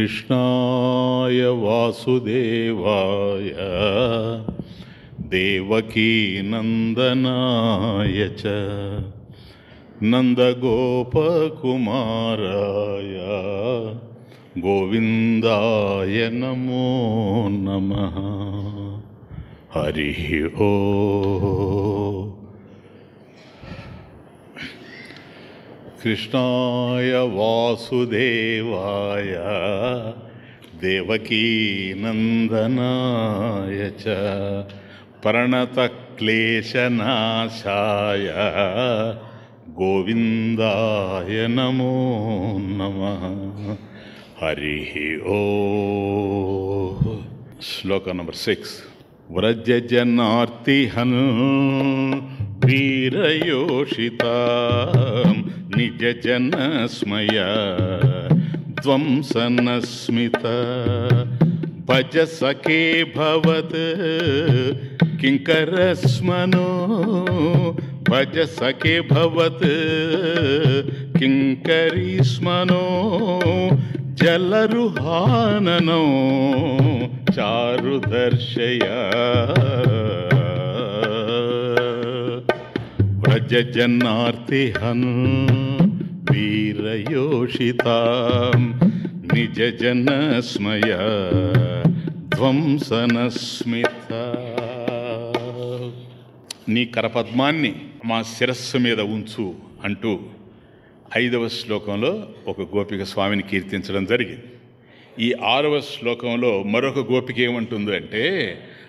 कृष्णाय वासुदेवाय देवकीनन्दनाय च नन्दगोपकुमाराय गोविन्दाय नमो नमः। हरिः ओ। कृष्णाय वासुदेवाय देवकीनन्दनाय च प्रणतक्लेशनाशाय गोविन्दाय नमो नमः हरिः ओ श्लोक नंबर सिक्स व्रजजनार्तिहन् वीरयोषिता निजजनस्मय ध्वंसनस्मित भज सखे भवत्। किङ्करस्मनो। भज सखे भवत्। किङ्करीस्मनो। जलरुहाननो। चारुदर्शया व्रजजनार्तिहन् वीरयोषितां निजजनस्मय ధ్వంసనస్మిత నీ కరపద్మాన్ని మా శిరస్సు మీద ఉంచు అంటూ ఐదవ శ్లోకంలో ఒక గోపిక స్వామిని కీర్తించడం జరిగింది ఈ ఆరవ శ్లోకంలో మరొక గోపిక ఏమంటుంది అంటే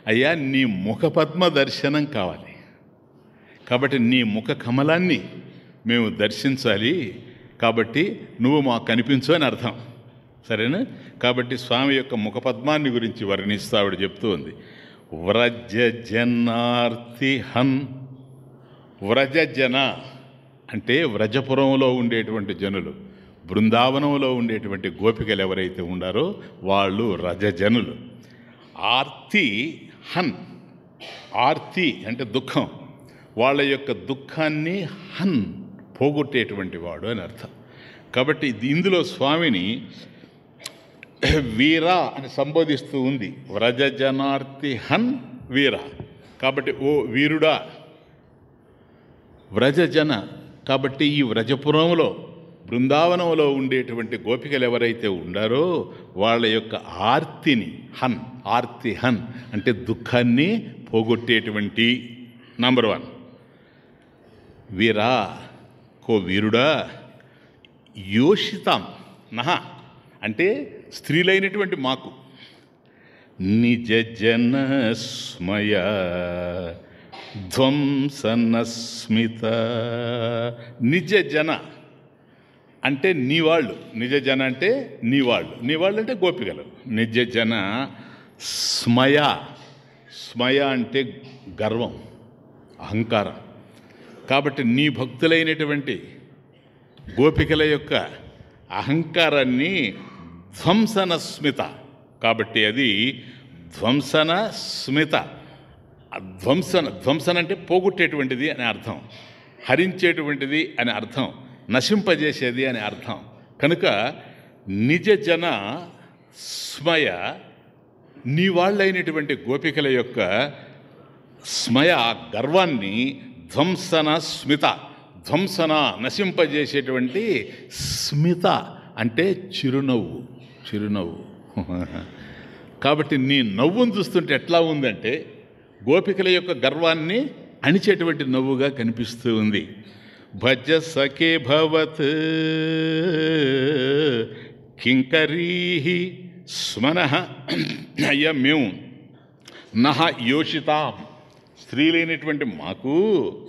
అయ్యా నీ ముఖపద్మ దర్శనం కావాలి కాబట్టి నీ ముఖ కమలాన్ని మేము దర్శించాలి కాబట్టి నువ్వు మాకు కనిపించు అని అర్థం. సరేనా? కాబట్టి స్వామి యొక్క ముఖపద్మాన్ని గురించి వర్ణిస్తూ ఆవిడ చెప్తూ ఉంది వ్రజ జనార్తి హన్. వ్రజ జన అంటే వ్రజపురంలో ఉండేటువంటి జనులు. బృందావనంలో ఉండేటువంటి గోపికలు ఎవరైతే ఉండారో వాళ్ళు రజజనులు ఆర్తి హన్. ఆర్తి అంటే దుఃఖం. వాళ్ళ యొక్క దుఃఖాన్ని హన్ పోగొట్టేటువంటి వాడు అని అర్థం. కాబట్టి ఇందులో స్వామిని వీర అని సంబోధిస్తూ ఉంది. వ్రజజనార్తి హన్ వీర. కాబట్టి ఓ వీరుడా వ్రజజన. కాబట్టి ఈ వ్రజపురంలో బృందావనంలో ఉండేటువంటి గోపికలు ఎవరైతే ఉండారో వాళ్ళ యొక్క ఆర్తిని హన్ ఆర్తి హన్ అంటే దుఃఖాన్ని పోగొట్టేటువంటి నంబర్ వన్. వీరా కో వీరుడా యోషితాం. నహ. అంటే స్త్రీలైనటువంటి మాకు. నిజ జనస్మయ ధ్వంసనస్మిత. నిజ జన అంటే నీవాళ్ళు నిజ జన అంటే నీ నీవాళ్ళు అంటే గోపికలు. నిజ జన స్మయ. స్మయ అంటే గర్వం. అహంకారం. కాబట్టి నీ భక్తులైనటువంటి గోపికల యొక్క అహంకారాన్ని ధ్వంసన స్మిత కాబట్టి అది ధ్వంసన స్మిత ధ్వంసన ధ్వంసన అంటే పోగొట్టేటువంటిది అని అర్థం. హరించేటువంటిది అని అర్థం. నశింపజేసేది అని అర్థం. కనుక నిజ జన స్మయ నీ వాళ్ళైనటువంటి గోపికల యొక్క స్మయ గర్వాన్ని ధ్వంసన స్మిత. ధ్వంసన నశింపజేసేటువంటి స్మిత అంటే చిరునవ్వు చిరునవ్వు. కాబట్టి నీ నవ్వును చూస్తుంటే ఎట్లా ఉందంటే గోపికల యొక్క గర్వాన్ని అణిచేటువంటి నవ్వుగా కనిపిస్తూ ఉంది. భజ సఖే భవత్ కింకరీహి స్మన అయ్యా మేము నహ యోషితాం. స్త్రీ లేనటువంటి మాకు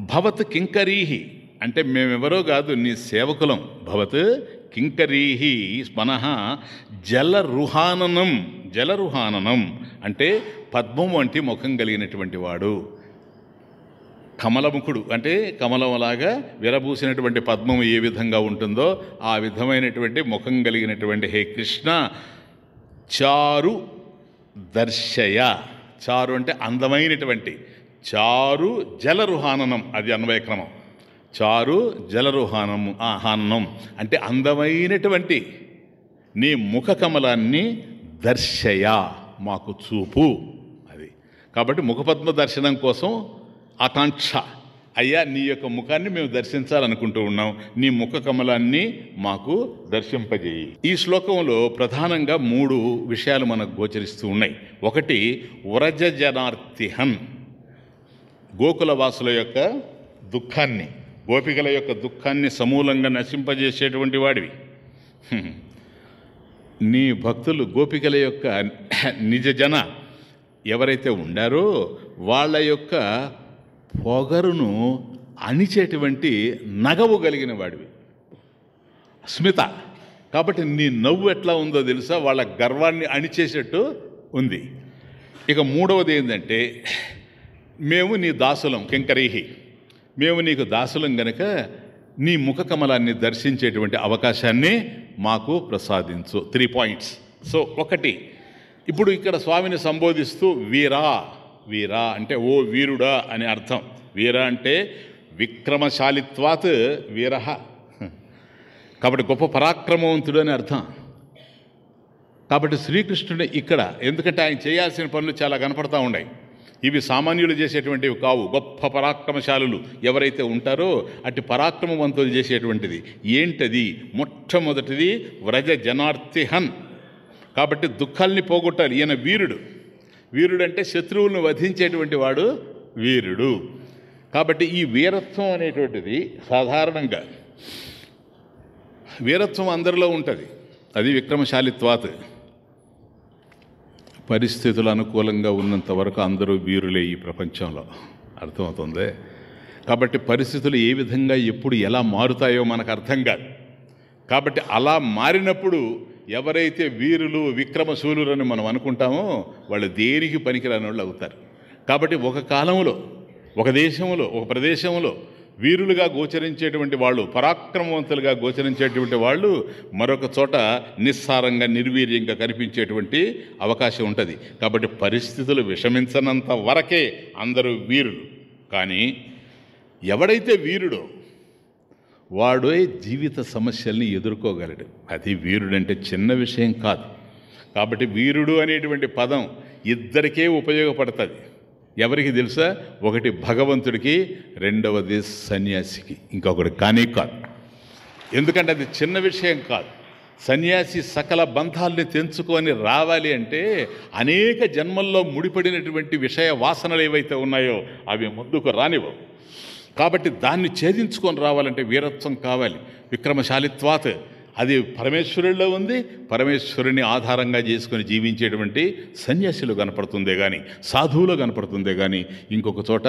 భవత్ కింకరీహి. అంటే మేమెవరో కాదు నీ సేవకులం. భవత్ కింకరీహి. స్మన జల రుహాననం జలరుహాననం. అంటే పద్మం వంటి ముఖం కలిగినటువంటి వాడు. కమలముఖుడు. అంటే కమలంలాగా విరబూసినటువంటి పద్మం ఏ విధంగా ఉంటుందో ఆ విధమైనటువంటి ముఖం కలిగినటువంటి హే కృష్ణ చారు దర్శయ చారు అంటే అందమైనటువంటి చారు జలరుహాననం. అది అన్వయక్రమం చారు జలరుహానము ఆహానం అంటే అందమైనటువంటి నీ ముఖ కమలాన్ని దర్శయ మాకు చూపు. అది. కాబట్టి ముఖపద్మ దర్శనం కోసం ఆకాంక్ష అయ్యా నీ యొక్క ముఖాన్ని మేము దర్శించాలనుకుంటూ ఉన్నాం. నీ ముఖ కమలాన్ని మాకు దర్శింపజేయి. ఈ శ్లోకంలో ప్రధానంగా మూడు విషయాలు మనకు గోచరిస్తూ ఉన్నాయి. ఒకటి వ్రజ జనార్తిహన్ గోకుల వాసుల యొక్క దుఃఖాన్ని గోపికల యొక్క దుఃఖాన్ని సమూలంగా నశింపజేసేటువంటి వాడివి. నీ భక్తులు గోపికల యొక్క నిజ జన ఎవరైతే ఉండారో వాళ్ళ యొక్క పొగరును అణిచేటువంటి నగవు కలిగిన వాడివి. స్మిత కాబట్టి నీ నవ్వు ఎట్లా ఉందో తెలుసా? వాళ్ళ గర్వాన్ని అణిచేసేట్టు ఉంది. ఇక మూడవది ఏంటంటే మేము నీ దాసులం కింకరీహి. మేము నీకు దాసులం గనక నీ ముఖ కమలాన్ని దర్శించేటువంటి అవకాశాన్ని మాకు ప్రసాదించు. త్రీ పాయింట్స్ సో ఒకటి. ఇప్పుడు ఇక్కడ స్వామిని సంబోధిస్తూ వీరా. వీరా అంటే ఓ వీరుడా అని అర్థం. వీర అంటే విక్రమశాలిత్వాత్ వీర కాబట్టి గొప్ప పరాక్రమవంతుడు అని అర్థం. కాబట్టి శ్రీకృష్ణుడు ఇక్కడ ఎందుకంటే ఆయన చేయాల్సిన పనులు చాలా కనపడతా ఉన్నాయి. ఇవి సామాన్యులు చేసేటువంటివి కావు. గొప్ప పరాక్రమశాలులు ఎవరైతే ఉంటారో అటు పరాక్రమవంతులు చేసేటువంటిది. ఏంటది? మొట్టమొదటిది వ్రజ జనార్తిహన్ కాబట్టి దుఃఖాల్ని పోగొట్టాలి. ఈయన వీరుడు. వీరుడు అంటే శత్రువులను వధించేటువంటి వాడు వీరుడు. కాబట్టి ఈ వీరత్వం అనేటువంటిది సాధారణంగా వీరత్వం అందరిలో ఉంటుంది. అది విక్రమశాలిత్వాత్. పరిస్థితులు అనుకూలంగా ఉన్నంత వరకు అందరూ వీరులే ఈ ప్రపంచంలో. అర్థమవుతుంది? కాబట్టి పరిస్థితులు ఏ విధంగా ఎప్పుడు ఎలా మారుతాయో మనకు అర్థం కాదు. కాబట్టి అలా మారినప్పుడు ఎవరైతే వీరులు విక్రమశూలురని మనం అనుకుంటామో వాళ్ళు దేనికి పనికిరాని వాళ్ళు అవుతారు. కాబట్టి ఒక కాలంలో ఒక దేశంలో ఒక ప్రదేశంలో వీరులుగా గోచరించేటువంటి వాళ్ళు పరాక్రమవంతులుగా గోచరించేటువంటి వాళ్ళు మరొక చోట నిస్సారంగా నిర్వీర్యంగా కనిపించేటువంటి అవకాశం ఉంటుంది. కాబట్టి పరిస్థితులు విషమించనంత వరకే అందరూ వీరులు. కానీ ఎవడైతే వీరుడో వాడే జీవిత సమస్యల్ని ఎదుర్కోగలడు. అది వీరుడంటే చిన్న విషయం కాదు. కాబట్టి వీరుడు అనేటువంటి పదం ఇద్దరికే ఉపయోగపడుతుంది. ఎవరికి తెలుసా? ఒకటి భగవంతుడికి రెండవది సన్యాసికి. ఇంకొకటి కానీ కాదు. ఎందుకంటే అది చిన్న విషయం కాదు. సన్యాసి సకల బంధాల్ని తెంచుకొని రావాలి అంటే అనేక జన్మల్లో ముడిపడినటువంటి విషయ వాసనలు ఏవైతే ఉన్నాయో అవి ముందుకు రానివ్వవు. కాబట్టి దాన్ని ఛేదించుకొని రావాలంటే వీరత్వం కావాలి. విక్రమశాలిత్వాత్. అది పరమేశ్వరుల్లో ఉంది. పరమేశ్వరుని ఆధారంగా చేసుకొని జీవించేటువంటి సన్యాసులు కనపడుతుందే కానీ సాధువులు కనపడుతుందే కానీ ఇంకొక చోట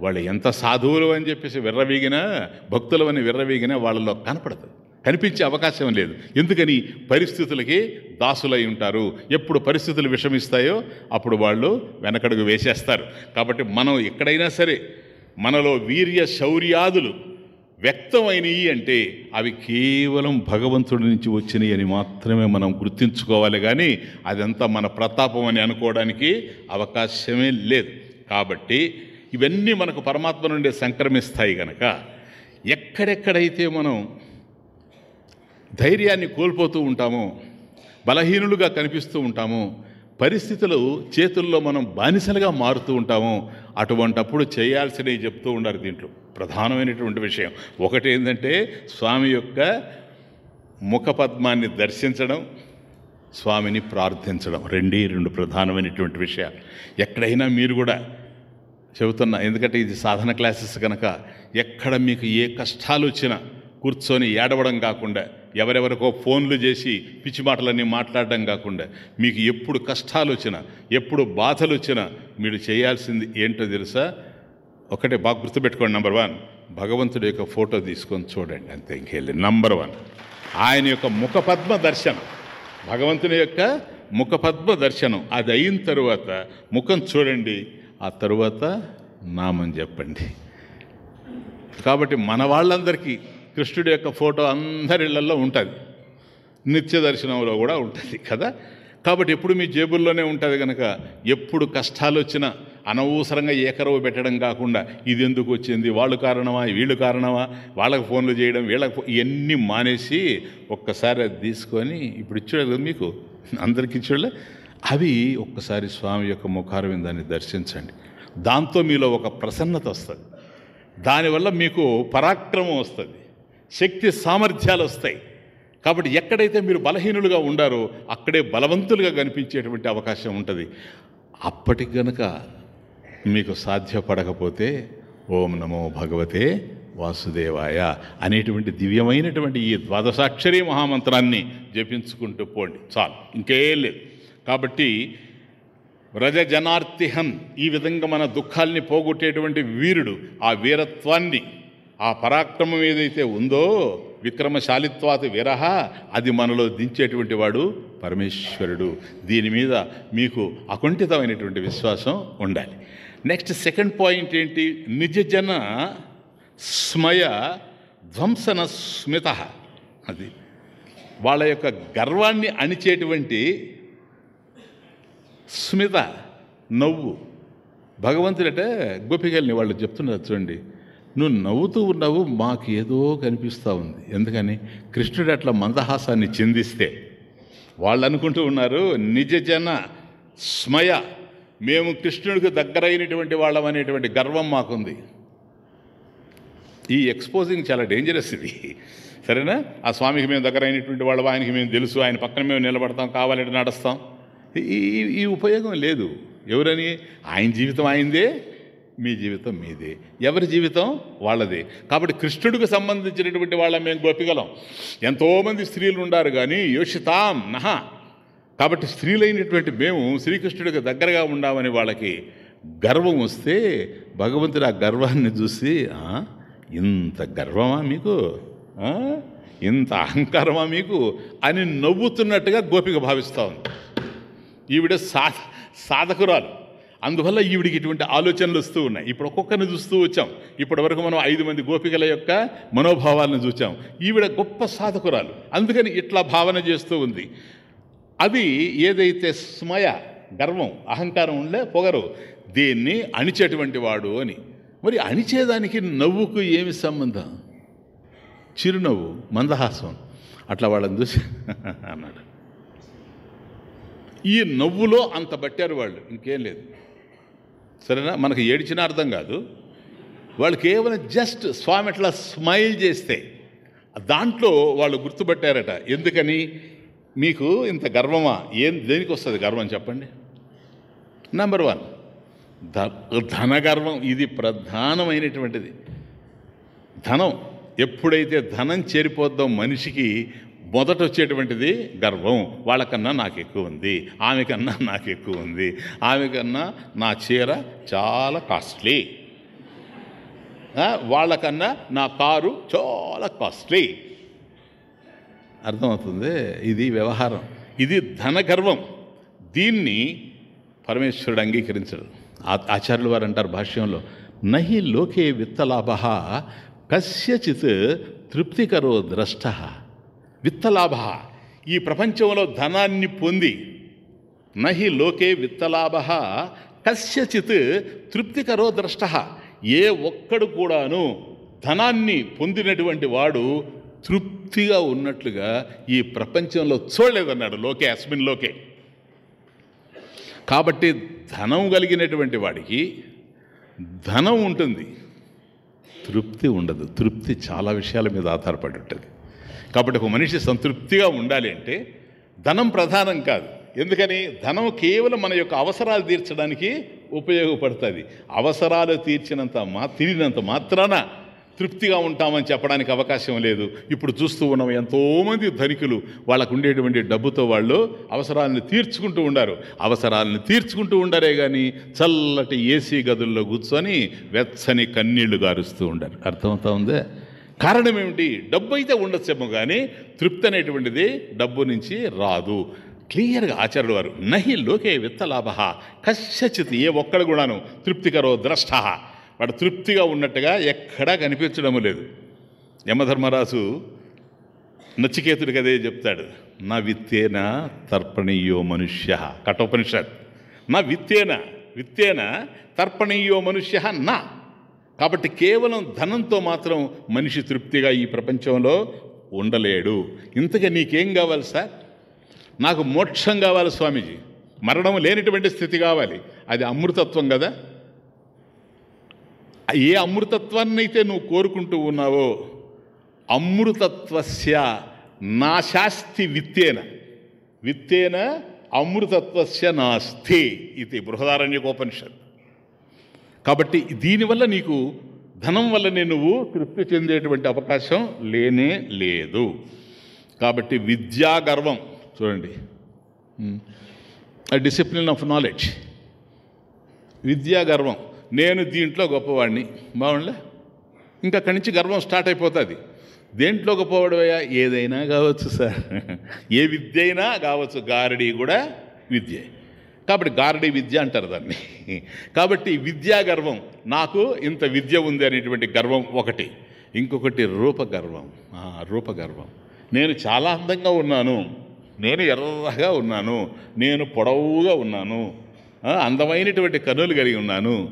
వాళ్ళు ఎంత సాధువులు అని చెప్పేసి విర్రవీగినా భక్తులు అని విర్రవీగినా వాళ్ళలో కనపడదు. కనిపించే అవకాశం లేదు. ఎందుకని? పరిస్థితులకి దాసులై ఉంటారు. ఎప్పుడు పరిస్థితులు విషమిస్తాయో అప్పుడు వాళ్ళు వెనకడుగు వేసేస్తారు. కాబట్టి మనం ఎక్కడైనా సరే మనలో వీర్య శౌర్యాదులు వ్యక్తమైనవి అంటే అవి కేవలం భగవంతుడి నుంచి వచ్చినాయి అని మాత్రమే మనం గుర్తించుకోవాలి కానీ అదంతా మన ప్రతాపం అని అనుకోవడానికి అవకాశమే లేదు. కాబట్టి ఇవన్నీ మనకు పరమాత్మ నుండి సంక్రమిస్తాయి గనక ఎక్కడెక్కడైతే మనం ధైర్యాన్ని కోల్పోతూ ఉంటామో బలహీనులుగా కనిపిస్తూ ఉంటామో పరిస్థితులు చేతుల్లో మనం బానిసలుగా మారుతూ ఉంటామో అటువంటప్పుడు చేయాల్సినవి చెప్తూ ఉండారు దీంట్లో. ప్రధానమైనటువంటి విషయం. ఒకటి ఏంటంటే స్వామి యొక్క ముఖపద్మాన్ని దర్శించడం స్వామిని ప్రార్థించడం. రెండే రెండు ప్రధానమైనటువంటి విషయాలు. ఎక్కడైనా మీరు కూడా చెబుతున్నా ఎందుకంటే ఇది సాధన క్లాసెస్ కనుక ఎక్కడ మీకు ఏ కష్టాలు వచ్చినా కూర్చొని ఏడవడం కాకుండా ఎవరెవరికో ఫోన్లు చేసి పిచ్చి మాటలన్నీ మాట్లాడడం కాకుండా మీకు ఎప్పుడు కష్టాలు వచ్చినా ఎప్పుడు బాధలు వచ్చినా మీరు చేయాల్సింది ఏంటో తెలుసా? ఒకటే బాగా గుర్తుపెట్టుకోండి నంబర్ వన్. భగవంతుడి యొక్క ఫోటో తీసుకొని చూడండి అంతే ఇంకెళ్ళి. Number one. ఆయన యొక్క ముఖపద్మ దర్శనం. భగవంతుని యొక్క ముఖపద్మ దర్శనం. అది అయిన తరువాత ముఖం చూడండి ఆ తరువాత నామం చెప్పండి. కాబట్టి మన వాళ్ళందరికీ కృష్ణుడి యొక్క ఫోటో అందరిళ్ళలో ఉంటుంది. నిత్య దర్శనంలో కూడా ఉంటుంది కదా. కాబట్టి ఎప్పుడు మీ జేబుల్లోనే ఉంటుంది కనుక ఎప్పుడు కష్టాలు వచ్చినా అనవసరంగా ఏకరవ పెట్టడం కాకుండా ఇది ఎందుకు వచ్చింది? వాళ్ళు కారణమా? వీళ్ళు కారణమా? వాళ్ళకి ఫోన్లు చేయడం వీళ్ళకి ఇవన్నీ మానేసి ఒక్కసారి అది తీసుకొని ఇప్పుడు ఇచ్చాడు కదా మీకు? అందరికి ఇచ్చాడులే. అవి ఒక్కసారి స్వామి యొక్క ముఖారవిందాన్ని దర్శించండి. దాంతో మీలో ఒక ప్రసన్నత వస్తుంది. దానివల్ల మీకు పరాక్రమం వస్తుంది. శక్తి సామర్థ్యాలు వస్తాయి. కాబట్టి ఎక్కడైతే మీరు బలహీనులుగా ఉండారో అక్కడే బలవంతులుగా కనిపించేటువంటి అవకాశం ఉంటుంది. అప్పటికి గనక మీకు సాధ్యపడకపోతే ఓం నమో భగవతే వాసుదేవాయ అనేటువంటి దివ్యమైనటువంటి ఈ ద్వాదశాక్షరి మహామంత్రాన్ని జపించుకుంటూ పోండి. చాలు ఇంకేం లేదు. కాబట్టి వ్రజ జనార్తిహన్ ఈ విధంగా మన దుఃఖాల్ని పోగొట్టేటువంటి వీరుడు ఆ వీరత్వాన్ని ఆ పరాక్రమం ఏదైతే ఉందో విక్రమశాలిత్వాతి విరహ అది మనలో దించేటువంటి వాడు పరమేశ్వరుడు. దీని మీద మీకు అకుంఠితమైనటువంటి విశ్వాసం ఉండాలి. నెక్స్ట్ సెకండ్ పాయింట్ ఏంటి? నిజజన స్మయ ధ్వంసన స్మిత. అది వాళ్ళ యొక్క గర్వాన్ని అణిచేటువంటి స్మిత నవ్వు. భగవంతుడటే గోపికల్ని వాళ్ళు చెప్తున్నారు చూడండి. నువ్వు నవ్వుతూ ఉన్నావు మాకు ఏదో కనిపిస్తూ ఉంది. ఎందుకని? కృష్ణుడు అట్లా మందహాసాన్ని చెందిస్తే వాళ్ళు అనుకుంటూ ఉన్నారు నిజజన స్మయ మేము కృష్ణుడికి దగ్గరైనటువంటి వాళ్ళం అనేటువంటి గర్వం మాకుంది. ఈ ఎక్స్పోజింగ్ చాలా డేంజరస్ ఇది. సరేనా? ఆ స్వామికి మేము దగ్గర అయినటువంటి వాళ్ళం ఆయనకి మేము తెలుసు ఆయన పక్కన మేము నిలబడతాం కావాలంటే నడుస్తాం. ఈ ఈ- ఈ ఉపయోగం లేదు. ఎవరని? ఆయన జీవితం ఆయనదే. మీ జీవితం మీదే. ఎవరి జీవితం? వాళ్ళదే. కాబట్టి కృష్ణుడికి సంబంధించినటువంటి వాళ్ళ మేము గోపికలం. ఎంతోమంది స్త్రీలు ఉండారు కానీ యోషితాం నహ. కాబట్టి స్త్రీలైనటువంటి మేము శ్రీకృష్ణుడికి దగ్గరగా ఉండామని వాళ్ళకి గర్వం వస్తే భగవంతుడు ఆ గర్వాన్ని చూసి "ఆ, ఇంత గర్వమా మీకు? ఇంత అహంకారమా మీకు? అని నవ్వుతున్నట్టుగా గోపిక భావిస్తూ ఉంది. ఈవిడ సా సాధకురాలు. అందువల్ల ఈవిడికి ఇటువంటి ఆలోచనలు వస్తూ ఉన్నాయి. ఇప్పుడు ఒక్కొక్కరిని చూస్తూ వచ్చాం. ఇప్పటి వరకు మనం ఐదు మంది గోపికల యొక్క మనోభావాలను చూచాం. ఈవిడ గొప్ప సాధకురాలు. అందుకని ఇట్లా భావన చేస్తూ ఉంది. అది ఏదైతే స్మయ గర్వం అహంకారం ఉండే పొగరు దీన్ని అణిచేటువంటి వాడు అని. మరి అణిచేదానికి నవ్వుకు ఏమి సంబంధం? చిరునవ్వు మందహాసం. అట్లా వాళ్ళని చూసి అన్నాడు. ఈ నవ్వులో అంత పట్టారు వాళ్ళు. ఇంకేం లేదు. సరేనా? మనకు ఏడిచిన అర్థం కాదు. వాళ్ళు కేవలం జస్ట్ స్వామి అట్లా స్మైల్ చేస్తే దాంట్లో వాళ్ళు గుర్తుపట్టారట. ఎందుకని? మీకు ఇంత గర్వమా? ఏం దేనికి వస్తుంది గర్వం చెప్పండి. నెంబర్ వన్ ధ ధన గర్వం ఇది ప్రధానమైనటువంటిది. ధనం ఎప్పుడైతే ధనం చేరిపోద్దో మనిషికి మొదట వచ్చేటువంటిది గర్వం. వాళ్ళకన్నా నాకు ఎక్కువ ఉంది ఆమె కన్నా నాకు ఎక్కువ ఉంది ఆమె కన్నా నా చీర చాలా కాస్ట్లీ. వాళ్ళకన్నా నా కారు చాలా కాస్ట్లీ. అర్థమవుతుంది? ఇది వ్యవహారం. ఇది ధన గర్వం దీన్ని పరమేశ్వరుడు అంగీకరించడు. ఆచార్యులు ఆచార్యుల వారు అంటారు భాష్యంలో నహి లోకే విత్తలాభ కస్యచిత్ తృప్తికరో ద్రష్ట. విత్తలాభ. ఈ ప్రపంచంలో ధనాన్ని పొంది నహి లోకే విత్తలాభ. కస్యచిత్ తృప్తికరో ద్రష్ట. ఏ ఒక్కడు కూడాను ధనాన్ని పొందినటువంటి వాడు తృప్తిగా ఉన్నట్లుగా ఈ ప్రపంచంలో చూడలేదన్నాడు లోకే అస్మిన్ లోకే. కాబట్టి ధనం కలిగినటువంటి వాడికి ధనం ఉంటుంది. తృప్తి ఉండదు. తృప్తి చాలా విషయాల మీద ఆధారపడి ఉంటుంది. కాబట్టి ఒక మనిషి సంతృప్తిగా ఉండాలి అంటే ధనం ప్రధానం కాదు. ఎందుకని? ధనం కేవలం మన యొక్క అవసరాలు తీర్చడానికి ఉపయోగపడుతుంది. అవసరాలు తీర్చినంత మా తిరిగినంత మాత్రాన తృప్తిగా ఉంటామని చెప్పడానికి అవకాశం లేదు. ఇప్పుడు చూస్తూ ఉన్నాం ఎంతోమంది ధనికులు వాళ్ళకు ఉండేటువంటి డబ్బుతో వాళ్ళు అవసరాలను తీర్చుకుంటూ ఉండారు. అవసరాలను తీర్చుకుంటూ ఉండారే కానీ చల్లటి ఏసీ గదుల్లో కూర్చొని వెచ్చని కన్నీళ్ళు గారుస్తూ ఉండారు. అర్థమవుతా ఉందే? కారణం ఏమిటి డబ్బు అయితే ఉండొచ్చేమో కానీ తృప్తి అనేటువంటిది డబ్బు నుంచి రాదు. క్లియర్గా ఆచార్యుడు వారు నహి లోకే విత్తలాభ కశ్యచిత్ ఏ ఒక్కడు కూడాను తృప్తికరో ద్రష్ట. వాడు తృప్తిగా ఉన్నట్టుగా ఎక్కడా కనిపించడము లేదు. యమధర్మరాజు నచికేతుడికి అదే చెప్తాడు నా విత్తేన తర్పణీయో మనుష్య? కఠోపనిషత్ నా విత్తేన విత్తేన తర్పణీయో మనుష్య నా. కాబట్టి కేవలం ధనంతో మాత్రం మనిషి తృప్తిగా ఈ ప్రపంచంలో ఉండలేడు. ఇంతగా నీకేం కావాలి సార్? నాకు మోక్షం కావాలి స్వామీజీ. మరణం లేనిటువంటి స్థితి కావాలి. అది అమృతత్వం కదా? ఏ అమృతత్వాన్ని అయితే నువ్వు కోరుకుంటూ ఉన్నావో అమృతత్వస్య నాశాస్తి విత్తేన. విత్తేన అమృతత్వస్య నాస్తి. ఇది బృహదారణ్యకోపనిషత్ కాబట్టి దీనివల్ల నీకు ధనం వల్లనే నువ్వు తృప్తి చెందేటువంటి అవకాశం లేనే లేదు. కాబట్టి విద్యా గర్వం చూడండి. డిసిప్లిన్ ఆఫ్ నాలెడ్జ్ విద్యా గర్వం. నేను దీంట్లో గొప్పవాడిని. బాగుండలే ఇంకా అక్కడి నుంచి గర్వం స్టార్ట్ అయిపోతుంది. దేంట్లో గొప్పవాడవయ్యా ఏదైనా కావచ్చు సార్. ఏ విద్య అయినా కావచ్చు. గారడీ కూడా విద్య. కాబట్టి గారడీ విద్య అంటారు దాన్ని. కాబట్టి విద్యా గర్వం నాకు ఇంత విద్య ఉంది అనేటువంటి గర్వం ఒకటి. ఇంకొకటి రూపగర్వం. రూపగర్వం. నేను చాలా అందంగా ఉన్నాను. నేను ఎర్రగా ఉన్నాను. నేను పొడవుగా ఉన్నాను. అందమైనటువంటి కనులు కలిగి ఉన్నాను.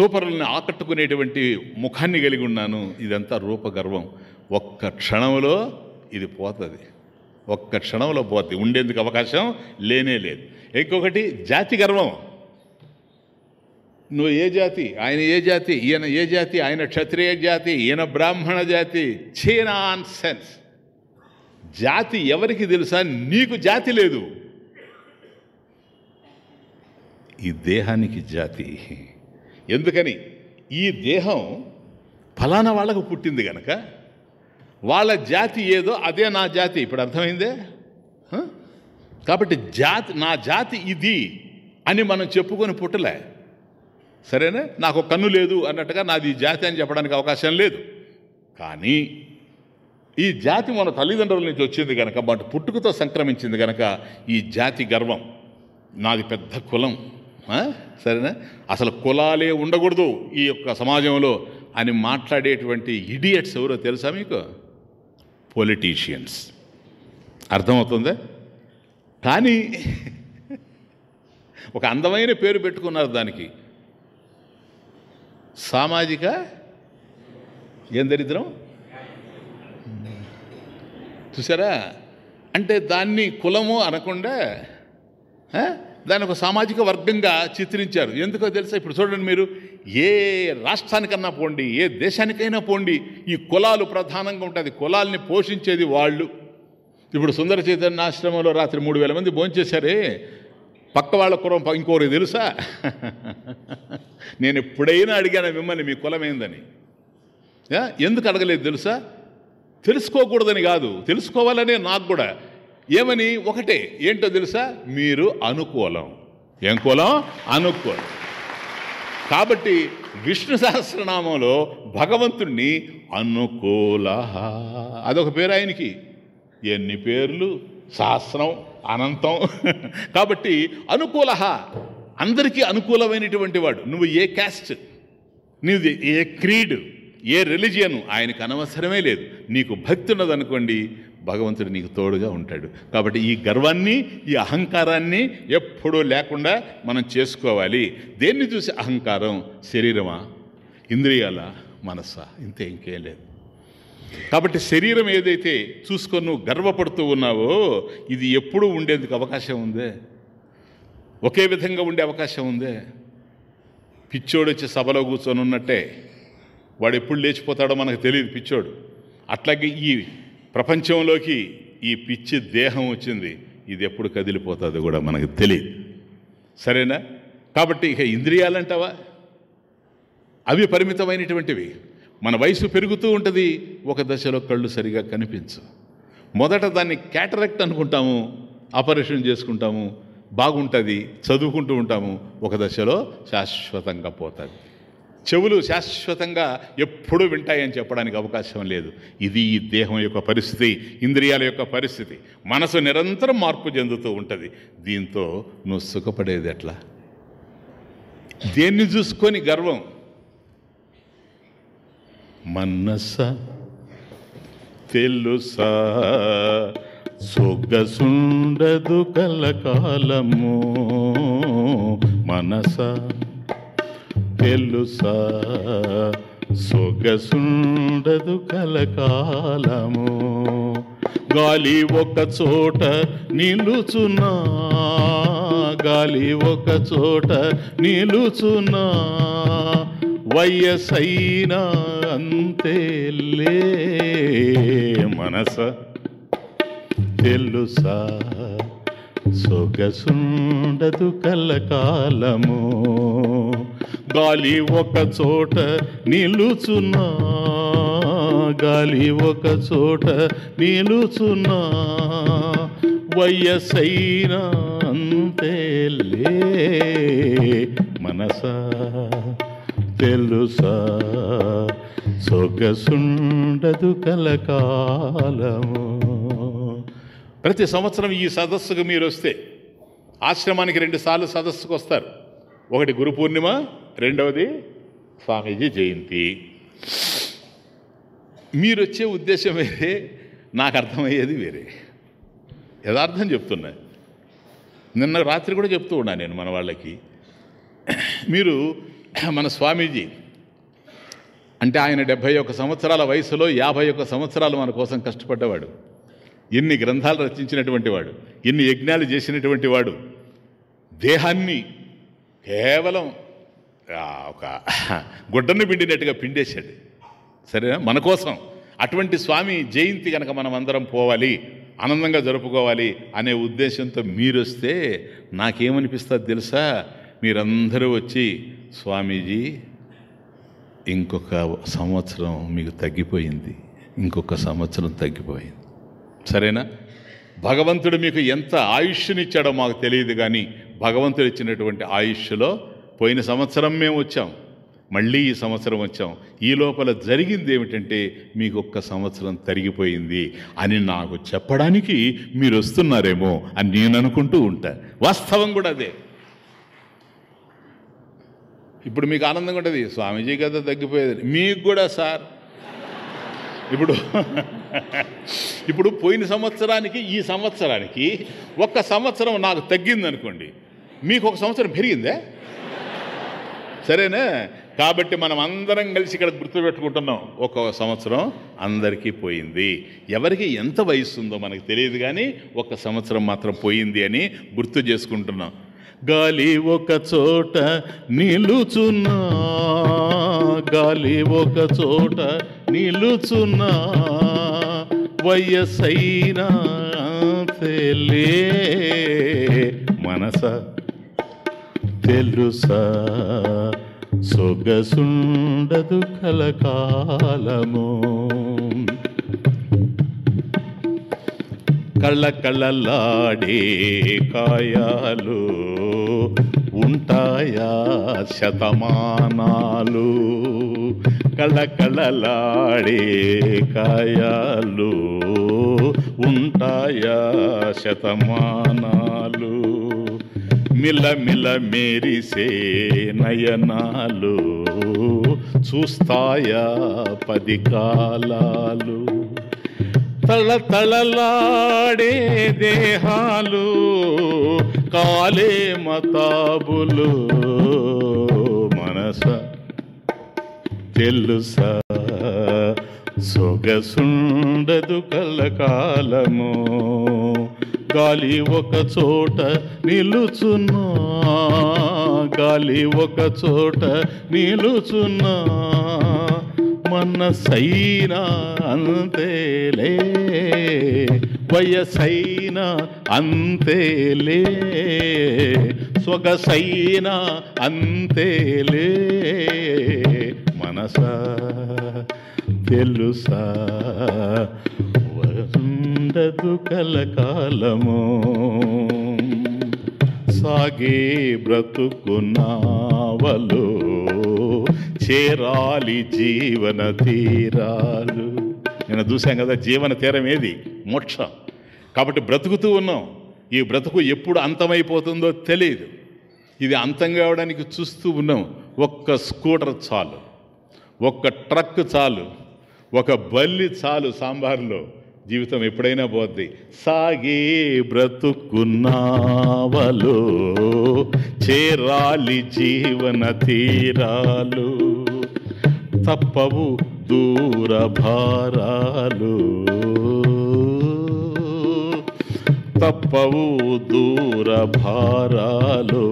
చూపరులను ఆకట్టుకునేటువంటి ముఖాన్ని కలిగి ఉన్నాను. ఇదంతా రూపగర్వం. ఒక్క క్షణంలో ఇది పోతుంది. ఒక్క క్షణంలో పోతుంది ఉండేందుకు అవకాశం లేనే లేదు. ఇంకొకటి జాతి గర్వం. నువ్వు ఏ జాతి? ఆయన ఏ జాతి? ఈయన ఏ జాతి? ఆయన క్షత్రియ జాతి? ఈయన బ్రాహ్మణ జాతి? చీనాన్ సెన్స్ జాతి ఎవరికి తెలుసా? నీకు జాతి లేదు. ఈ దేహానికి జాతి. ఎందుకని? ఈ దేహం ఫలానా వాళ్ళకు పుట్టింది గనక వాళ్ళ జాతి ఏదో అదే నా జాతి. ఇప్పుడు అర్థమైందే? కాబట్టి జాతి నా జాతి ఇది అని మనం చెప్పుకొని పుట్టలే. సరేనా? నాకు కన్ను లేదు అన్నట్టుగా నాది ఈ జాతి అని చెప్పడానికి అవకాశం లేదు. కానీ ఈ జాతి మన తల్లిదండ్రుల నుంచి వచ్చింది కనుక మన పుట్టుకతో సంక్రమించింది కనుక ఈ జాతి గర్వం. నాది పెద్ద కులం. సరేనా? అసలు కులాలే ఉండకూడదు ఈ యొక్క సమాజంలో అని మాట్లాడేటువంటి ఇడియట్స్ ఎవరో తెలుసా మీకు? పొలిటీషియన్స్ అర్థమవుతుందా? కానీ ఒక అందమైన పేరు పెట్టుకున్నారు దానికి. సామాజిక ఏం దరిద్రం? చూసారా? అంటే దాన్ని కులము అనకుండా దాన్ని ఒక సామాజిక వర్గంగా చిత్రించారు. ఎందుకో తెలుసా? ఇప్పుడు చూడండి మీరు. ఏ రాష్ట్రానికన్నా పోండి ఏ దేశానికైనా పోండి ఈ కులాలు ప్రధానంగా ఉంటుంది కులాల్ని పోషించేది వాళ్ళు. ఇప్పుడు సుందర చైతన్య ఆశ్రమంలో రాత్రి మూడు వేల మంది భోంచేశారే. పక్క వాళ్ళ కులం ఇంకోరు తెలుసా? నేను ఎప్పుడైనా అడిగాను మిమ్మల్ని మీ కులం ఏందని. ఎందుకు అడగలేదు తెలుసా? తెలుసుకోకూడదని కాదు. తెలుసుకోవాలనే నాకు కూడా. ఏమని? ఒకటే. ఏంటో తెలుసా? మీరు అనుకూలం. ఏం కులం? అనుకూలం. కాబట్టి విష్ణు సహస్రనామంలో భగవంతుణ్ణి అనుకూల. అదొక పేరు ఆయనకి. ఎన్ని పేర్లు? సహస్రం అనంతం. కాబట్టి అనుకూల. అందరికీ అనుకూలమైనటువంటి వాడు. నువ్వు ఏ క్యాస్ట్? నీది ఏ క్రీడ్? ఏ రిలిజియన్? ఆయనకు అనవసరమే లేదు. నీకు భక్తి ఉన్నదనుకోండి భగవంతుడు నీకు తోడుగా ఉంటాడు. కాబట్టి ఈ గర్వాన్ని ఈ అహంకారాన్ని ఎప్పుడూ లేకుండా మనం చేసుకోవాలి. దేన్ని చూసి అహంకారం? శరీరమా? ఇంద్రియాల మనస్సా? ఇంతే ఇంకేం లేదు. కాబట్టి శరీరం ఏదైతే చూసుకొని నువ్వు గర్వపడుతూ ఉన్నావో ఇది ఎప్పుడూ ఉండేందుకు అవకాశం ఉందే? ఒకే విధంగా ఉండే అవకాశం ఉందే? పిచ్చోడు వచ్చి సభలో కూర్చొని ఉన్నట్టే వాడు ఎప్పుడు లేచిపోతాడో మనకు తెలియదు పిచ్చోడు. అట్లాగే ఈ ప్రపంచంలోకి ఈ పిచ్చి దేహం వచ్చింది. ఇది ఎప్పుడు కదిలిపోతుందో కూడా మనకు తెలియదు. సరేనా? కాబట్టి ఇక ఇంద్రియాలంటావా? అవి పరిమితమైనటువంటివి. మన వయసు పెరుగుతూ ఉంటుంది. ఒక దశలో కళ్ళు సరిగా కనిపించు. మొదట దాన్ని క్యాటరెక్ట్ అనుకుంటాము. ఆపరేషన్ చేసుకుంటాము. బాగుంటుంది. చదువుకుంటూ ఉంటాము. ఒక దశలో శాశ్వతంగా పోతుంది. చెవులు శాశ్వతంగా ఎప్పుడూ వింటాయని చెప్పడానికి అవకాశం లేదు. ఇది ఈ దేహం యొక్క పరిస్థితి ఇంద్రియాల యొక్క పరిస్థితి. మనసు నిరంతరం మార్పు చెందుతూ ఉంటుంది. దీంతో నువ్వు సుఖపడేది ఎట్లా? దేన్ని చూసుకొని గర్వం? మనస తెలుసా? సొగ్గసుండదు కలకాలము. మనస తెలుసా? సొగసుండదు కలకాలము. గాలి ఒక చోట నిలుచున్నా గాలి ఒక చోట నిలుచున్నా వయసైనా అంతేలే మనస. తెలుసా? సొగసుండదు కలకాలము. గాలి ఒక చోట నిలుచున్నా గాలి ఒక చోట నిలుచున్నా. వయసైనా అంతేలే మనసా తెలుసా? సొగసుండదు కలకాలము. ప్రతి సంవత్సరం ఈ సదస్సుకు మీరు వస్తే ఆశ్రమానికి రెండుసార్లు సదస్సుకు వస్తారు. ఒకటి గురు పూర్ణిమ రెండవది స్వామీజీ జయంతి. మీరు వచ్చే ఉద్దేశం వేరే నాకు అర్థమయ్యేది వేరే. యథార్థం చెప్తున్నా. నిన్న రాత్రి కూడా చెప్తూ ఉన్నా నేను మన వాళ్ళకి. మీరు మన స్వామీజీ అంటే ఆయన డెబ్భై ఒక్క సంవత్సరాల వయసులో యాభై ఒక్క సంవత్సరాలు మన కోసం కష్టపడ్డవాడు. ఎన్ని గ్రంథాలు రచించినటువంటి వాడు ఎన్ని యజ్ఞాలు చేసినటువంటి వాడు. దేహాన్ని కేవలం ఒక గుడ్డను పిండినట్టుగా పిండేశాడు. సరేనా? మన కోసం. అటువంటి స్వామి జయంతి కనుక మనం అందరం పోవాలి ఆనందంగా జరుపుకోవాలి అనే ఉద్దేశంతో మీరు వస్తే నాకేమనిపిస్తుంది తెలుసా? మీరందరూ వచ్చి స్వామీజీ ఇంకొక సంవత్సరం మీకు తగ్గిపోయింది. ఇంకొక సంవత్సరం తగ్గిపోయింది. సరేనా? భగవంతుడు మీకు ఎంత ఆయుష్నిచ్చాడో మాకు తెలియదు కానీ భగవంతుడు ఇచ్చినటువంటి ఆయుష్లో పోయిన సంవత్సరం మేము వచ్చాం. మళ్ళీ ఈ సంవత్సరం వచ్చాం. ఈ లోపల జరిగింది ఏమిటంటే మీకు ఒక్క సంవత్సరం తరిగిపోయింది అని నాకు చెప్పడానికి మీరు వస్తున్నారేమో అని నేను అనుకుంటూ ఉంటా. వాస్తవం కూడా అదే. ఇప్పుడు మీకు ఆనందంగా ఉంటుంది స్వామీజీ కదా తగ్గిపోయేది. మీకు కూడా సార్. ఇప్పుడు ఇప్పుడు పోయిన సంవత్సరానికి ఈ సంవత్సరానికి ఒక్క సంవత్సరం నాకు తగ్గింది అనుకోండి మీకు ఒక సంవత్సరం పెరిగిందే? సరేనా? కాబట్టి మనం అందరం కలిసి ఇక్కడ గుర్తుపెట్టుకుంటున్నాం ఒక సంవత్సరం అందరికీ పోయింది. ఎవరికి ఎంత వయసు ఉందో మనకు తెలియదు కానీ ఒక సంవత్సరం మాత్రం పోయింది అని గుర్తు చేసుకుంటున్నాం. గాలి ఒక చోట నిలుచున్నా గాలి ఒక చోట నిలుచున్నా వయసైనా తెలే మనస. తెలుసా సొగసుండదు కలకాలము. కళ్ళ కళ్ళలాడే కాయాలు ఉంటాయా శతమానాలు? కళ్ళ కళ్ళలాడే కాయాలు ఉంటాయా శతమానాలు? మిల మిల మెరిసే నయనాలు చూస్తాయా పది కాలాలు? తళ తళలాడే దేహాలు కాలే మతాబులు మనస తెలుసా? సొగసుండదు కలకాలమో. గాలి ఒక చోట నిలుచున్నా. గాలి ఒక చోట నిలుచున్నా. మనసైనా అంతేలే వయసైనా అంతేలే సొగసైనా అంతేలే మనస తెలుసా? ఉండదు కలకాలము సాగే బ్రతుకున్నావలు చేరాలి జీవన తీరాలు. నేను చూసాం కదా జీవన తీరం ఏది? మోక్షం. కాబట్టి బ్రతుకుతూ ఉన్నాం. ఈ బ్రతుకు ఎప్పుడు అంతమైపోతుందో తెలియదు ఇది అంతం కావడానికి చూస్తూ ఉన్నాం. ఒక్క స్కూటర్ చాలు. ఒక్క ట్రక్ చాలు. ఒక బల్లి చాలు సాంబార్లో. జీవితం ఎప్పుడైనా పోద్ది. సాగే బ్రతుకున్నావలో చేరాలి జీవన తీరాలు తప్పవు దూర భారాలు తప్పవు దూర భారాలు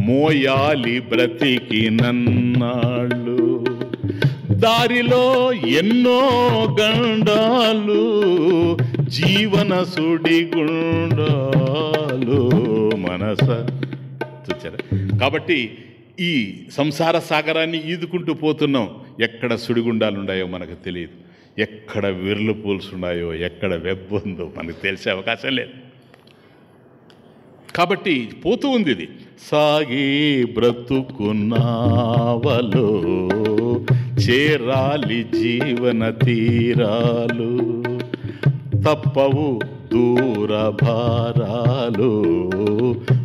మోయాలి బ్రతికి నన్నాళ్ళు. దారిలో ఎన్నో గండాలు జీవన సుడిగుండాలు మనస చూచారా కాబట్టి ఈ సంసార సాగరాన్ని ఈదుకుంటూ పోతున్నాం. ఎక్కడ సుడిగుండాలు ఉన్నాయో మనకు తెలియదు. ఎక్కడ విర్లు పూల్స్ ఉన్నాయో ఎక్కడ వెబ్ ఉందో మనకు తెలిసే అవకాశం లేదు. కాబట్టి పోతూ ఉంది ఇది సాగి బ్రతుకున్నావలో చేరాలి జీవన తీరాలు తప్పవు దూర భారాలు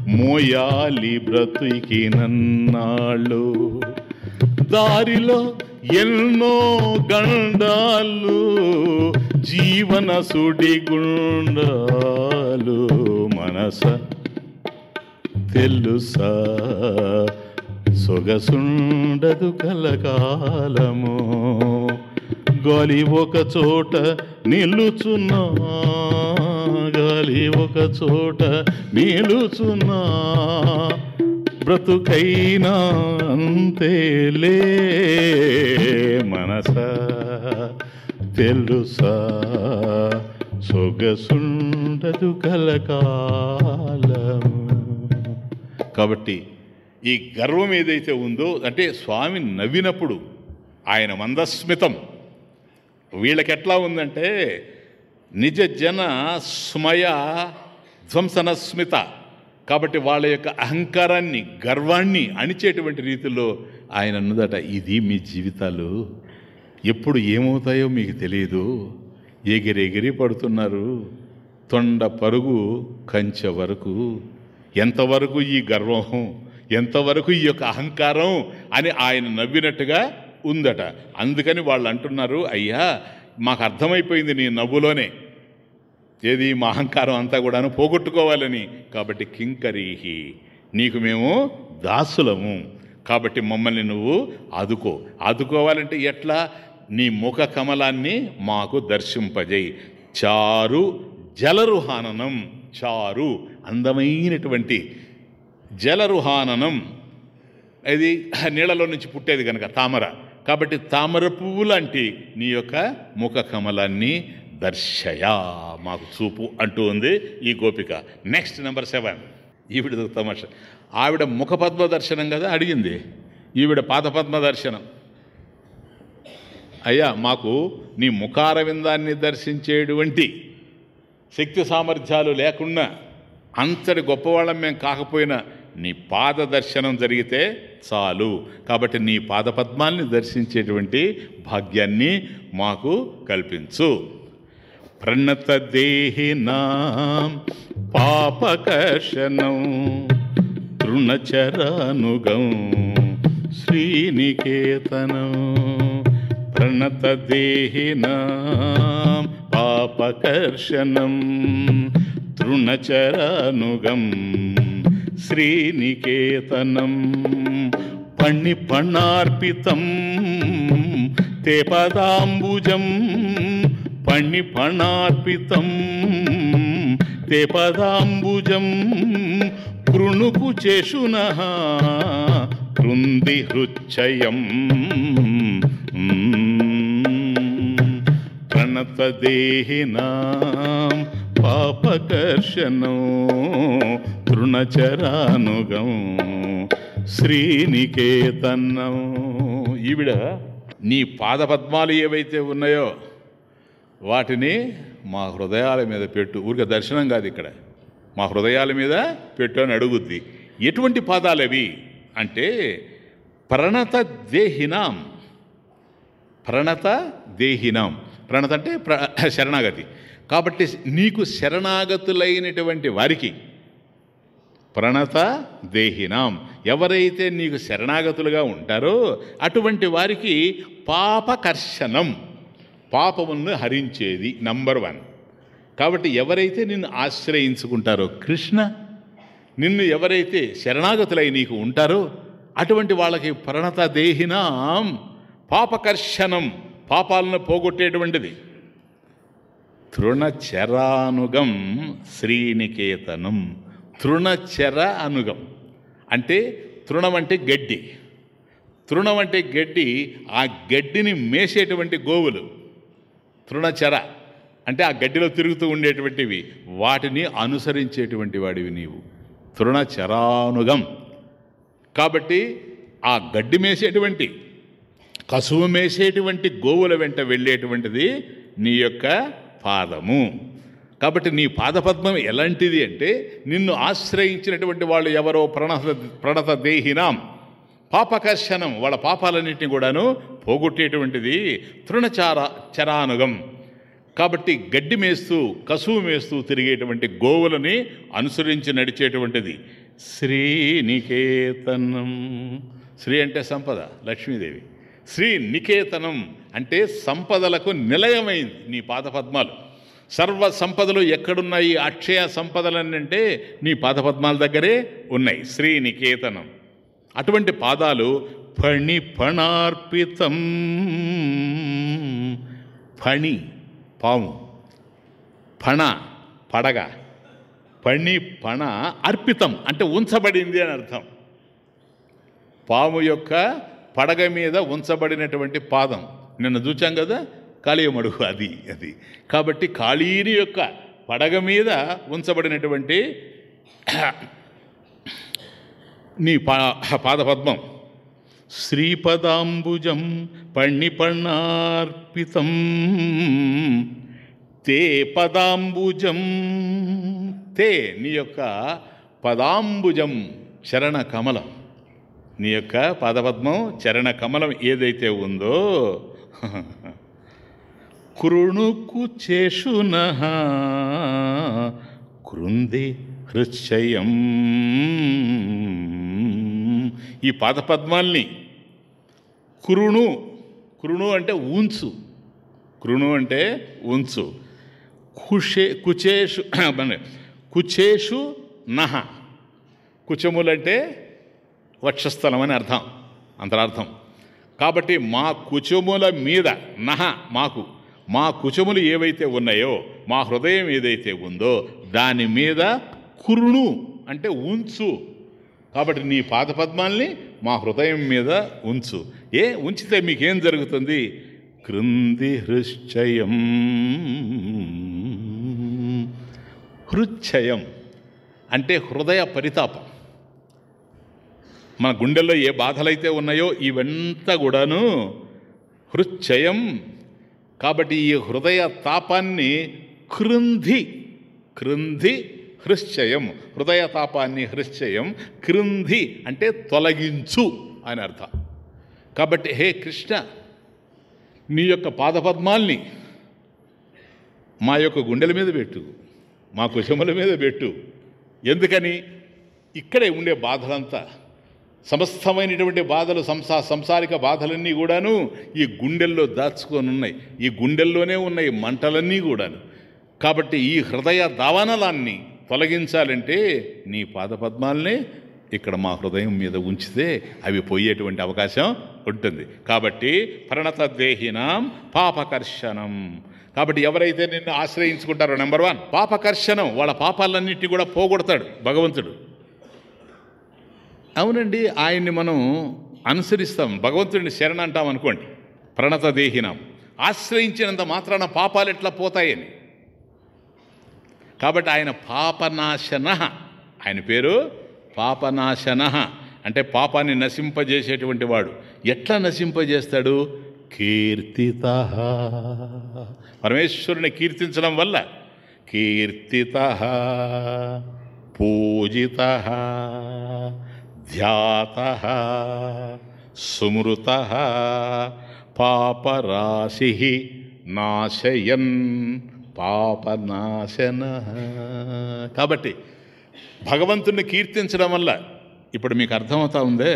మోయాలి బ్రతుకి నన్నాళ్ళు. దారిలో ఎన్నో గండాలు జీవన సుడిగుండాలు మనస తెలుసా? సొగసుండదు కలకాలము. గాలి ఒక చోట నిలుచున్నా గాలి ఒక చోట నిలుచున్నా. బ్రతుకైనా అంతేలే మనస. తెలుసా? సొగసుండదు కలకాలము. కాబట్టి ఈ గర్వం ఏదైతే ఉందో అంటే స్వామి నవ్వినప్పుడు ఆయన మందస్మితం. వీళ్ళకి ఎట్లా ఉందంటే నిజ జన స్మయ ధ్వంసన స్మిత కాబట్టి వాళ్ళ యొక్క అహంకారాన్ని గర్వాన్ని అణిచేటువంటి రీతిలో ఆయన అన్నదట ఇది మీ జీవితాలు. ఎప్పుడు ఏమవుతాయో మీకు తెలియదు. ఎగిరెగిరి పడుతున్నారు. తొండ పరుగు కంచె వరకు. ఎంతవరకు ఈ గర్వం ఎంతవరకు ఈ యొక్క అహంకారం అని ఆయన నవ్వినట్టుగా ఉందట. అందుకని వాళ్ళు అంటున్నారు అయ్యా మాకు అర్థమైపోయింది నీ నవ్వులోనే. ఏది మా అహంకారం అంతా కూడాను పోగొట్టుకోవాలని. కాబట్టి కింకరీహి నీకు మేము దాసులము. కాబట్టి మమ్మల్ని నువ్వు ఆదుకో. ఆదుకోవాలంటే ఎట్లా? నీ ముఖ కమలాన్ని మాకు దర్శింపజేయి. చారు జలరుహాననం చారు అందమైనటువంటి జలరుహాననం. ఇది నీళ్ళలో నుంచి పుట్టేది కనుక తామర. కాబట్టి తామర పువ్వు లాంటి నీ యొక్క ముఖ కమలాన్ని దర్శయా మాకు చూపు అంటూ ఉంది ఈ గోపిక. నెక్స్ట్ నెంబర్ సెవెన్ ఈవిడ తమాష. ఆవిడ ముఖపద్మ దర్శనం కదా అడిగింది. ఈవిడ పాదపద్మ దర్శనం. అయ్యా మాకు నీ ముఖారవిందాన్ని దర్శించేటువంటి శక్తి సామర్థ్యాలు లేకుండా అంతటి గొప్పవాళ్ళం మేము కాకపోయినా నీ పాద దర్శనం జరిగితే చాలు. కాబట్టి నీ పాదపద్మాల్ని దర్శించేటువంటి భాగ్యాన్ని మాకు కల్పించు. ప్రణత దేహినాం పాపకర్షణం తృణచరానుగం శ్రీనికేతనం ప్రణత దేహినాం పాపకర్షణం తృణచరానుగం శ్రీనికేతనం పణి పణార్పితం తే పదాంబుజం పణి పణార్పితం తే పదాంబుజం కృణుకు చేషున కృంది హృచ్చయం ప్రణతదేహినా పాపకర్షణం తృణచరానుగం శ్రీనికేతన్నం. ఈవిడ నీ పాదపద్మాలు ఏవైతే ఉన్నాయో వాటిని మా హృదయాల మీద పెట్టు. ఊరికే దర్శనం కాదు ఇక్కడ. మా హృదయాల మీద పెట్టు అని అడుగుద్ది. ఎటువంటి పాదాలు అవి అంటే ప్రణత దేహినాం. ప్రణత దేహినాం. ప్రణత అంటే ప్ర శరణాగతి. కాబట్టి నీకు శరణాగతులైనటువంటి వారికి ప్రణత దేహినాం. ఎవరైతే నీకు శరణాగతులుగా ఉంటారో అటువంటి వారికి పాపకర్షణం పాపమును హరించేది నంబర్ వన్. కాబట్టి ఎవరైతే నిన్ను ఆశ్రయించుకుంటారో కృష్ణ నిన్ను ఎవరైతే శరణాగతులై నీకు ఉంటారో అటువంటి వాళ్ళకి ప్రణత దేహినాం పాపకర్షణం పాపాలను పోగొట్టేటువంటిది. తృణచరానుగం శ్రీనికేతనం. తృణచర అనుగం. అంటే తృణం అంటే గడ్డి. తృణం అంటే గడ్డి ఆ గడ్డిని మేసేటువంటి గోవులు. తృణచర. అంటే ఆ గడ్డిలో తిరుగుతూ ఉండేటువంటివి. వాటిని అనుసరించేటువంటి వాడివి నీవు. తృణచరానుగం. కాబట్టి ఆ గడ్డి మేసేటువంటి కసువు మేసేటువంటి గోవుల వెంట వెళ్ళేటువంటిది నీ యొక్క పాదము. కాబట్టి నీ పాదపద్మం ఎలాంటిది అంటే నిన్ను ఆశ్రయించినటువంటి వాళ్ళు ఎవరో ప్రణత ప్రణత దేహినాం. పాపకర్షణం వాళ్ళ పాపాలన్నింటినీ కూడాను పోగొట్టేటువంటిది తృణచార చరానుగం. కాబట్టి గడ్డి మేస్తూ కసువు మేస్తూ తిరిగేటువంటి గోవులని అనుసరించి నడిచేటువంటిది శ్రీనికేతనం. శ్రీ అంటే సంపద లక్ష్మీదేవి. శ్రీ నికేతనం అంటే సంపదలకు నిలయమైంది నీ పాదపద్మాలు. సర్వ సంపదలు ఎక్కడున్నాయి? అక్షయ సంపదలనంటే నీ పాదపద్మాల దగ్గరే ఉన్నాయి. శ్రీ నికేతనం అటువంటి పాదాలు ఫణి ఫణార్పితం. ఫణి పాము. ఫణ పడగ. పణి పణ అర్పితం. అంటే ఉంచబడింది అని అర్థం. పాము యొక్క పడగ మీద ఉంచబడినటువంటి పాదం. నిన్న చూచాం కదా? కాళీయమడుగు అది అది. కాబట్టి కాళీని యొక్క పడగ మీద ఉంచబడినటువంటి నీ పా పాదపద్మం. శ్రీపదాంబుజం పణ్ణిపణార్పితం తే పదాంబుజం తే నీ యొక్క పదాంబుజం చరణ కమలం నీ యొక్క పాదపద్మం చరణ కమలం ఏదైతే ఉందో కృణుకు చేషున కృంది హృశ్చయం ఈ పాదపద్మాల్ని కృణు కృణు అంటే ఉంచు. కృణు అంటే ఉంచు. కుషే కుచేషు కుచేషు నహ. కుచములంటే వక్షస్థలం అని అర్థం అంతరార్థం. కాబట్టి మా కుచముల మీద నహ మాకు మా కుచములు ఏవైతే ఉన్నాయో మా హృదయం ఏదైతే ఉందో దాని మీద కురుణు అంటే ఉంచు. కాబట్టి నీ పాదపద్మాల్ని మా హృదయం మీద ఉంచు. ఏ ఉంచితే మీకేం జరుగుతుంది? క్రింది హృశ్చయం హృచ్ఛయం అంటే హృదయ పరితాపం. మన గుండెల్లో ఏ బాధలైతే ఉన్నాయో ఇవంతా కూడాను హృచ్చయం. కాబట్టి ఈ హృదయ తాపాన్ని క్రింది క్రింది హృశ్చయం హృదయ తాపాన్ని హృశ్చయం క్రింది అంటే తొలగించు అని అర్థం. కాబట్టి హే కృష్ణ నీ యొక్క పాదపద్మాల్ని మా యొక్క గుండెల మీద పెట్టు మా కుశముల మీద పెట్టు. ఎందుకని? ఇక్కడే ఉండే బాధలంతా సమస్తమైనటువంటి బాధలు సంసా సంసారిక బాధలన్నీ కూడాను ఈ గుండెల్లో దాచుకొని ఉన్నాయి ఈ గుండెల్లోనే ఉన్నాయి మంటలన్నీ కూడాను. కాబట్టి ఈ హృదయ దావానలాన్ని తొలగించాలంటే నీ పాదపద్మాలనే ఇక్కడ మా హృదయం మీద ఉంచితే అవి పోయేటువంటి అవకాశం ఉంటుంది. కాబట్టి ప్రణత దేహినాం పాపకర్షణం. కాబట్టి ఎవరైతే నిన్ను ఆశ్రయించుకుంటారో నెంబర్ వన్ పాపకర్షణం వాళ్ళ పాపాలన్నింటినీ కూడా పోగొడతాడు భగవంతుడు. అవునండి ఆయన్ని మనం అనుసరిస్తాం. భగవంతుడిని శరణ అంటాం అనుకోండి. ప్రణత దేహినాం ఆశ్రయించినంత మాత్రాన పాపాలు ఎట్లా పోతాయని. కాబట్టి ఆయన పాపనాశన. ఆయన పేరు పాపనాశన. అంటే పాపాన్ని నశింపజేసేటువంటి వాడు. ఎట్లా నశింపజేస్తాడు? కీర్తిత. పరమేశ్వరుని కీర్తించడం వల్ల కీర్తిత. పూజిత. ధ్యాత సుమృత పాపరాశి నాశయన్ పాపనాశన. కాబట్టి భగవంతుణ్ణి కీర్తించడం వల్ల ఇప్పుడు మీకు అర్థమవుతా ఉందే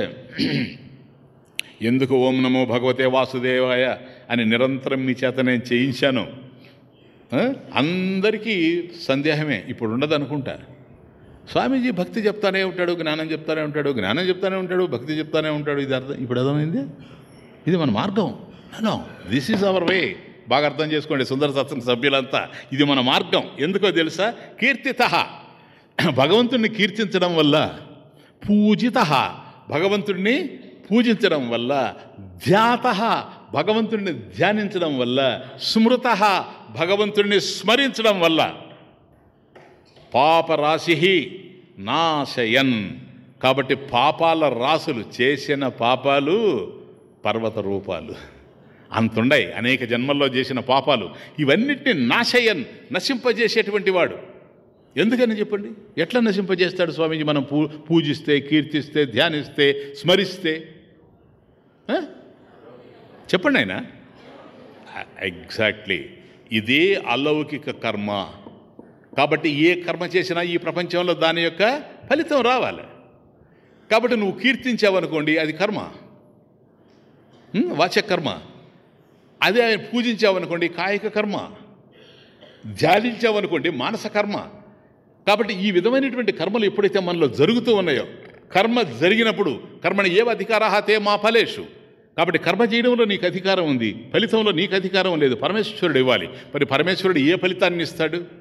ఎందుకు ఓం నమో భగవతే వాసుదేవాయ అని నిరంతరం మీ చేత నేను చేయించాను? అందరికీ సందేహమే ఇప్పుడు ఉండదు అనుకుంటా స్వామీజీ భక్తి చెప్తానే ఉంటాడు జ్ఞానం చెప్తానే ఉంటాడు జ్ఞానం చెప్తానే ఉంటాడు భక్తి చెప్తానే ఉంటాడు. ఇది అర్థం ఇప్పుడు అర్థమైంది? ఇది మన మార్గం. No this is our way బాగా అర్థం చేసుకోండి సుందర సత్సంగ సభ్యులంతా. ఇది మన మార్గం. ఎందుకో తెలుసా? కీర్తిత. భగవంతుణ్ణి కీర్తించడం వల్ల పూజిత. భగవంతుడిని పూజించడం వల్ల ధ్యాత. భగవంతుడిని ధ్యానించడం వల్ల స్మృత. భగవంతుడిని స్మరించడం వల్ల పాపరాశి నాశయన్. కాబట్టి పాపాల రాసులు చేసిన పాపాలు పర్వత రూపాలు. అంతుండయి అనేక జన్మల్లో చేసిన పాపాలు. ఇవన్నిటిని నాశయన్ నశింపజేసేటువంటి వాడు. ఎందుకని చెప్పండి? ఎట్లా నశింపజేస్తాడు స్వామీజీ? మనం పూ పూజిస్తే కీర్తిస్తే ధ్యానిస్తే స్మరిస్తే. చెప్పండి ఆయన. ఎగ్జాక్ట్లీ. ఇదే అలౌకిక కర్మ. కాబట్టి ఏ కర్మ చేసినా ఈ ప్రపంచంలో దాని యొక్క ఫలితం రావాలి. కాబట్టి నువ్వు కీర్తించావనుకోండి అది కర్మ. వాచకర్మ. వాచక కర్మ అదే ఆయన పూజించావనుకోండి కాయిక కర్మ. ధ్యానించావనుకోండి మానస కర్మ. కాబట్టి ఈ విధమైనటువంటి కర్మలు ఎప్పుడైతే మనలో జరుగుతూ ఉన్నాయో కర్మ జరిగినప్పుడు కర్మని ఏవ అధికారాహతే మా ఫలేషు. కాబట్టి కర్మ చేయడంలో నీకు అధికారం ఉంది ఫలితంలో నీకు అధికారం లేదు పరమేశ్వరుడు ఇవ్వాలి. మరి పరమేశ్వరుడు ఏ ఫలితాన్ని ఇస్తాడు?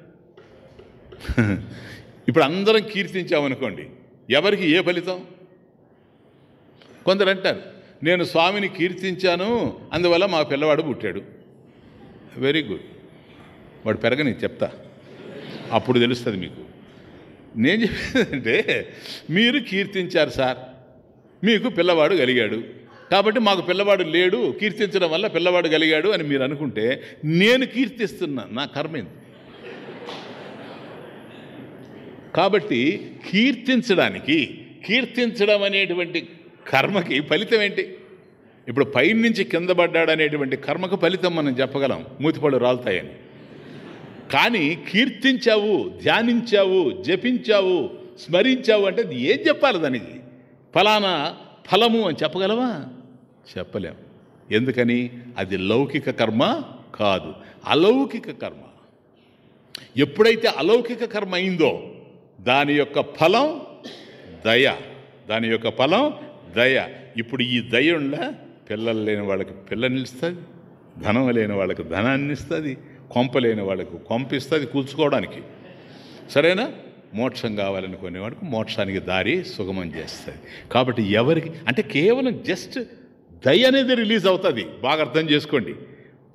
ఇప్పుడు అందరం కీర్తించామనుకోండి ఎవరికి ఏ ఫలితం? కొందరు అంటారు నేను స్వామిని కీర్తించాను అందువల్ల మా పిల్లవాడు పుట్టాడు. వెరీ గుడ్ వాడు పెరగని చెప్తా. అప్పుడు తెలుస్తుంది మీకు. నేను చెప్పేదంటే మీరు కీర్తించారు సార్ మీకు పిల్లవాడు కలిగాడు. కాబట్టి మాకు పిల్లవాడు లేడు కీర్తించడం వల్ల పిల్లవాడు కలిగాడు అని మీరు అనుకుంటే నేను కీర్తిస్తున్నా నా కర్మేంది కాబట్టి కీర్తించడానికి కీర్తించడం అనేటువంటి కర్మకి ఫలితం ఏంటి? ఇప్పుడు పైనుంచి కింద పడ్డాడు అనేటువంటి కర్మకు ఫలితం మనం చెప్పగలం. మూతిపళ్ళు రాలుతాయని. కానీ కీర్తించావు ధ్యానించావు జపించావు స్మరించావు అంటే అది ఏం చెప్పాలి దానికి? ఫలానా ఫలము అని చెప్పగలవా చెప్పలేం. ఎందుకని? అది లౌకిక కర్మ కాదు. అలౌకిక కర్మ. ఎప్పుడైతే అలౌకిక కర్మ అయిందో దాని యొక్క ఫలం దయ. దాని యొక్క ఫలం దయ. ఇప్పుడు ఈ దయ ఉండ పిల్లలు లేని వాళ్ళకి పిల్లనిస్తుంది ధనం లేని వాళ్ళకి ధనాన్ని ఇస్తుంది కొంప లేని వాళ్ళకి కొంపిస్తుంది కూల్చుకోవడానికి. సరేనా? మోక్షం కావాలనుకునేవాడికి మోక్షానికి దారి సుగమం చేస్తుంది. కాబట్టి ఎవరికి అంటే కేవలం జస్ట్ దయ అనేది రిలీజ్ అవుతుంది. బాగా అర్థం చేసుకోండి.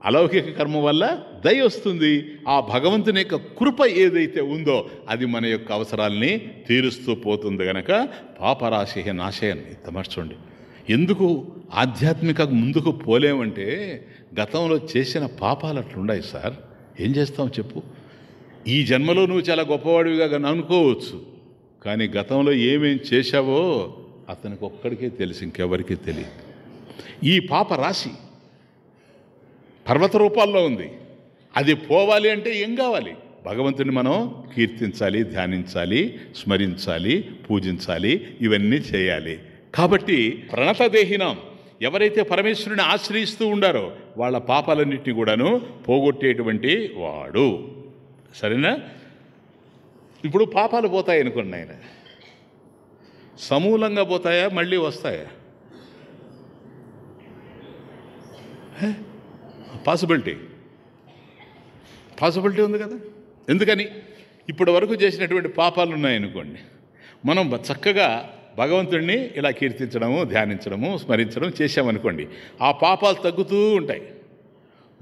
అలౌకిక కర్మ వల్ల దయ వస్తుంది. ఆ భగవంతుని యొక్క కృప ఏదైతే ఉందో అది మన యొక్క అవసరాల్ని తీరుస్తూ పోతుంది గనక పాపరాశి నాశయన్. తమర్చండి ఎందుకు ఆధ్యాత్మిక ముందుకు పోలేమంటే గతంలో చేసిన పాపాలు అట్లున్నాయి సార్. ఏం చేస్తాం చెప్పు? ఈ జన్మలో నువ్వు చాలా గొప్పవాడివిగా అనుకోవచ్చు. కానీ గతంలో ఏమేం చేశావో అతనికి ఒక్కడికే తెలుసు ఇంకెవరికీ తెలియదు. ఈ పాప రాశి పర్వత రూపాల్లో ఉంది. అది పోవాలి అంటే ఏం కావాలి? భగవంతుని మనం కీర్తించాలి ధ్యానించాలి స్మరించాలి పూజించాలి ఇవన్నీ చేయాలి. కాబట్టి ప్రణతదేహినం ఎవరైతే పరమేశ్వరుని ఆశ్రయిస్తూ ఉండారో వాళ్ళ పాపాలన్నింటినీ కూడాను పోగొట్టేటువంటి వాడు. సరేనా? ఇప్పుడు పాపాలు పోతాయి అనుకోండి ఆయన సమూలంగా పోతాయా? మళ్ళీ వస్తాయా? పాసిబిలిటీ. పాసిబిలిటీ ఉంది కదా? ఎందుకని? ఇప్పటి వరకు చేసినటువంటి పాపాలు ఉన్నాయనుకోండి. మనం చక్కగా భగవంతుడిని ఇలా కీర్తించడము ధ్యానించడము స్మరించడం చేసామనుకోండి ఆ పాపాలు తగ్గుతూ ఉంటాయి.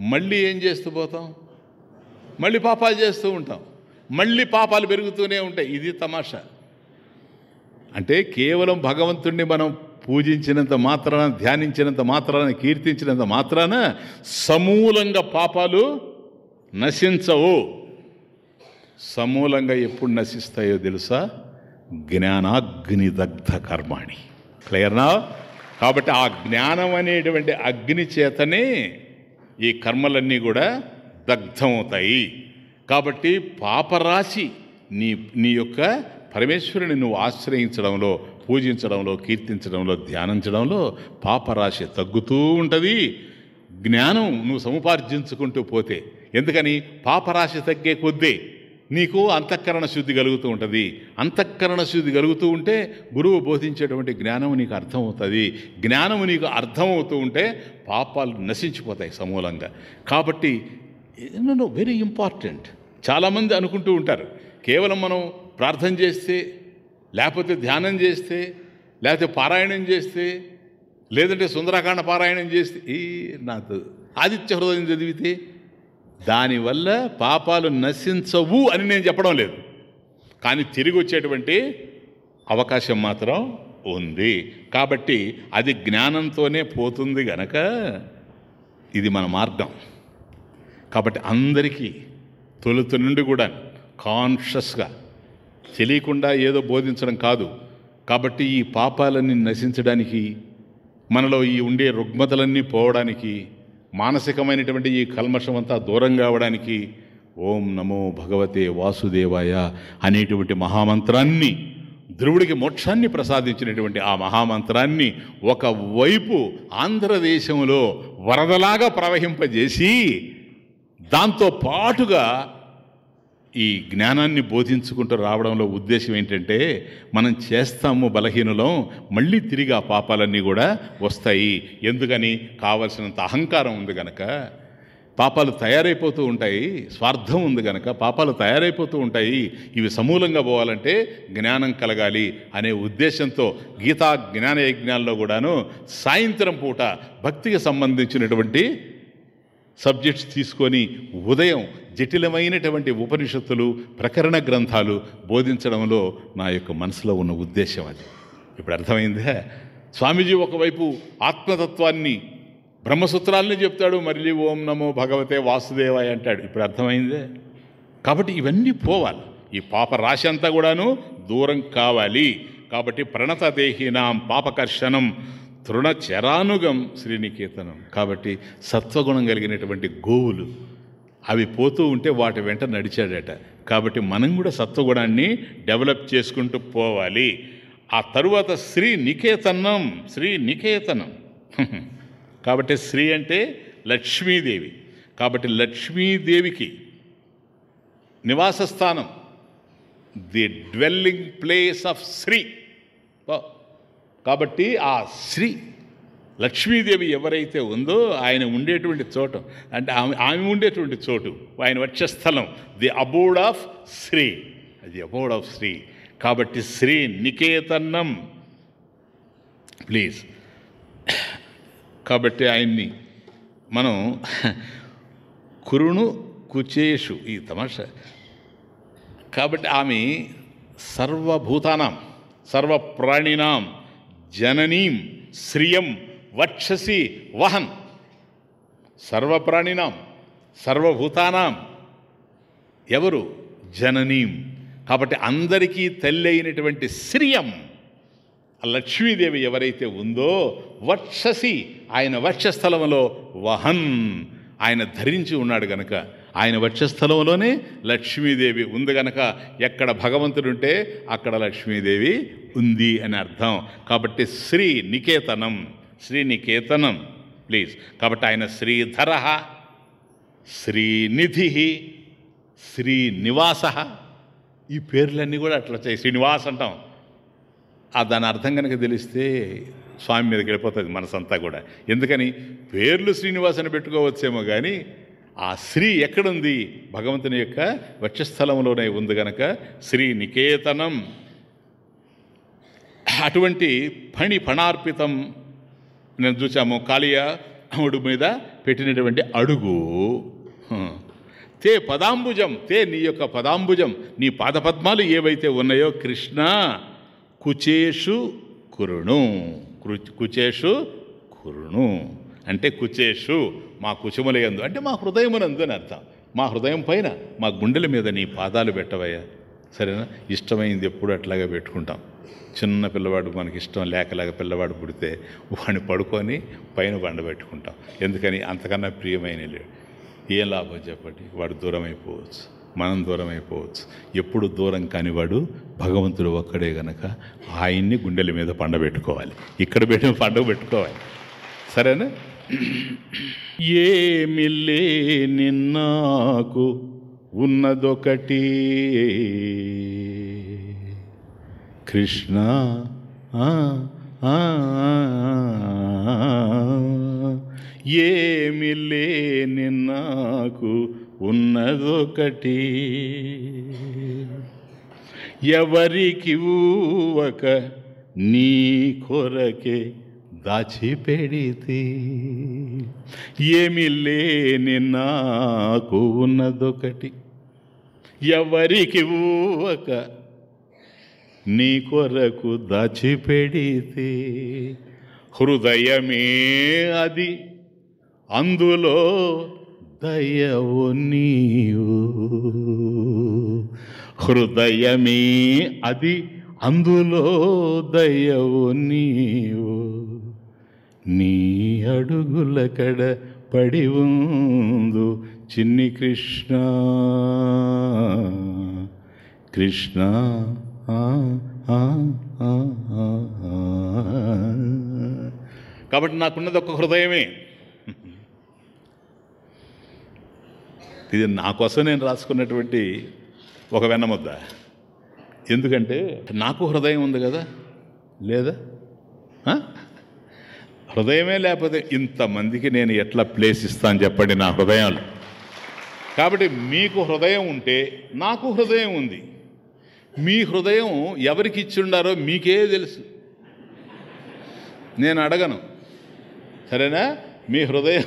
మళ్ళీ ఏం చేస్తూ పోతాం? మళ్ళీ పాపాలు చేస్తూ ఉంటాం. మళ్ళీ పాపాలు పెరుగుతూనే ఉంటాయి. ఇది తమాషా. అంటే కేవలం భగవంతుణ్ణి మనం పూజించినంత మాత్రాన ధ్యానించినంత మాత్రాన కీర్తించినంత మాత్రాన సమూలంగా పాపాలు నశించవు. సమూలంగా ఎప్పుడు నశిస్తాయో తెలుసా? జ్ఞానాగ్నిదగ్ధ కర్మాణి. క్లియర్నా కాబట్టి ఆ జ్ఞానం అనేటువంటి అగ్ని చేతనే ఈ కర్మలన్నీ కూడా దగ్ధమవుతాయి. కాబట్టి పాపరాశి నీ నీ యొక్క పరమేశ్వరుని నువ్వు ఆశ్రయించడంలో పూజించడంలో కీర్తించడంలో ధ్యానించడంలో పాపరాశి తగ్గుతూ ఉంటుంది. జ్ఞానం నువ్వు సముపార్జించుకుంటూ పోతే ఎందుకని పాపరాశి తగ్గే కొద్దీ నీకు అంతఃకరణ శుద్ధి కలుగుతూ ఉంటుంది. అంతఃకరణ శుద్ధి కలుగుతూ ఉంటే గురువు బోధించేటువంటి జ్ఞానం నీకు అర్థమవుతుంది. జ్ఞానం నీకు అర్థమవుతూ ఉంటే పాపాలు నశించిపోతాయి సమూలంగా. కాబట్టి నో వెరీ ఇంపార్టెంట్ చాలామంది అనుకుంటూ ఉంటారు కేవలం మనం ప్రార్థన చేస్తే లేకపోతే ధ్యానం చేస్తే లేకపోతే పారాయణం చేస్తే లేదంటే సుందరాకాండ పారాయణం చేస్తే ఈ నాకు ఆదిత్య హృదయం చదివితే దానివల్ల పాపాలు నశించవు అని నేను చెప్పడం లేదు. కానీ తిరిగి వచ్చేటువంటి అవకాశం మాత్రం ఉంది. కాబట్టి అది జ్ఞానంతోనే పోతుంది గనక ఇది మన మార్గం. కాబట్టి అందరికీ తొలుత నుండి కూడా కాన్షియస్గా తెలియకుండా ఏదో బోధించడం కాదు. కాబట్టి ఈ పాపాలన్నీ నశించడానికి మనలో ఈ ఉండే రుగ్మతలన్నీ పోవడానికి మానసికమైనటువంటి ఈ కల్మషం అంతా దూరం కావడానికి ఓం నమో భగవతే వాసుదేవాయ అనేటువంటి మహామంత్రాన్ని ధ్రువుడికి మోక్షాన్ని ప్రసాదించినటువంటి ఆ మహామంత్రాన్ని ఒకవైపు ఆంధ్రదేశంలో వరదలాగా ప్రవహింపజేసి దాంతో పాటుగా ఈ జ్ఞానాన్ని బోధించుకుంటూ రావడంలో ఉద్దేశం ఏంటంటే మనం చేస్తాము బలహీనలో మళ్ళీ తిరిగి ఆ పాపాలన్నీ కూడా వస్తాయి. ఎందుకని? కావలసినంత అహంకారం ఉంది గనక. పాపాలు తయారైపోతూ ఉంటాయి. స్వార్థం ఉంది గనక పాపాలు తయారైపోతూ ఉంటాయి. ఇవి సమూలంగా పోవాలంటే జ్ఞానం కలగాలి అనే ఉద్దేశంతో గీతా జ్ఞాన యజ్ఞాల్లో కూడాను సాయంత్రం పూట భక్తికి సంబంధించినటువంటి సబ్జెక్ట్స్ తీసుకొని ఉదయం జటిలమైనటువంటి ఉపనిషత్తులు ప్రకరణ గ్రంథాలు బోధించడంలో నా యొక్క మనసులో ఉన్న ఉద్దేశం అది. ఇప్పుడు అర్థమైందే? స్వామీజీ ఒకవైపు ఆత్మతత్వాన్ని బ్రహ్మసూత్రాలని చెప్తాడు మళ్ళీ ఓం నమో భగవతే వాసుదేవాయ అంటాడు. ఇప్పుడు అర్థమైందే? కాబట్టి ఇవన్నీ పోవాలి. ఈ పాప రాశి అంతా కూడాను దూరం కావాలి. కాబట్టి ప్రణతదేహీనాం పాపకర్షణం తృణచరానుగం శ్రీనికేతనం. కాబట్టి సత్వగుణం కలిగినటువంటి గోవులు అవి పోతూ ఉంటే వాటి వెంట నడిచాడట. కాబట్టి మనం కూడా సత్వగుణాన్ని డెవలప్ చేసుకుంటూ పోవాలి. ఆ తరువాత శ్రీ నికేతనం శ్రీ నికేతనం. కాబట్టి శ్రీ అంటే లక్ష్మీదేవి. కాబట్టి లక్ష్మీదేవికి నివాస స్థానం the dwelling place of Shri. కాబట్టి ఆ శ్రీ లక్ష్మీదేవి ఎవరైతే ఉందో ఆయన ఉండేటువంటి చోటు. అంటే ఆమె ఆమె ఉండేటువంటి చోటు. ఆయన వచ్చే స్థలం ది అబోర్డ్ ఆఫ్ శ్రీ అది అబోర్డ్ ఆఫ్ శ్రీ కాబట్టి శ్రీ నికేతన్నం. ప్లీజ్ కాబట్టి ఆయన్ని మనం కురుణు కుచేషు ఈ తమాషా. కాబట్టి ఆమె సర్వభూతానాం సర్వప్రాణినాం జననీం శ్రియం వక్షసి వహన్ సర్వప్రాణినాం సర్వభూతానాం. ఎవరు? జననీం. కాబట్టి అందరికీ తల్లి అయినటువంటి శ్రియం. ఆ లక్ష్మీదేవి ఎవరైతే ఉందో వక్షసి ఆయన వక్షస్థలంలో వహన్ ఆయన ధరించి ఉన్నాడు గనక ఆయన వక్షస్థలంలోనే లక్ష్మీదేవి ఉంది గనక ఎక్కడ భగవంతుడుంటే అక్కడ లక్ష్మీదేవి ఉంది అని అర్థం. కాబట్టి శ్రీ నికేతనం. శ్రీనికేతనం ప్లీజ్ కాబట్టి ఆయన శ్రీధర శ్రీనిధి శ్రీనివాస. ఈ పేర్లన్నీ కూడా అట్లా వచ్చాయి శ్రీనివాస్ అంటాం. ఆ దాని అర్థం కనుక తెలిస్తే స్వామి మీదకి వెళ్ళిపోతుంది మనసంతా కూడా. ఎందుకని? పేర్లు శ్రీనివాస్ అని పెట్టుకోవచ్చేమో కానీ ఆ శ్రీ ఎక్కడుంది? భగవంతుని యొక్క వక్షస్థలంలోనే ఉంది గనక శ్రీ నికేతనం అటువంటి ఫణి ఫణార్పితం నేను చూసాము కాళియాముడు మీద పెట్టినటువంటి అడుగు. తే పదాంబుజం తే నీ యొక్క పదాంబుజం నీ పాదపద్మాలు ఏవైతే ఉన్నాయో కృష్ణ కుచేషు కురుణు. కుచేషు కురుణు. అంటే కుచేషు మా కుచములయందు అంటే మా హృదయమునందు అని అర్థం. మా హృదయం పైన మా గుండెల మీద నీ పాదాలు పెట్టవయ్యా. సరేనా? ఇష్టమైంది ఎప్పుడు అట్లాగే పెట్టుకుంటాం. చిన్న పిల్లవాడు మనకి ఇష్టం లేకలేక పిల్లవాడు పుడితే వాడిని పడుకొని పైన పండబెట్టుకుంటాం ఎందుకని? అంతకన్నా ప్రియమైన లేడు ఏం లాభం చెప్పండి? వాడు దూరం అయిపోవచ్చు మనం దూరం అయిపోవచ్చు ఎప్పుడు దూరం కానివాడు భగవంతుడు ఒక్కడే గనక ఆయన్ని గుండెల మీద పండబెట్టుకోవాలి ఇక్కడ పెట్టిన పండుగ పెట్టుకోవాలి. సరేనా? ఏమిల్లే నిన్నాకు ఉన్నదొకటి. కృష్ణ ఆ, ఆ, ఏమి లేని నాకు ఉన్నదొకటి. ఎవరికి ఊవక నీ కొరకే దాచిపెడితే. ఏమి లేని నాకు ఉన్నదొకటి. ఎవరికి ఊవక నీ కొరకు దాచిపెడితే హృదయమే అది. అందులో దయవు నీవు. హృదయమే అది అందులో దయవు నీవు. నీ అడుగుల కడ పడి ఉందు చిన్ని కృష్ణ. కృష్ణ కాబట్టి నాకున్నది ఒక హృదయమే. ఇది నా కోసం నేను రాసుకున్నటువంటి ఒక వెన్నముద్ద. ఎందుకంటే నాకు హృదయం ఉంది కదా. లేదా? హృదయమే లేకపోతే ఇంతమందికి నేను ఎట్లా ప్లేస్ ఇస్తాను చెప్పండి నా హృదయాలు. కాబట్టి మీకు హృదయం ఉంటే నాకు హృదయం ఉంది. మీ హృదయం ఎవరికి ఇచ్చిండారో మీకే తెలుసు. నేను అడగను. సరేనా? మీ హృదయం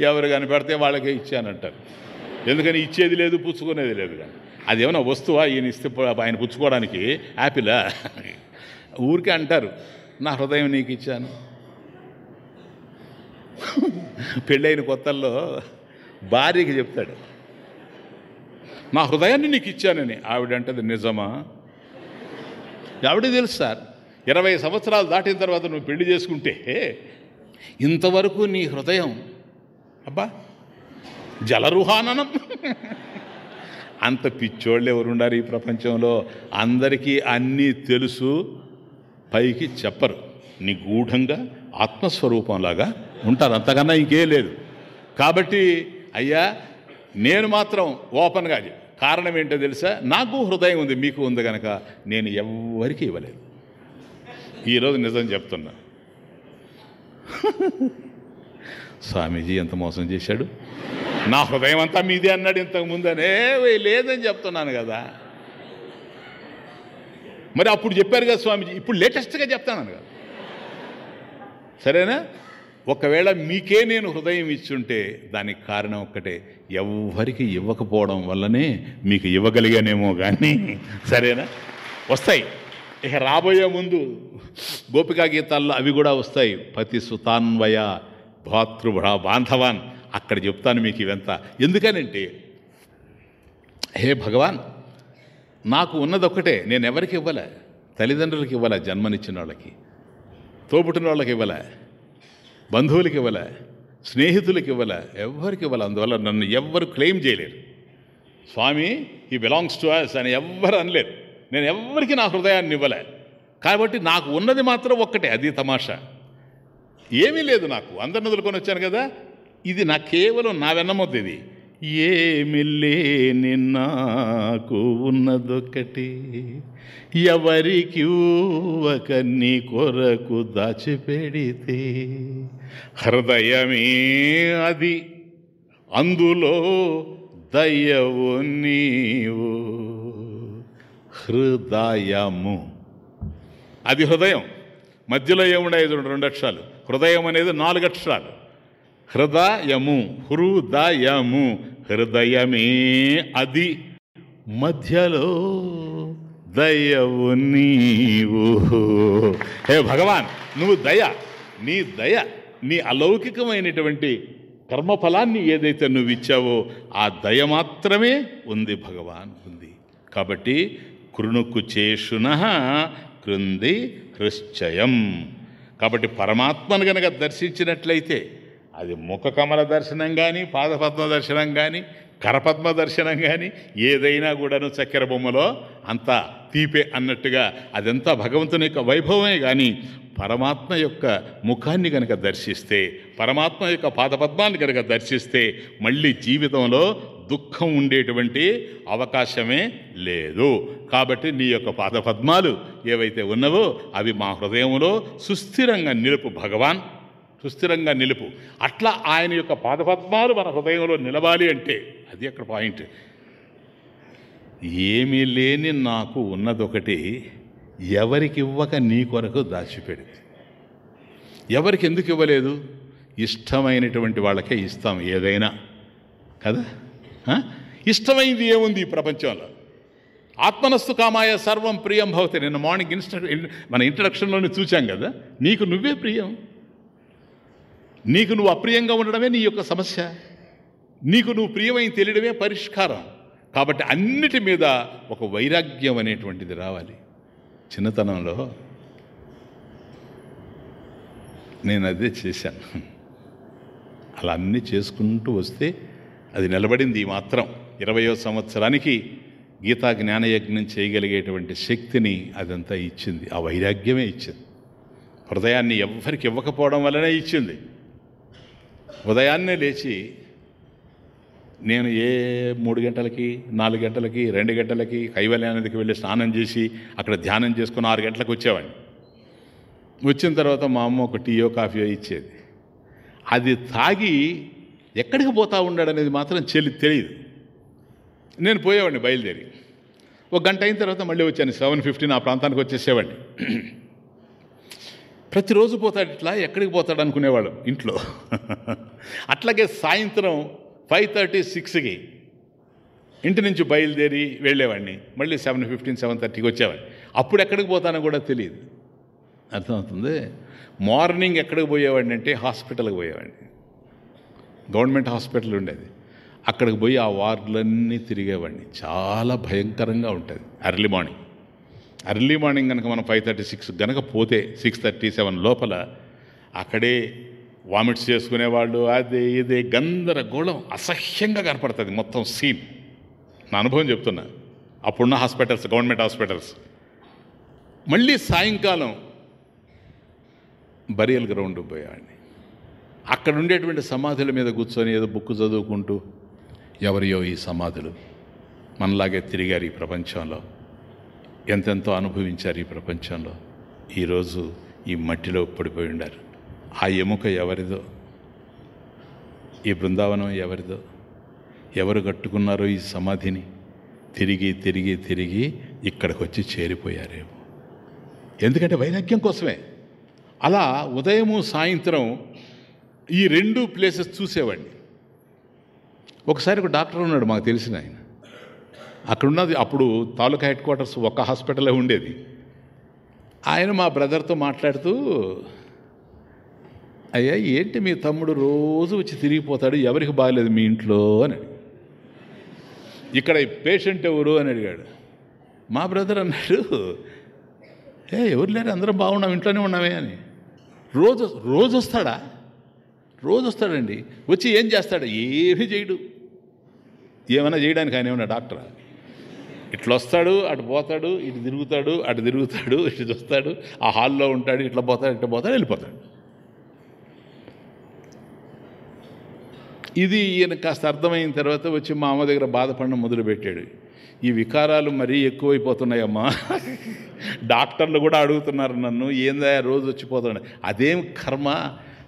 ఎవరు కనిపెడితే వాళ్ళకే ఇచ్చానంటారు. ఎందుకని ఇచ్చేది లేదు పుచ్చుకునేది లేదు కానీ. అది ఏమైనా వస్తువా? ఈయన ఇస్తే ఆయన పుచ్చుకోవడానికి యాపిలా? ఊరికే అంటారు నా హృదయం నీకు ఇచ్చాను. పెళ్ళైన కొత్తల్లో భార్యకి చెప్తాడు. మా హృదయాన్ని నీకు ఇచ్చానని. ఆవిడంటది నిజమా? ఆవిడ తెలుసు సార్ ఇరవై సంవత్సరాలు దాటిన తర్వాత నువ్వు పెళ్ళి చేసుకుంటే ఇంతవరకు నీ హృదయం అబ్బా జలరుహాననం. అంత పిచ్చోళ్ళు ఎవరున్నారు ఈ ప్రపంచంలో? అందరికీ అన్నీ తెలుసు పైకి చెప్పరు. నిగూఢంగా ఆత్మస్వరూపంలాగా ఉంటారు. అంతకన్నా ఇంకే లేదు. కాబట్టి అయ్యా నేను మాత్రం ఓపెన్గా కారణం ఏంటో తెలుసా? నాకు హృదయం ఉంది మీకు ఉంది కనుక నేను ఎవరికి ఇవ్వలేదు. ఈరోజు నిజం చెప్తున్నా. స్వామీజీ ఎంత మోసం చేశాడు? నా హృదయం అంతా మీదే అన్నాడు ఇంతకు ముందనే లేదని చెప్తున్నాను కదా. మరి అప్పుడు చెప్పారు కదా స్వామీజీ ఇప్పుడు లేటెస్ట్గా చెప్తాను కదా. సరేనా? ఒకవేళ మీకే నేను హృదయం ఇచ్చుంటే దానికి కారణం ఒక్కటే. ఎవ్వరికి ఇవ్వకపోవడం వల్లనే మీకు ఇవ్వగలిగానేమో కానీ సరేనా? వస్తాయి. ఇక రాబోయే ముందు గోపికా గీతాల్లో అవి కూడా వస్తాయి. పతి సుతాన్వయ భాతృభ బాంధవాన్. అక్కడ చెప్తాను మీకు ఇవంతా. ఎందుకనంటే హే భగవాన్ నాకు ఉన్నదొక్కటే. నేను ఎవరికి ఇవ్వలే? తల్లిదండ్రులకి ఇవ్వలే జన్మనిచ్చిన వాళ్ళకి. తోబుట్టిన వాళ్ళకి ఇవ్వలే బంధువులకి ఇవ్వలే. స్నేహితులకి ఇవ్వలే ఎవరికి ఇవ్వలే. అందువల్ల నన్ను ఎవ్వరు క్లెయిమ్ చేయలేరు. స్వామి ఈ బిలాంగ్స్ టు అస్ అని ఎవ్వరు అనలేరు. నేను ఎవ్వరికి నా హృదయాన్ని ఇవ్వలే. కాబట్టి నాకు ఉన్నది మాత్రం ఒక్కటే అది తమాషా. ఏమీ లేదు నాకు. అందరిని వదులుకొని వచ్చాను కదా. ఇది నా కేవలం నా వెన్నమొద్దు ఇది. ఏమి నిన్నాకు నాకు ఉన్నదొక్కటి ఎవరికి ఒక నీ కొరకు దాచిపెడితే. హృదయమే అది అందులో దయవు నీవు. హృదయము. అది హృదయం. మధ్యలో ఏముండేది రెండు అక్షరాలు. హృదయం అనేది నాలుగు అక్షరాలు. హృదయము హృదయము హృదయమే అది. మధ్యలో దయవు నీవు. హే భగవాన్ నువ్వు దయ నీ దయ నీ అలౌకికమైనటువంటి కర్మఫలాన్ని ఏదైతే నువ్వు ఇచ్చావో ఆ దయ మాత్రమే ఉంది భగవాన్ ఉంది. కాబట్టి కృణుకు చేషున కృంది హృశ్చయం. కాబట్టి పరమాత్మను గనక దర్శించినట్లయితే అది ముఖకమల దర్శనం కానీ పాదపద్మ దర్శనం కానీ కరపద్మ దర్శనం కానీ ఏదైనా కూడాను చక్కెర బొమ్మలో అంతా తీపే అన్నట్టుగా అదంతా భగవంతుని యొక్క వైభవమే కానీ పరమాత్మ యొక్క ముఖాన్ని కనుక దర్శిస్తే పరమాత్మ యొక్క పాదపద్మాన్ని కనుక దర్శిస్తే మళ్ళీ జీవితంలో దుఃఖం ఉండేటువంటి అవకాశమే లేదు. కాబట్టి నీ యొక్క పాదపద్మాలు ఏవైతే ఉన్నవో అవి మా హృదయంలో సుస్థిరంగా నిలుపు భగవాన్. సుస్థిరంగా నిలుపు. అట్లా ఆయన యొక్క పాదపద్మాలు మన హృదయంలో నిలవాలి అంటే అది అక్కడ పాయింట్? ఏమీ లేని నాకు ఉన్నదొకటి ఎవరికి ఇవ్వక నీ కొరకు దాచిపెడింది ఎవరికి ఎందుకు ఇవ్వలేదు? ఇష్టమైనటువంటి వాళ్ళకే ఇస్తాం ఏదైనా. కదా? ఇష్టమైంది ఏముంది ఈ ప్రపంచంలో? ఆత్మనస్తు కామాయ సర్వం ప్రియం భవతి. నిన్న మార్నింగ్ ఇన్స్ట మన ఇంట్రడక్షన్లోనే చూచాం కదా? నీకు నువ్వే ప్రియం. నీకు నువ్వు అప్రియంగా ఉండడమే నీ యొక్క సమస్య. నీకు నువ్వు ప్రియమై తెలియడమే పరిష్కారం. కాబట్టి అన్నిటి మీద ఒక వైరాగ్యం అనేటువంటిది రావాలి. చిన్నతనంలో నేను అదే చేశాను. అలా అన్నీ చేసుకుంటూ వస్తే అది నిలబడింది ఈ మాత్రం. ఇరవయో సంవత్సరానికి గీతా జ్ఞానయజ్ఞం చేయగలిగేటువంటి శక్తిని అదంతా ఇచ్చింది. ఆ వైరాగ్యమే ఇచ్చింది. హృదయాన్ని ఎవ్వరికి ఇవ్వకపోవడం వల్లనే ఇచ్చింది. ఉదయాన్నే లేచి నేను ఏ మూడు గంటలకి నాలుగు గంటలకి రెండు గంటలకి కైవల్యానికి వెళ్ళి స్నానం చేసి అక్కడ ధ్యానం చేసుకుని ఆరు గంటలకు వచ్చేవాడిని. వచ్చిన తర్వాత మా అమ్మ ఒక టీయో కాఫీయో ఇచ్చేది. అది తాగి ఎక్కడికి పోతా ఉన్నాడు అనేది మాత్రం చెల్లి తెలియదు నేను పోయేవాడిని బయలుదేరి. ఒక గంట అయిన తర్వాత మళ్ళీ వచ్చాను. సెవెన్ ఫిఫ్టీన్ ఆ ప్రాంతానికి వచ్చేసేవాడిని. ప్రతిరోజు పోతాడు ఇట్లా ఎక్కడికి పోతాడు అనుకునేవాడు ఇంట్లో. అట్లాగే సాయంత్రం ఫైవ్ థర్టీ సిక్స్కి ఇంటి నుంచి బయలుదేరి వెళ్ళేవాడిని. మళ్ళీ సెవెన్ ఫిఫ్టీన్ సెవెన్ థర్టీకి వచ్చేవాడిని. అప్పుడు ఎక్కడికి పోతానో కూడా తెలియదు. అర్థమవుతుంది? మార్నింగ్ ఎక్కడికి పోయేవాడిని అంటే హాస్పిటల్కి పోయేవాడిని. గవర్నమెంట్ హాస్పిటల్ ఉండేది. అక్కడికి పోయి ఆ వార్డులన్నీ తిరిగేవాడిని. చాలా భయంకరంగా ఉంటుంది. Early morning. అర్లీ మార్నింగ్ కనుక మనం ఫైవ్ థర్టీ సిక్స్ కనుక పోతే సిక్స్ థర్టీ సెవెన్ లోపల అక్కడే వామిట్స్ చేసుకునేవాళ్ళు అదే ఇదే గందరగోళం అసహ్యంగా కనపడుతుంది మొత్తం సీన్. నా అనుభవం చెప్తున్నా. అప్పుడున్న హాస్పిటల్స్ గవర్నమెంట్ హాస్పిటల్స్. మళ్ళీ సాయంకాలం బరియల్ గ్రౌండ్ పోయేవాడిని. అక్కడ ఉండేటువంటి సమాధుల మీద కూర్చొని ఏదో బుక్ చదువుకుంటూ ఎవరియో ఈ సమాధులు మనలాగే తిరిగారు ఈ ప్రపంచంలో. ఎంతెంతో అనుభవించారు ఈ ప్రపంచంలో. ఈరోజు ఈ మట్టిలో పడిపోయి ఉండారు. ఆ ఎముక ఎవరిదో? ఈ బృందావనం ఎవరిదో? ఎవరు కట్టుకున్నారో ఈ సమాధిని? తిరిగి తిరిగి తిరిగి ఇక్కడికి వచ్చి చేరిపోయారేమో. ఎందుకంటే వైరాగ్యం కోసమే. అలా ఉదయము సాయంత్రం ఈ రెండు ప్లేసెస్ చూసేవాడిని. ఒకసారి ఒక డాక్టర్ ఉన్నాడు మాకు తెలిసిన ఆయన. అక్కడ ఉన్నది అప్పుడు తాలూకా హెడ్ క్వార్టర్స్ ఒక హాస్పిటలే ఉండేది. ఆయన మా బ్రదర్తో మాట్లాడుతూ అయ్యా ఏంటి మీ తమ్ముడు రోజు వచ్చి తిరిగిపోతాడు? ఎవరికి బాగలేదు మీ ఇంట్లో? అని ఇక్కడ పేషెంట్ ఎవరు? అని అడిగాడు. మా బ్రదర్ అన్నాడు ఏ ఎవరు లేరు? అందరం బాగున్నాం ఇంట్లోనే ఉన్నామే అని. రోజు రోజు వస్తాడా? రోజు వస్తాడండి. వచ్చి ఏం చేస్తాడు? ఏమీ చేయడు. ఏమైనా చేయడానికి ఆయన ఏమన్నా డాక్టరా? ఇట్లా వస్తాడు అటు పోతాడు ఇటు తిరుగుతాడు అటు తిరుగుతాడు ఇటు వస్తాడు ఆ హాల్లో ఉంటాడు ఇట్లా పోతాడు ఇట్లా పోతాడు వెళ్ళిపోతాడు. ఇది ఈయన కాస్త అర్థమైన తర్వాత వచ్చి మా అమ్మ దగ్గర బాధపడడం మొదలుపెట్టాడు. ఈ వికారాలు మరీ ఎక్కువైపోతున్నాయమ్మా. డాక్టర్లు కూడా అడుగుతున్నారు నన్ను ఏందా రోజు వచ్చిపోతాడు అదేం కర్మ?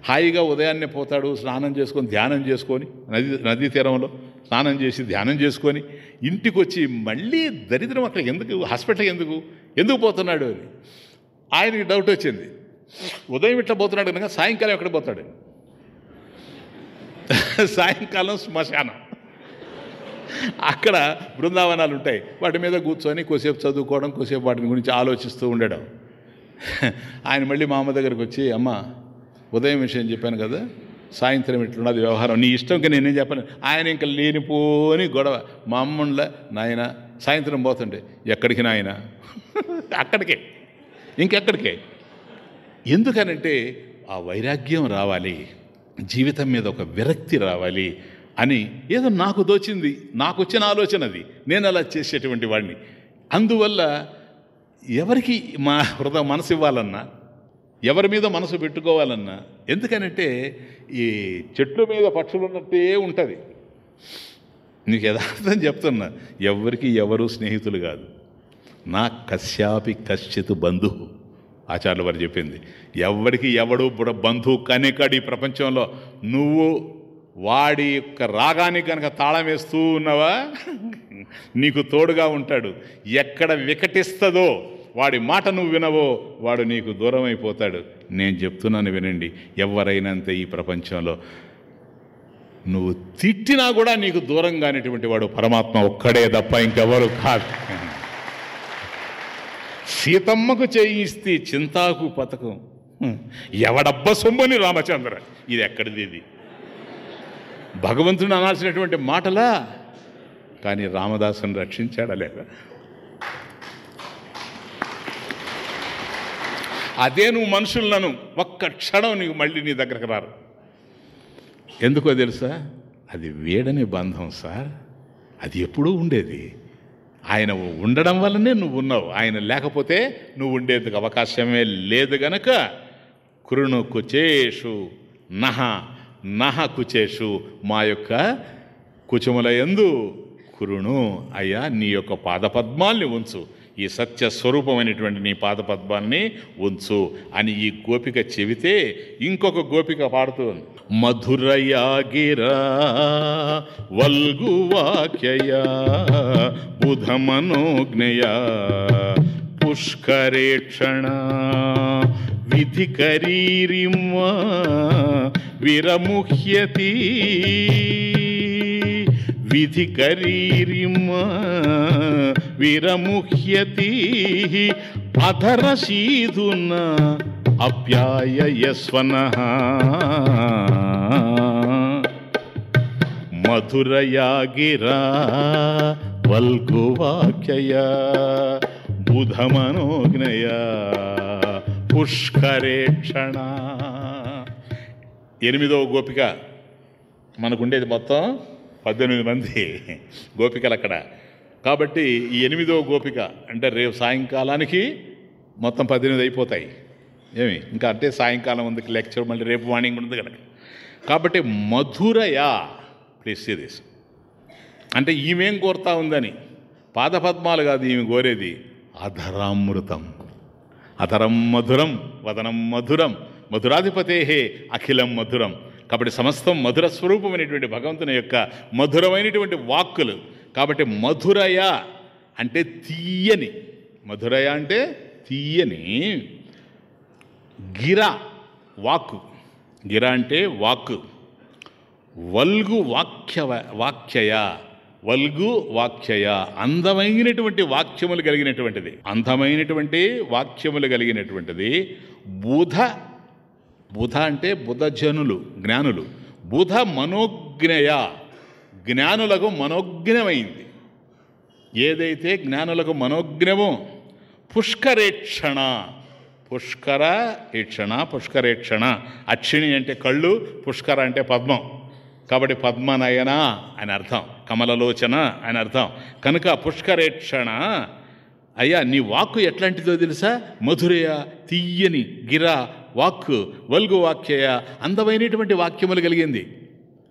హాయిగా ఉదయాన్నే పోతాడు స్నానం చేసుకొని ధ్యానం చేసుకొని నది నదీ తీరంలో. స్నానం చేసి ధ్యానం చేసుకొని ఇంటికి వచ్చి మళ్ళీ దరిద్రం అక్కడ ఎందుకు? హాస్పిటల్కి ఎందుకు? ఎందుకు పోతున్నాడు అని. ఆయనకి డౌట్ వచ్చింది. ఉదయం ఇట్లా పోతున్నాడు కనుక సాయంకాలం ఎక్కడ పోతాడు? సాయంకాలం శ్మశానం. అక్కడ బృందావనాలు ఉంటాయి. వాటి మీద కూర్చొని కొద్దిసేపు చదువుకోవడం కొద్దిసేపు వాటిని గురించి ఆలోచిస్తూ ఉండడం. ఆయన మళ్ళీ మా అమ్మ దగ్గరికి వచ్చి అమ్మ ఉదయం విషయం చెప్పాను కదా సాయంత్రం ఇట్లున్నది వ్యవహారం. నీ ఇష్టంకి నేనేం చెప్పను. ఆయన ఇంకా లేనిపోని గొడవ. మా అమ్మండ్ల నాయన సాయంత్రం పోతుండే. ఎక్కడికి నాయన? అక్కడికే. ఇంకెక్కడికే? ఎందుకనంటే ఆ వైరాగ్యం రావాలి. జీవితం మీద ఒక విరక్తి రావాలి అని ఏదో నాకు దోచింది. నాకు వచ్చిన ఆలోచన అది నేను అలా చేసేటువంటి వాడిని. అందువల్ల ఎవరికి మా హృదయ మనసు ఇవ్వాలన్నా ఎవరి మీద మనసు పెట్టుకోవాలన్నా? ఎందుకనంటే ఈ చెట్ల మీద పక్షులు ఉన్నట్టే ఉంటుంది. నీకు యథార్థం చెప్తున్నా ఎవరికి ఎవరు స్నేహితులు కాదు. నా కశ్యాపి కశ్చిత్ బంధువు ఆచార్యుల వారు చెప్పింది. ఎవరికి ఎవడు బంధువు కనికడి ఈ ప్రపంచంలో నువ్వు వాడి యొక్క రాగానికి కనుక తాళం వేస్తూ ఉన్నావా? నీకు తోడుగా ఉంటాడు. ఎక్కడ వికటిస్తుందో వాడి మాట నువ్వు వినవో వాడు నీకు దూరం అయిపోతాడు నేను చెప్తున్నాను వినండి ఎవరైనంతే ఈ ప్రపంచంలో? నువ్వు తిట్టినా కూడా నీకు దూరం కానిటువంటి వాడు పరమాత్మ ఒక్కడే తప్ప ఇంకెవరు కాదు. సీతమ్మకు చేయిస్తే చింతాకు పథకం. ఎవడబ్బ సొమ్ముని రామచంద్ర? ఇది ఎక్కడిది ఇది? భగవంతుని అనాల్సినటువంటి మాటలా? కానీ రామదాసుని రక్షించాడా లేదా? అదే నువ్వు మనుషులను ఒక్క క్షణం నీకు మళ్ళీ నీ దగ్గరకు రారు. ఎందుకో తెలుసా? అది వేడని బంధం సార్. అది ఎప్పుడూ ఉండేది. ఆయన ఉండడం వల్లనే నువ్వు ఉన్నావు. ఆయన లేకపోతే నువ్వు ఉండేందుకు అవకాశమే లేదు గనక కృణు కుచేషు నహ నహ కుచేషు మా యొక్క కుచముల యందు కురుణు అయ్యా నీ యొక్క పాదపద్మాల్ని ఉంచు. ఈ సత్య స్వరూపమైనటువంటి నీ పాదపద్మాన్ని ఉంచు అని ఈ గోపిక చెబితే ఇంకొక గోపిక పాడుతుంది మధురయాగిరా వల్గువాక్యయా బుధమనోజ్ఞయా పుష్కరేక్షణ విధికరీరిమ్మ విరముహ్యతి విధికరీరిమ్మ విరముహ్యతి అధరశీధున అప్యాయస్వన మధురయాగిరా వల్గువాక్యయా బుధమనోజ్ఞయ పుష్కరేక్షణ. ఎనిమిదవ గోపిక మనకుండేది మొత్తం పద్దెనిమిది మంది గోపికలు అక్కడ కాబట్టి ఈ ఎనిమిదో గోపిక అంటే రేపు సాయంకాలానికి మొత్తం పద్దెనిమిది అయిపోతాయి. ఏమి? ఇంకా అంటే సాయంకాలం ఉంది లెక్చర్ మళ్ళీ రేపు మార్నింగ్ ఉంది కనుక. కాబట్టి మధురయా ప్లీజ్ దిస్ అంటే ఈమెం కోరుతా ఉందని. పాదపద్మాలు కాదు ఈమె కోరేది. అధరామృతం. అధరం మధురం వదనం మధురం మధురాధిపతే అఖిలం మధురం. కాబట్టి సమస్తం మధుర స్వరూపమైనటువంటి భగవంతుని యొక్క మధురమైనటువంటి వాక్కులు కాబట్టి మధురయ అంటే తీయని. మధురయ అంటే తీయని. గిర వాక్కు గిర అంటే వాక్కు వల్గు వాక్య వాక్యయ. వల్గు వాక్యయ. అందమైనటువంటి వాక్యములు కలిగినటువంటిది. అందమైనటువంటి వాక్యములు కలిగినటువంటిది. బుధ బుధ అంటే బుధజనులు జ్ఞానులు. బుధ మనోజ్ఞయ. జ్ఞానులకు మనోజ్ఞమైంది. ఏదైతే జ్ఞానులకు మనోజ్ఞమో పుష్కరేక్షణ. పుష్కర ఈక్షణ పుష్కరేక్షణ. అక్షిణి అంటే కళ్ళు పుష్కర అంటే పద్మం. కాబట్టి పద్మనయన అని అర్థం. కమలలోచన అని అర్థం. కనుక పుష్కరేక్షణ అయ్యా నీ వాక్కు ఎట్లాంటిదో తెలుసా? మధురయ తీయని గిర వాక్కు వల్గు వాక్యయ అందమైనటువంటి వాక్యములు కలిగింది.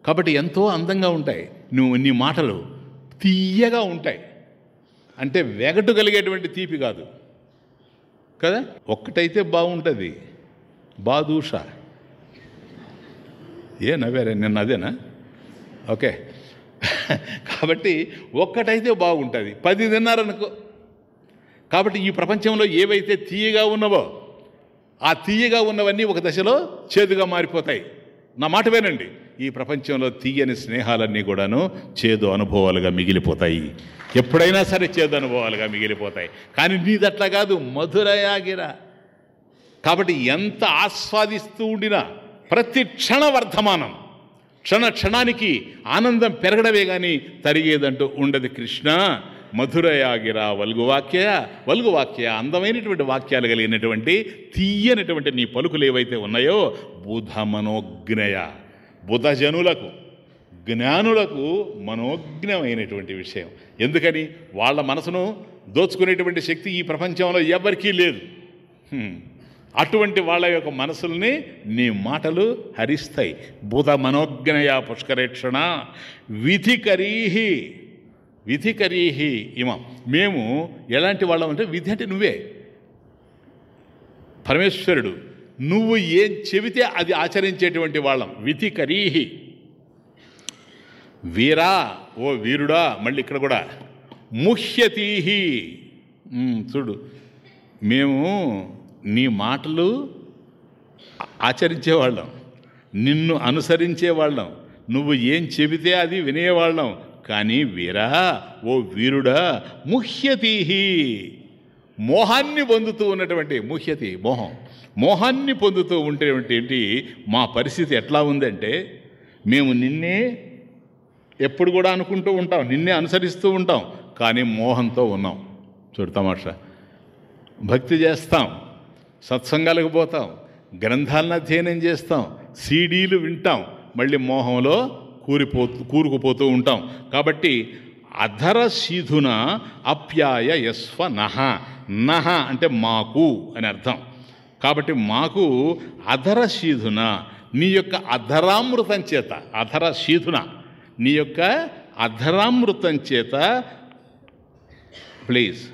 కాబట్టి ఎంతో అందంగా ఉంటాయి. నువ్వు నీ మాటలు తీయగా ఉంటాయి. అంటే వెగటు కలిగేటువంటి తీపి కాదు. కదా? ఒక్కటైతే బాగుంటుంది. బాదూష. ఏ నవ్వారే? నిన్న అదేనా? ఓకే. కాబట్టి ఒక్కటైతే బాగుంటుంది. పది తిన్నారనుకో. కాబట్టి ఈ ప్రపంచంలో ఏవైతే తీయగా ఉన్నవో ఆ తీయగా ఉన్నవన్నీ ఒక దశలో చేదుగా మారిపోతాయి. నా మాట వినండి. ఈ ప్రపంచంలో తీయని స్నేహాలన్నీ కూడాను చేదు అనుభవాలుగా మిగిలిపోతాయి. ఎప్పుడైనా సరే చేదు అనుభవాలుగా మిగిలిపోతాయి. కానీ నీదట్లా కాదు మధురయాగిరా. కాబట్టి ఎంత ఆస్వాదిస్తూ ఉండినా ప్రతి క్షణ వర్ధమానం. క్షణ క్షణానికి ఆనందం పెరగడమే కానీ తరిగేదంటూ ఉండదు కృష్ణ. మధురయాగిరా వల్గు వాక్య వాక్య అందమైనటువంటి వాక్యాలు కలిగినటువంటి తీయనటువంటి నీ పలుకులు ఏవైతే ఉన్నాయో బుధ మనోజ్ఞయ బుధజనులకు జ్ఞానులకు మనోజ్ఞమైనటువంటి విషయం. ఎందుకని? వాళ్ళ మనసును దోచుకునేటువంటి శక్తి ఈ ప్రపంచంలో ఎవరికీ లేదు. అటువంటి వాళ్ళ యొక్క మనసుల్ని నీ మాటలు హరిస్తాయి. బుధ మనోజ్ఞయ పుష్కరేక్షణ విధికరీహి విధికరీహి ఇమ. మేము ఎలాంటి వాళ్ళం అంటే విధి అంటే నువ్వే. పరమేశ్వరుడు నువ్వు ఏం చెబితే అది ఆచరించేటువంటి వాళ్ళం. విధికరీహి వీరా ఓ వీరుడా మళ్ళీ ఇక్కడ కూడా. ముహ్యతీహి. చూడు మేము నీ మాటలు ఆచరించేవాళ్ళం నిన్ను అనుసరించేవాళ్ళం నువ్వు ఏం చెబితే అది వినేవాళ్ళం. కానీ వీరా ఓ వీరుడా ముహ్యతీహి. మోహాన్ని పొందుతూ ఉన్నటువంటి ముహ్యతి మోహం. మోహాన్ని పొందుతూ ఉంటే ఏంటి మా పరిస్థితి ఎట్లా ఉందంటే మేము నిన్నే ఎప్పుడు కూడా అనుకుంటూ ఉంటాం నిన్నే అనుసరిస్తూ ఉంటాం కానీ మోహంతో ఉన్నాం. చూడు తమాషా. భక్తి చేస్తాం సత్సంగాలకు పోతాం గ్రంథాలను అధ్యయనం చేస్తాం సీడీలు వింటాం మళ్ళీ మోహంలో కూరిపో కూరుకుపోతూ ఉంటాం. కాబట్టి అధర సీధున అప్యాయ యస్వ నహ. నహ అంటే మాకు అని అర్థం. కాబట్టి మాకు అధర శీధున నీ యొక్క అధరామృతం చేత అధర శీధున నీ యొక్క అధరామృతం చేత ప్లీజ్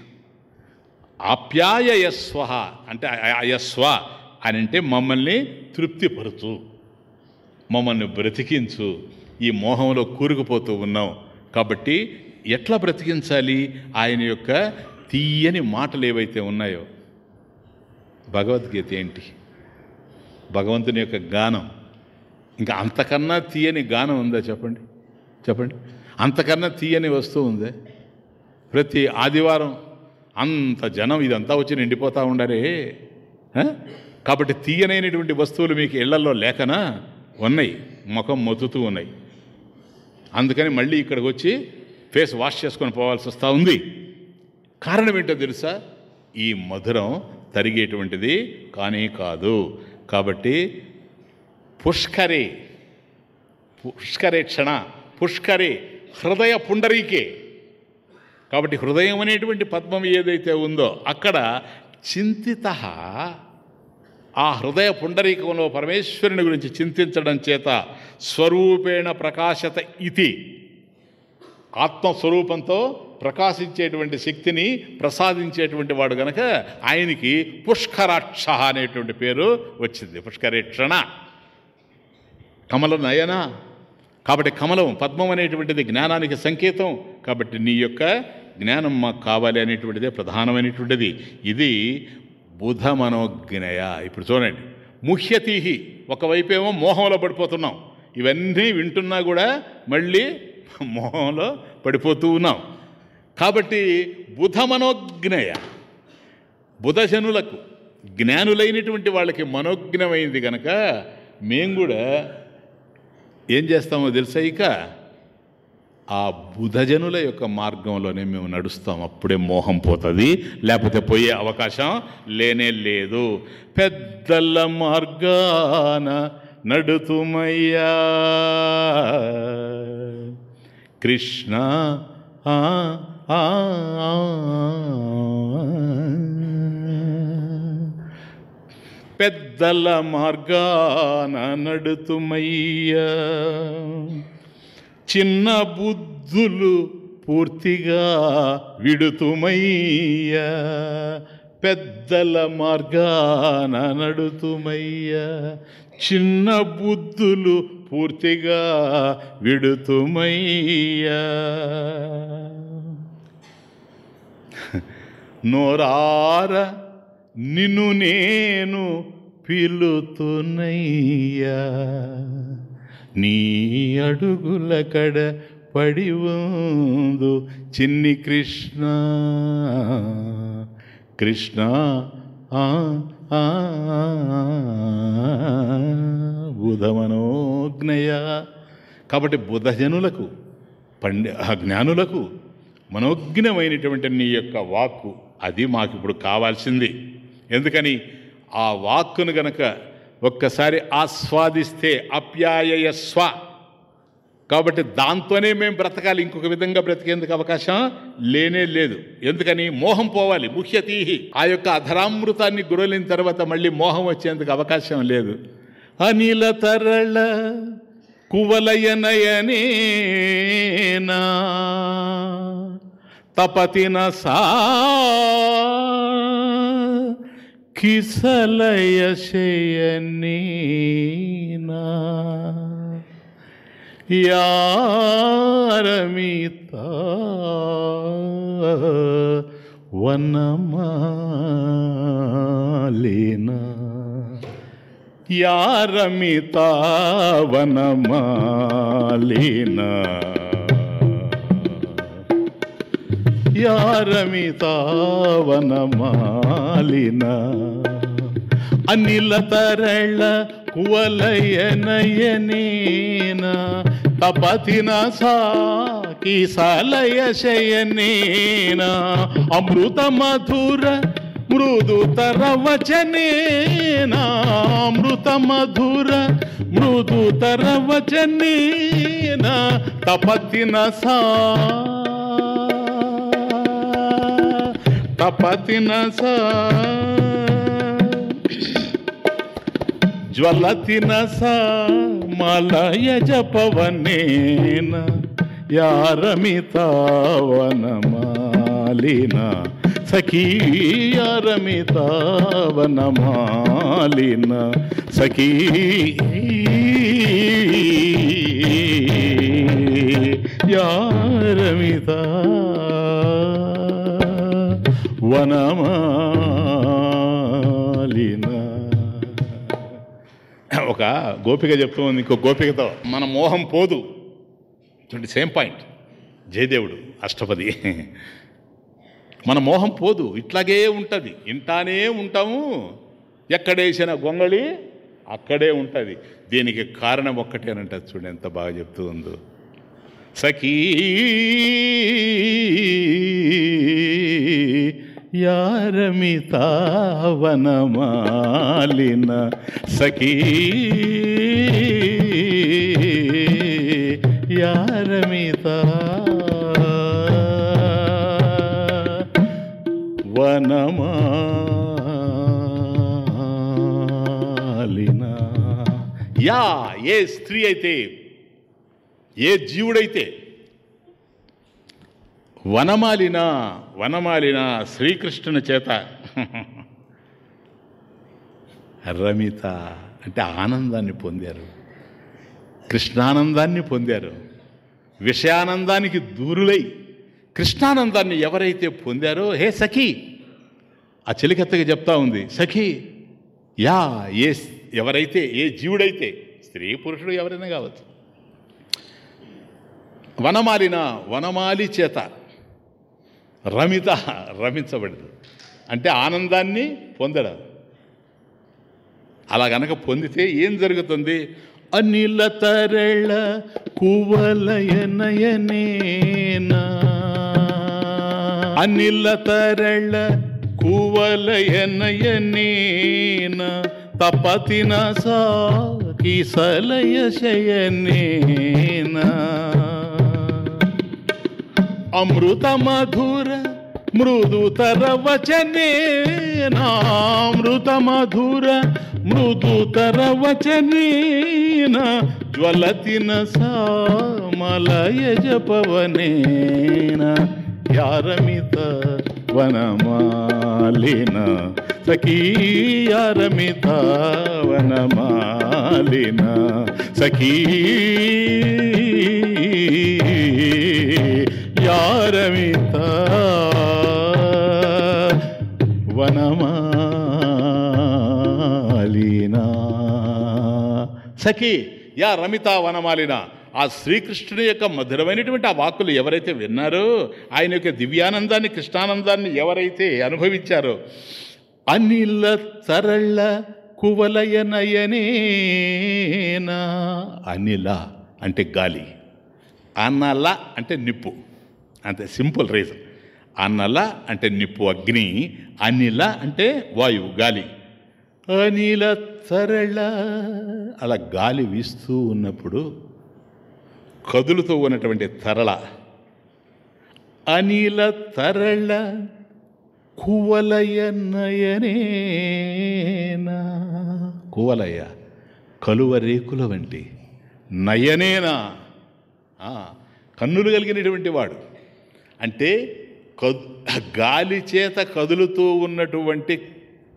ఆప్యాయస్వ అంటే అయస్వ అని అంటే మమ్మల్ని తృప్తిపరచు మమ్మల్ని బ్రతికించు ఈ మోహంలో కూరుకుపోతూ ఉన్నాం. కాబట్టి ఎట్లా బ్రతికించాలి? ఆయన యొక్క తీయని మాటలు ఏవైతే ఉన్నాయో భగవద్గీత ఏంటి? భగవంతుని యొక్క గానం. ఇంకా అంతకన్నా తీయని గానం ఉందా చెప్పండి? చెప్పండి. అంతకన్నా తీయని వస్తువు ఉందే? ప్రతి ఆదివారం అంత జనం ఇదంతా వచ్చి నిండిపోతూ ఉండారే? కాబట్టి తీయనైనటువంటి వస్తువులు మీకు ఇళ్ళలో లేకనా? ఉన్నాయి. ముఖం మొత్తుతూ ఉన్నాయి. అందుకని మళ్ళీ ఇక్కడికి వచ్చి ఫేస్ వాష్ చేసుకొని పోవాల్సి వస్తూ ఉంది. కారణం ఏంటో తెలుసా? ఈ మధురం తరిగేటువంటిది కానీ కాదు. కాబట్టి పుష్కరి పుష్కరే క్షణ పుష్కరి హృదయ పుండరీకే. కాబట్టి హృదయం అనేటువంటి పద్మం ఏదైతే ఉందో అక్కడ చింతిత ఆ హృదయ పుండరీకంలో పరమేశ్వరుని గురించి చింతించడం చేత స్వరూపేణ ప్రకాశత ఇది ఆత్మస్వరూపంతో ప్రకాశించేటువంటి శక్తిని ప్రసాదించేటువంటి వాడు గనక ఆయనకి పుష్కరాక్ష అనేటువంటి పేరు వచ్చింది. పుష్కరేక్షణ. కమల నయన. కాబట్టి కమలం పద్మం అనేటువంటిది జ్ఞానానికి సంకేతం. కాబట్టి నీ యొక్క జ్ఞానం మాకు కావాలి అనేటువంటిదే ప్రధానమైనటువంటిది. ఇది బుధ మనోజ్ఞయ. ఇప్పుడు చూడండి. ముహ్యతీహి. ఒకవైపేమో మోహంలో పడిపోతున్నాం. ఇవన్నీ వింటున్నా కూడా మళ్ళీ మోహంలో పడిపోతూ ఉన్నాం. కాబట్టి బుధ మనోజ్ఞయ బుధజనులకు జ్ఞానులైనటువంటి వాళ్ళకి మనోజ్ఞమైంది కనుక మేము కూడా ఏం చేస్తామో తెలుసా ఇక? ఆ బుధజనుల యొక్క మార్గంలోనే మేము నడుస్తాం. అప్పుడే మోహం పోతుంది. లేకపోతే పోయే అవకాశం లేనే లేదు. పెద్దల మార్గాన నడుతుమయ్యా. కృష్ణ పెద్దల మార్గాన నడుతుమయ్యా. చిన్న బుద్ధులు పూర్తిగా విడుతుమయ్యా. పెద్దల మార్గాన నడుతుమయ్యా. చిన్న బుద్ధులు పూర్తిగా విడుతుమయ్యా. నోరార నిన్ను నేను పిలుతున్నయ్యా. నీ అడుగుల కడ పడి ఉందు చిన్ని కృష్ణ. కృష్ణ ఆ, ఆ, బుధమనోజ్ఞయ కాబట్టి బుధజనులకు పండి ఆ జ్ఞానులకు మనోజ్ఞమైనటువంటి నీ యొక్క వాక్కు అది మాకు ఇప్పుడు కావాల్సింది. ఎందుకని ఆ వాక్కును గనక ఒక్కసారి ఆస్వాదిస్తే అప్యాయయ స్వ. కాబట్టి దాంతోనే మేము బ్రతకాలి ఇంకొక విధంగా బ్రతికేందుకు అవకాశం లేనే లేదు. ఎందుకని మోహం పోవాలి ముఖ్యతీహి. ఆ యొక్క అధరామృతాన్ని గురలిన తర్వాత మళ్ళీ మోహం వచ్చేందుకు అవకాశం లేదు. అనిల తరళ కువలయనయనేనా తపతిన సా కిసలయ శయనీనా యారమిత వనమాలిన. యారమిత వనమాలిన. యారమిత వనమాలిన అనిల తరళ కువలయనయనేన తపతిన సాకి సలయ శయనేన అమృత మధుర మృదుతర వచనేన అమృత మధుర మృదుతర వచనేన తపతిన సా తపతిన జ్వలతిన సా మలయ జపవనేన యారమితావనమాలిన సఖీయారమితావనమాలిన సఖీ. యారమితా వనమాలిన ఒక గోపిక చెప్తూ ఉంది ఇంకో గోపికతో మన మోహం పోదు. చూడండి సేమ్ పాయింట్. జయదేవుడు అష్టపది. మన మోహం పోదు ఇట్లాగే ఉంటుంది. ఇంటానే ఉంటాము ఎక్కడేసిన గొంగళి అక్కడే ఉంటుంది. దీనికి కారణం ఒక్కటేనంటది చూడండి ఎంత బాగా చెప్తూ ఉందో. సఖీ యారమితావనమాలిన సఖీ యారమిత వనమాలిన యా ఏ స్త్రీ అయితే ఏ జీవుడైతే వనమాలిన వనమాలిన శ్రీకృష్ణుని చేత. రమిత అంటే ఆనందాన్ని పొందారు. కృష్ణానందాన్ని పొందారు. విషయానందానికి దూరులై కృష్ణానందాన్ని ఎవరైతే పొందారో హే సఖీ ఆ చెలికత్తగా చెప్తా ఉంది సఖీ యా ఏ ఎవరైతే ఏ జీవుడైతే స్త్రీ పురుషుడు ఎవరైనా కావచ్చు. వనమాలిన వనమాలి చేత. రమిత రమించబడదు. అంటే ఆనందాన్ని పొందడం. అలా గనక పొందితే ఏం జరుగుతుంది? అనిల తరళ కువలయనయనేనా? అనిల తరళ కువలయనయనేనా? తపతిన సాకి సలయ శయనేనా అమృత మధుర మృదుతర వచనే నామృత మధుర మృదుతర వచనేన జ్వలతిన సామలయ జపవనేన యారమిత వనమాలిన సఖీయారమిత వనమాలిన సఖీ సఖి యా రమితా వనమాలిన ఆ శ్రీకృష్ణుని యొక్క మధురమైనటువంటి ఆ వాక్కులు ఎవరైతే విన్నారో ఆయన యొక్క దివ్యానందాన్ని కృష్ణానందాన్ని ఎవరైతే అనుభవించారో అనిల తరళ కువలయనయనేనా అనిల అంటే గాలి అన్నల అంటే నిప్పు అంతే సింపుల్ రీజన్. అన్నల అంటే నిప్పు అగ్ని అనిల అంటే వాయువు గాలి. అనిల తరళ అలా గాలి వీస్తూ ఉన్నప్పుడు కదులుతూ ఉన్నటువంటి తరళ. అనిల తరళ కువలయ నయనేనా. కువలయ కలువ రేకుల వంటి నయనేనా. ఆ, కన్నులు కలిగినటువంటి వాడు. అంటే కద్ గాలి చేత కదులుతూ ఉన్నటువంటి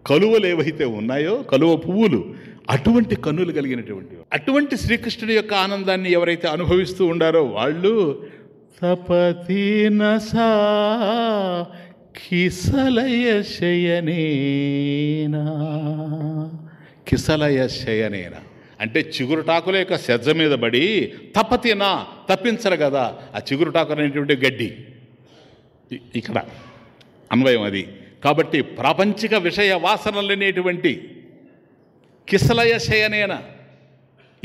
కలువలు ఏవైతే ఉన్నాయో కలువ పువ్వులు అటువంటి కన్నులు కలిగినటువంటి అటువంటి శ్రీకృష్ణుడి యొక్క ఆనందాన్ని ఎవరైతే అనుభవిస్తూ ఉండారో వాళ్ళు తపతి కిసలయ శయనేనా. కిసలయ శయనేనా. అంటే చిగురుటాకుల యొక్క సెజ్జ మీద పడి తప్పతినా తప్పించరు కదా. ఆ చిగురుటాకు అనేటువంటి గడ్డి. ఇక్కడ. అన్వయం అది. కాబట్టి ప్రాపంచిక విషయ వాసనలు అనేటువంటి కిసలయ శయనేన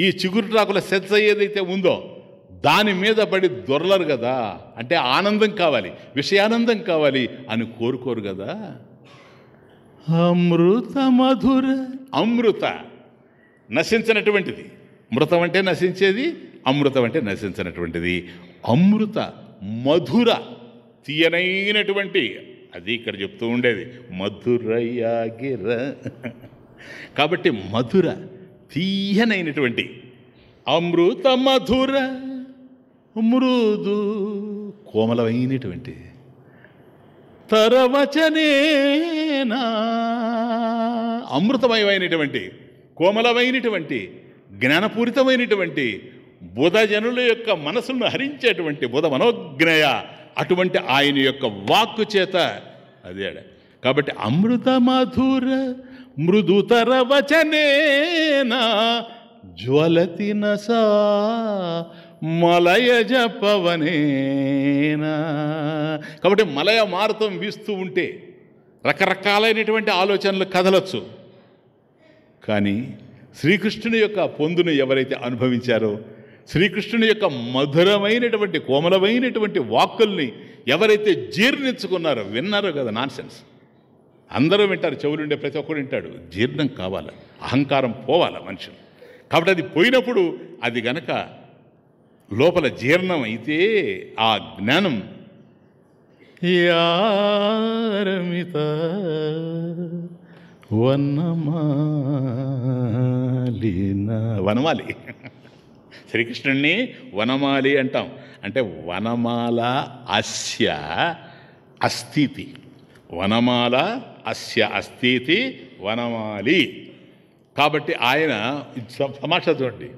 ఈ చిగురుటాకుల సెజ్జ ఏదైతే ఉందో దాని మీద పడి దొరలరు కదా. అంటే ఆనందం కావాలి విషయానందం కావాలి అని కోరుకోరు కదా. అమృత మధుర. అమృత నశించినటువంటిది. మృతం అంటే నశించేది అమృతం అంటే నశించినటువంటిది. అమృత మధుర తీయనైనటువంటి అది ఇక్కడ చెప్తూ ఉండేది మధురయాగిర. కాబట్టి మధుర తీయనైనటువంటి అమృత మధుర మృదు కోమలమైనటువంటి తరవచనేనా. అమృతమయమైనటువంటి కోమలమైనటువంటి జ్ఞానపూరితమైనటువంటి బుధజనుల యొక్క మనసును హరించేటువంటి బుధ మనోజ్ఞయ అటువంటి ఆయన యొక్క వాక్కు చేత అదే కాబట్టి అమృత మధుర మృదుతర వచనేనా జ్వలతి నసా మలయ జపవనేనా. కాబట్టి మలయ మారుతం వీస్తూ ఉంటే రకరకాలైనటువంటి ఆలోచనలు కదలొచ్చు. కానీ శ్రీకృష్ణుని యొక్క పొందును ఎవరైతే అనుభవించారో శ్రీకృష్ణుని యొక్క మధురమైనటువంటి కోమలమైనటువంటి వాక్కుల్ని ఎవరైతే జీర్ణించుకున్నారో విన్నారో కదా నాన్సెన్స్. అందరూ వింటారు చెవులుండే ప్రతి ఒక్కరు వింటాడు. జీర్ణం కావాలి అహంకారం పోవాలి మనుషులు కాబట్టి అది పోయినప్పుడు అది గనక లోపల జీర్ణం అయితే ఆ జ్ఞానం యారమిత వనమాలిన వనమాలి. శ్రీకృష్ణుణ్ణి వనమాలి అంటాం. అంటే వనమాల అస్య అస్థితి. వనమాల అస్య అస్థితి వనమాలి. కాబట్టి ఆయన ఇది చూడండి.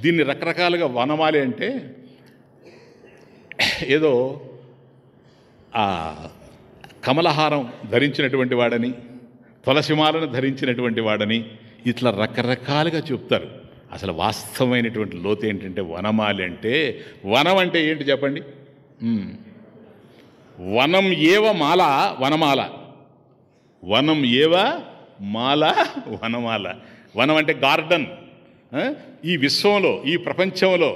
దీన్ని రకరకాలుగా వనమాలి అంటే ఏదో కమలహారం ధరించినటువంటి వాడని తులసిమాలను ధరించినటువంటి వాడని ఇట్లా రకరకాలుగా చెప్తారు. అసలు వాస్తవమైనటువంటి లోతు ఏంటంటే వనమాలి అంటే వనం అంటే ఏంటి చెప్పండి? వనం ఏవ మాల వనమాల. వనం ఏవ మాల వనమాల. వనం అంటే గార్డెన్. ఈ విశ్వంలో ఈ ప్రపంచంలో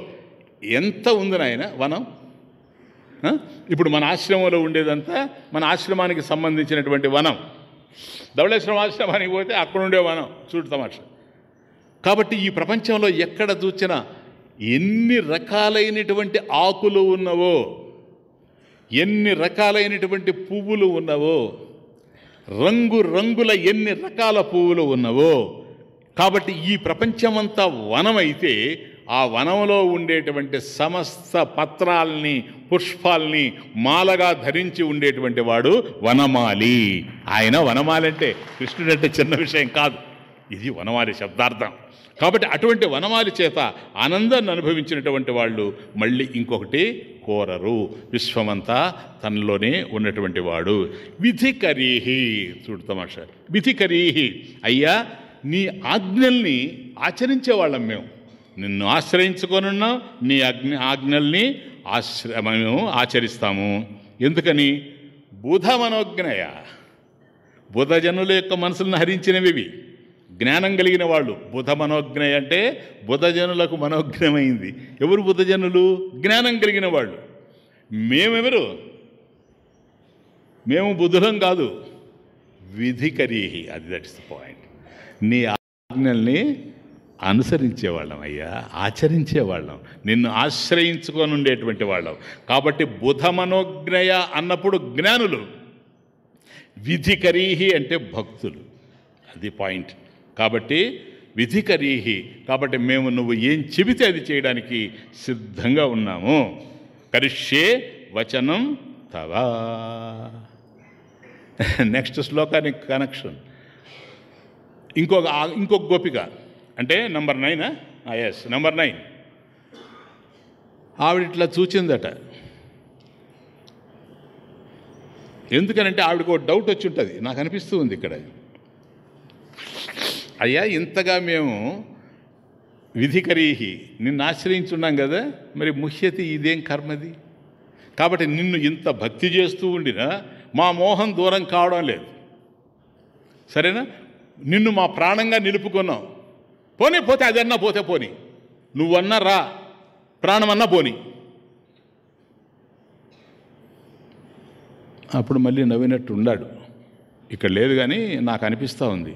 ఎంత ఉంది నాయన వనం? ఇప్పుడు మన ఆశ్రమంలో ఉండేదంతా మన ఆశ్రమానికి సంబంధించినటువంటి వనం. ధవళేశ్వరం ఆశ్రమానికి పోతే అక్కడ ఉండే వనం. చూడు తమాషా. కాబట్టి ఈ ప్రపంచంలో ఎక్కడ చూచినా ఎన్ని రకాలైనటువంటి ఆకులు ఉన్నవో ఎన్ని రకాలైనటువంటి పువ్వులు ఉన్నవో రంగు రంగుల ఎన్ని రకాల పువ్వులు ఉన్నవో కాబట్టి ఈ ప్రపంచమంతా వనమైతే ఆ వనంలో ఉండేటువంటి సమస్త పత్రాల్ని పుష్పాల్ని మాలగా ధరించి ఉండేటువంటి వాడు వనమాలి. ఆయన వనమాలి అంటే చిన్న విషయం కాదు. ఇది వనమాలి శబ్దార్థం. కాబట్టి అటువంటి వనమాలి చేత ఆనందాన్ని అనుభవించినటువంటి వాళ్ళు మళ్ళీ ఇంకొకటి కోరరు. విశ్వమంతా తనలోనే ఉన్నటువంటి వాడు. విధికరీహి. చూడు తమాషా. విధికరీహి. అయ్యా నీ ఆజ్ఞల్ని ఆచరించే వాళ్ళం మేము. నిన్ను ఆశ్రయించుకొనున్నాం నీ అగ్ని ఆజ్ఞల్ని ఆశ్ర మేము ఆచరిస్తాము. ఎందుకని? బుధ మనోజ్ఞయ బుధజనుల యొక్క మనసులను హరించినవి ఇవి. జ్ఞానం కలిగిన వాళ్ళు. బుధ మనోజ్ఞయ అంటే బుధజనులకు మనోజ్ఞమైంది. ఎవరు బుధజనులు? జ్ఞానం కలిగిన వాళ్ళు. మేమెవరు? మేము బుధులం కాదు. విధికరీహి. అది దట్స్ ద పాయింట్ నీ ఆజ్ఞల్ని అనుసరించేవాళ్ళం అయ్యా. ఆచరించేవాళ్ళం. నిన్ను ఆశ్రయించుకొని ఉండేటువంటి వాళ్ళం. కాబట్టి బుధ మనోజ్ఞయ అన్నప్పుడు జ్ఞానులు. విధికరీహి అంటే భక్తులు. అది పాయింట్ కాబట్టి విధికరీహి. కాబట్టి మేము నువ్వు ఏం చెబితే అది చేయడానికి సిద్ధంగా ఉన్నాము. కరిష్యే వచనం తవా. నెక్స్ట్ శ్లోకానికి కనెక్షన్ ఇంకొక ఇంకొక గోపిక. అంటే నంబర్ నైనా ఎస్ నంబర్ నైన్ ఆవిడ ఇట్లా చూచిందట. ఎందుకనంటే ఆవిడకు ఒక డౌట్ వచ్చి ఉంటుంది. నాకు అనిపిస్తూ ఉంది ఇక్కడ. అయ్యా ఇంతగా మేము విధికరీహి నిన్ను ఆశ్రయించున్నాం కదా మరి ముహ్యతి ఇదేం కర్మది? కాబట్టి నిన్ను ఇంత భక్తి చేస్తూ ఉండినా మా మోహం దూరం కావడం లేదు. సరేనా? నిన్ను మా ప్రాణంగా నిలుపుకున్నాం. పోనీ పోతే అదన్నా పోతే పోని. నువ్వన్నా రా ప్రాణమన్నా పోని. అప్పుడు మళ్ళీ నవ్వినట్టు ఉన్నాడు ఇక్కడ లేదు కానీ నాకు అనిపిస్తూ ఉంది.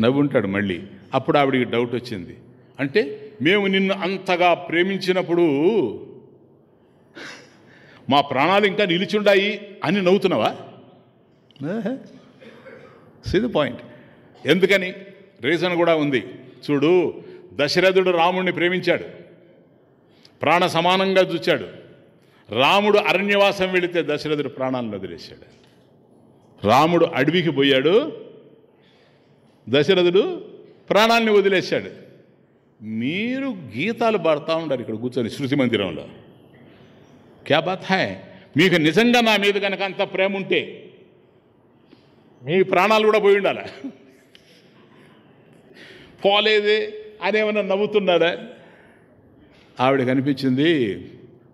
నవ్వుంటాడు మళ్ళీ. అప్పుడు ఆవిడికి డౌట్ వచ్చింది. అంటే మేము నిన్ను అంతగా ప్రేమించినప్పుడు మా ప్రాణాలు ఇంకా నిలిచుండాయి అని నవ్వుతున్నావా? సిది పాయింట్ ఎందుకని? రీజన్ కూడా ఉంది. చూడు దశరథుడు రాముడిని ప్రేమించాడు. ప్రాణ సమానంగా చూచాడు. రాముడు అరణ్యవాసం వెళితే దశరథుడు ప్రాణాలను వదిలేశాడు. రాముడు అడవికి పోయాడు. దశరథుడు ప్రాణాలని వదిలేశాడు. మీరు గీతాలు పాడుతూ ఉండారు ఇక్కడ కూర్చొని శృతి మందిరంలో. క్యా బాత్ హాయ్ మీకు నిజంగా నా మీద కనుక అంత ప్రేమ ఉంటే మీ ప్రాణాలు కూడా పోయి ఉండాలా? పోలేదే అని ఏమన్నా నవ్వుతున్నాడా? ఆవిడ కనిపించింది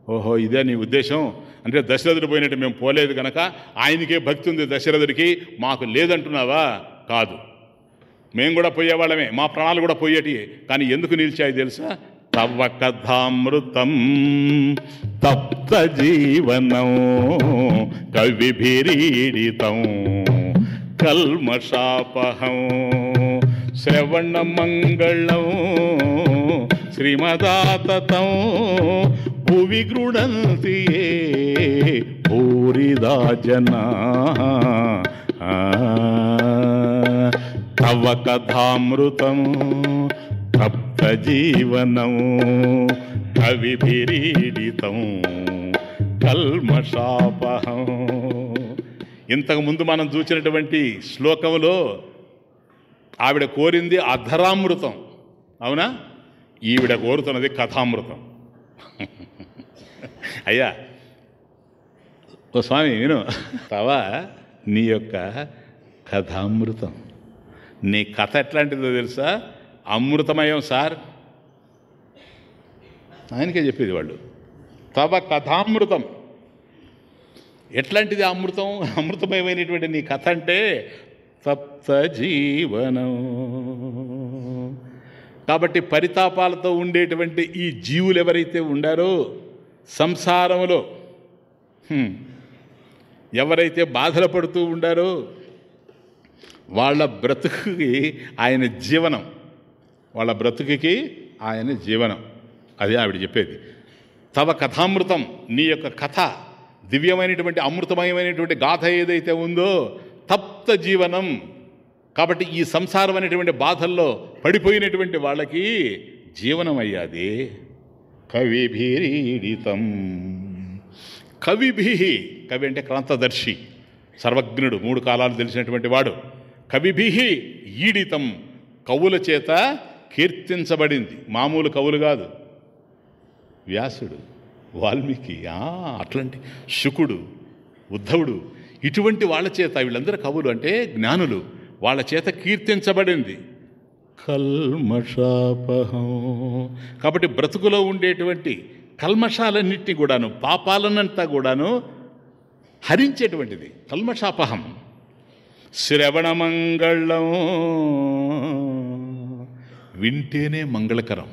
ఓహో ఇదే నీ ఉద్దేశం. అంటే దశరథుడు పోయినట్టు మేము పోలేదు కనుక ఆయనకే భక్తి ఉంది దశరథుడికి మాకు లేదంటున్నావా? కాదు. మేము కూడా పోయేవాళ్ళమే మా ప్రాణాలు కూడా పోయేటి కానీ ఎందుకు నిలిచాయి తెలుసా? తవ్వ కథామృతం తప్త జీవనం కవిభిరీడితం కల్మషాపహం శ్రవణమంగళం శ్రీమదాతతం భువి గృణంతి ఏ భూరిదా జనా తవ కథామృతం తప్త జీవనము కవిభిరీడితం కల్మషాపహం ఇంతకుముందు మనం చూసినటువంటి శ్లోకంలో ఆవిడ కోరింది అధరామృతం. అవునా? ఈవిడ కోరుతున్నది కథామృతం. అయ్యా ఓ స్వామి విను. తవ నీ యొక్క కథామృతం. నీ కథ ఎట్లాంటిదో తెలుసా? అమృతమయం సార్. ఆయనకే చెప్పేది వాళ్ళు. తవ కథామృతం. ఎట్లాంటిది అమృతం? అమృతమయమైనటువంటి నీ కథ అంటే తప్త జీవనం. కాబట్టి పరితాపాలతో ఉండేటువంటి ఈ జీవులు ఎవరైతే ఉండారో సంసారంలో ఎవరైతే బాధలు పడుతూ ఉండారో వాళ్ళ బ్రతుకుకి ఆయన జీవనం. వాళ్ళ బ్రతుకుకి ఆయన జీవనం. అది ఆవిడ చెప్పేది. తవ కథామృతం నీ యొక్క కథ దివ్యమైనటువంటి అమృతమయమైనటువంటి గాథ ఏదైతే ఉందో తప్త జీవనం. కాబట్టి ఈ సంసారం అనేటువంటి బాధల్లో పడిపోయినటువంటి వాళ్ళకి జీవనం అయ్యాది. కవిభీరీడితం కవిభీ కవి అంటే క్రాంతదర్శి సర్వజ్ఞుడు మూడు కాలాలు తెలిసినటువంటి వాడు. కవిభి ఈడితం కవుల చేత కీర్తించబడింది. మామూలు కవులు కాదు. వ్యాసుడు వాల్మీకి ఆ, అట్లాంటి శుకుడు ఉద్ధవుడు ఇటువంటి వాళ్ళ చేత వీళ్ళందరూ కవులు అంటే జ్ఞానులు. వాళ్ళ చేత కీర్తించబడింది. కల్మషాపహం. కాబట్టి బ్రతుకులో ఉండేటువంటి కల్మషాలన్నింటినీ కూడాను పాపాలనంతా కూడాను హరించేటువంటిది. కల్మషాపహం. శ్రవణమంగళం. వింటేనే మంగళకరం.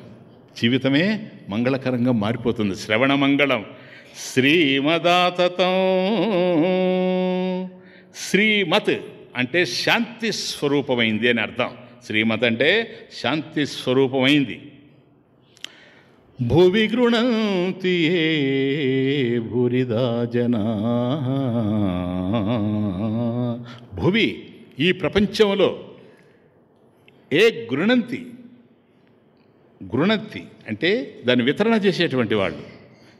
జీవితమే మంగళకరంగా మారిపోతుంది. శ్రవణమంగళం. శ్రీమదాతతం. శ్రీమత్ అంటే శాంతి స్వరూపమైంది అని అర్థం. శ్రీమత్ అంటే శాంతి స్వరూపమైంది. భువి గృణంతి భూరిదా జనా. భువి ఈ ప్రపంచంలో ఏ గృణంతి గృణంతి అంటే దాన్ని వితరణ చేసేటువంటి వాళ్ళు.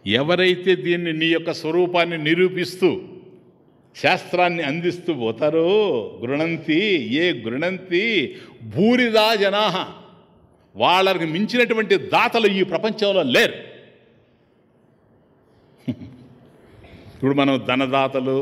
ఎవరైతే దీన్ని నీ యొక్క స్వరూపాన్ని నిరూపిస్తూ శాస్త్రాన్ని అందిస్తూ పోతారో గృణంతి ఏ గృణంతి భూరిదా జనా వాళ్ళకి మించినటువంటి దాతలు ఈ ప్రపంచంలో లేరు. ఇప్పుడు మనం ధనదాతలు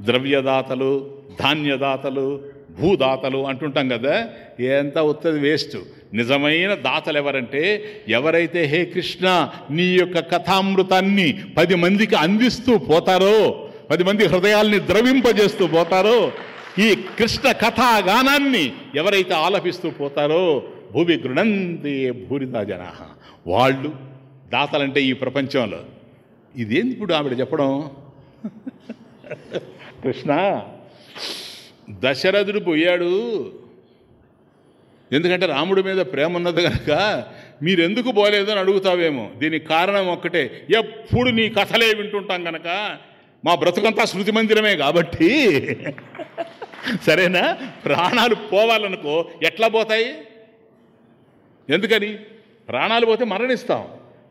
ద్రవ్యదాతలు ధాన్యదాతలు భూదాతలు అంటుంటాం కదా ఎంత ఉత్తది వేస్ట్. నిజమైన దాతలు ఎవరంటే ఎవరైతే హే కృష్ణ నీ యొక్క కథామృతాన్ని పది మందికి అందిస్తూ పోతారో పది మంది హృదయాల్ని ద్రవింపజేస్తూ పోతారో ఈ కృష్ణ కథాగానాన్ని ఎవరైతే ఆలపిస్తూ పోతారో భూమి గృణంతి భూరిదా జనా. వాళ్ళు దాతలంటే ఈ ప్రపంచంలో. ఇదేంది ఇప్పుడు ఆవిడ చెప్పడం? కృష్ణ. దశరథుడు పోయాడు. ఎందుకంటే రాముడి మీద ప్రేమ ఉన్నది కనుక మీరెందుకు పోలేదు అని అడుగుతావేమో. దీనికి కారణం ఒక్కటే. ఎప్పుడు నీ కథలే వింటుంటాం కనుక మా బ్రతుకంతా శృతి మందిరమే కాబట్టి. సరేనా? ప్రాణాలు పోవాలనుకో ఎట్లా పోతాయి? ఎందుకని? ప్రాణాలు పోతే మరణిస్తాం.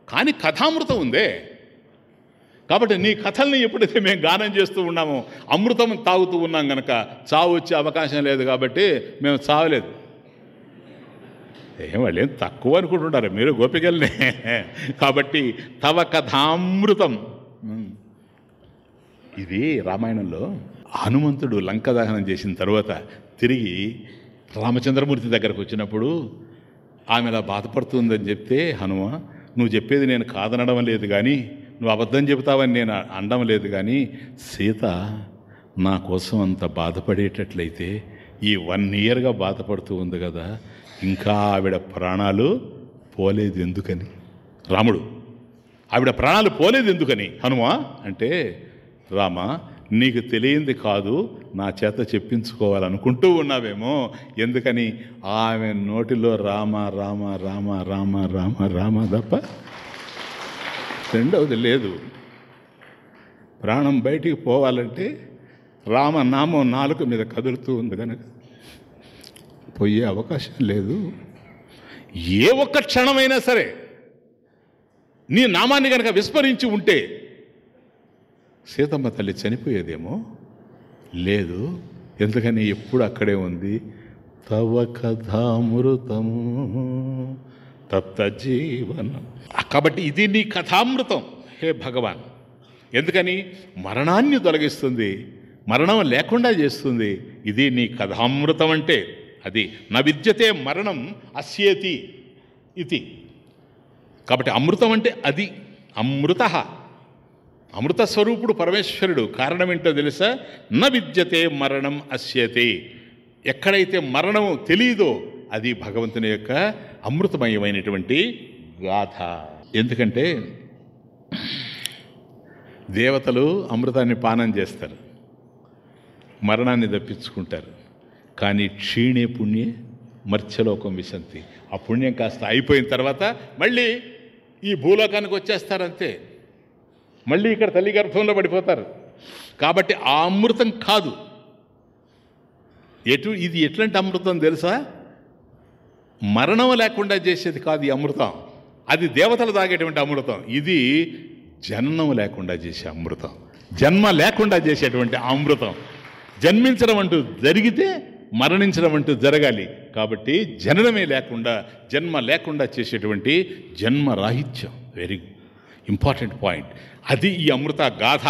కానీ కథామృతం ఉందే. కాబట్టి నీ కథల్ని ఎప్పుడైతే మేము గానం చేస్తూ ఉన్నామో అమృతం తాగుతూ ఉన్నాం గనక చావు వచ్చే అవకాశం లేదు కాబట్టి మేము చావలేదు. ఏం వాళ్ళు ఏం తక్కువ అనుకుంటుంటారు మీరు గోపికల్ని. కాబట్టి తవ కథామృతం. ఇది రామాయణంలో హనుమంతుడు లంక దహనం చేసిన తర్వాత తిరిగి రామచంద్రమూర్తి దగ్గరకు వచ్చినప్పుడు ఆమె ఇలా బాధపడుతుందని చెప్తే హనుమ నువ్వు చెప్పేది నేను కాదనడం లేదు కానీ నువ్వు అబద్ధం చెబుతావని నేను అండం లేదు కానీ సీత నా కోసం అంత బాధపడేటట్లయితే ఈ వన్ ఇయర్గా బాధపడుతూ ఉంది కదా. ఇంకా ఆవిడ ప్రాణాలు పోలేదు ఎందుకని? రాముడు ఆవిడ ప్రాణాలు పోలేదు ఎందుకని? హనుమా అంటే రామ నీకు తెలియంది కాదు నా చేత చెప్పించుకోవాలనుకుంటూ ఉన్నావేమో. ఎందుకని? ఆమె నోటిలో రామ రామ రామ రామ రామ రామ తప్ప రెండవది లేదు. ప్రాణం బయటికి పోవాలంటే రామనామం నాలుక మీద కదులుతూ ఉంది కనుక పోయే అవకాశం లేదు. ఏ ఒక్క క్షణమైనా సరే నీ నామాన్ని కనుక విస్మరించి ఉంటే సీతమ్మ తల్లి చనిపోయేదేమో? లేదు. ఎందుకని ఎప్పుడు అక్కడే ఉంది? తవ కథామృతము. తత్తజీవనం కాబట్టి ఇది నీ కథామృతం హే భగవాన్. ఎందుకని? మరణాన్ని తొలగిస్తుంది మరణం లేకుండా చేస్తుంది. ఇది నీ కథామృతం అంటే అది. నా విద్యతే మరణం అస్యేతి ఇది. కాబట్టి అమృతం అంటే అది అమృత. అమృత స్వరూపుడు పరమేశ్వరుడు. కారణం ఏంటో తెలుసా? న విద్యతే మరణం అస్యతే. ఎక్కడైతే మరణం తెలియదో అది భగవంతుని యొక్క అమృతమయమైనటువంటి గాథ. ఎందుకంటే దేవతలు అమృతాన్ని పానం చేస్తారు. మరణాన్ని తప్పించుకుంటారు. కానీ క్షీణే పుణ్యే మర్చలోకం విశంతి. ఆ పుణ్యం కాస్త అయిపోయిన తర్వాత మళ్ళీ ఈ భూలోకానికి వచ్చేస్తారంతే. మళ్ళీ ఇక్కడ తల్లి గర్భంలో పడిపోతారు. కాబట్టి ఆ అమృతం కాదు. ఎటు ఇది ఎట్లాంటి అమృతం తెలుసా? మరణం లేకుండా చేసేది కాదు ఈ అమృతం. అది దేవతలు తాగేటువంటి అమృతం. ఇది జననం లేకుండా చేసే అమృతం. జన్మ లేకుండా చేసేటువంటి అమృతం. జన్మించడం అంటూ జరిగితే మరణించడం అంటూ జరగాలి. కాబట్టి జననమే లేకుండా జన్మ లేకుండా చేసేటువంటి జన్మరాహిత్యం వెరీ ఇంపార్టెంట్ పాయింట్ అది ఈ అమృత గాథ.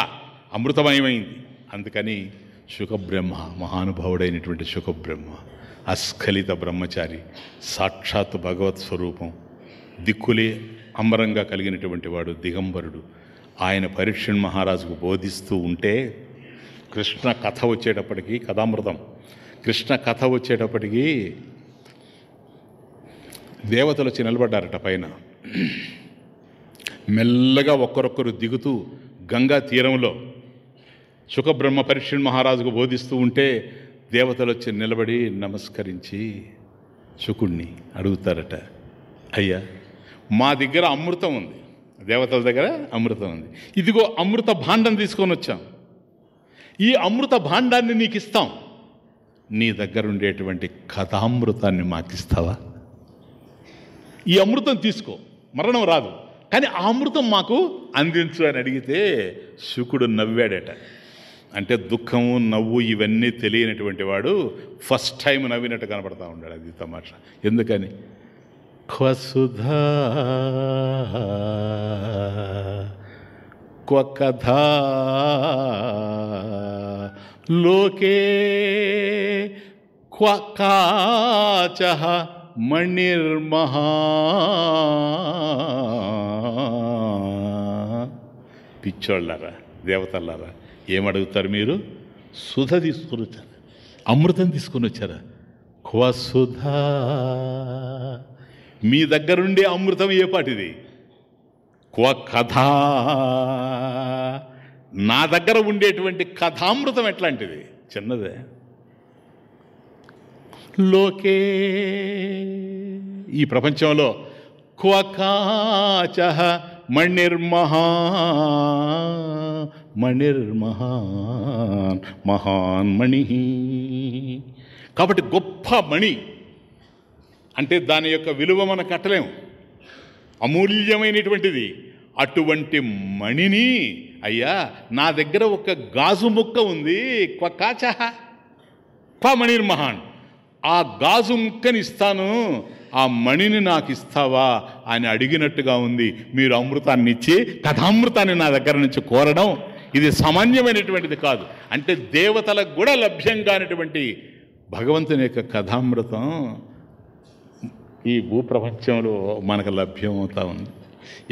అమృతమయమైంది. అందుకని సుఖబ్రహ్మ మహానుభావుడైనటువంటి సుఖబ్రహ్మ అస్ఖలిత బ్రహ్మచారి సాక్షాత్ భగవత్ స్వరూపం. దిక్కులే అంబరంగా కలిగినటువంటి వాడు దిగంబరుడు. ఆయన పరీక్షణ్ మహారాజుకు బోధిస్తూ ఉంటే కృష్ణ కథ వచ్చేటప్పటికి కథామృతం. కృష్ణ కథ వచ్చేటప్పటికి దేవతలు వచ్చి నిలబడ్డారట పైన. మెల్లగా ఒక్కరొక్కరు దిగుతూ గంగా తీరంలో సుఖబ్రహ్మ పరీక్షణ్ మహారాజుకు బోధిస్తూ ఉంటే దేవతలు వచ్చి నిలబడి నమస్కరించి శుకుణ్ణి అడుగుతారట. అయ్యా మా దగ్గర అమృతం ఉంది. దేవతల దగ్గర అమృతం ఉంది. ఇదిగో అమృత భాండం తీసుకొని వచ్చాం. ఈ అమృత భాండాన్ని నీకు ఇస్తాం నీ దగ్గర ఉండేటువంటి కథామృతాన్ని మాకిస్తావా? ఈ అమృతం తీసుకో మరణం రాదు. కానీ ఆ అమృతం మాకు అందించు అని అడిగితే శుకుడు నవ్వాడట. అంటే దుఃఖము నవ్వు ఇవన్నీ తెలియనటువంటి వాడు ఫస్ట్ టైం నవ్వినట్టు కనపడతా ఉన్నాడు అది తమాషా. ఎందుకని? క్వసుధా క్వకథా లోకే క్వకాచ మణిర్మహా. పిచ్చోళ్ళారా దేవతల్లారా? ఏమడుగుతారు మీరు? సుధ తీసుకుని వచ్చారు అమృతం తీసుకుని వచ్చారా క్వసుధ మీ దగ్గరుండే అమృతం ఏ పాటిది? క్వ కథ? నా దగ్గర ఉండేటువంటి కథామృతం ఎట్లాంటిది? చిన్నదే. లోకే. ఈ ప్రపంచంలో క్వకాచ మణిర్మహా మణిర్మహాన్ మహాన్ మణి. కాబట్టి గొప్ప మణి అంటే దాని యొక్క విలువ మనం కట్టలేము అమూల్యమైనటువంటిది. అటువంటి మణిని అయ్యా నా దగ్గర ఒక గాజు ముక్క ఉంది. కాచహ. క్వ మణిర్ మహాన్ ఆ గాజు ముక్కని ఇస్తాను. ఆ మణిని నాకు ఇస్తావా అని అడిగినట్టుగా ఉంది. మీరు అమృతాన్ని ఇచ్చి కథామృతాన్ని నా దగ్గర నుంచి కోరడం ఇది సామాన్యమైనటువంటిది కాదు. అంటే దేవతలకు కూడా లభ్యం కానిటువంటి భగవంతుని యొక్క కథామృతం ఈ భూప్రపంచంలో మనకు లభ్యమవుతా ఉంది.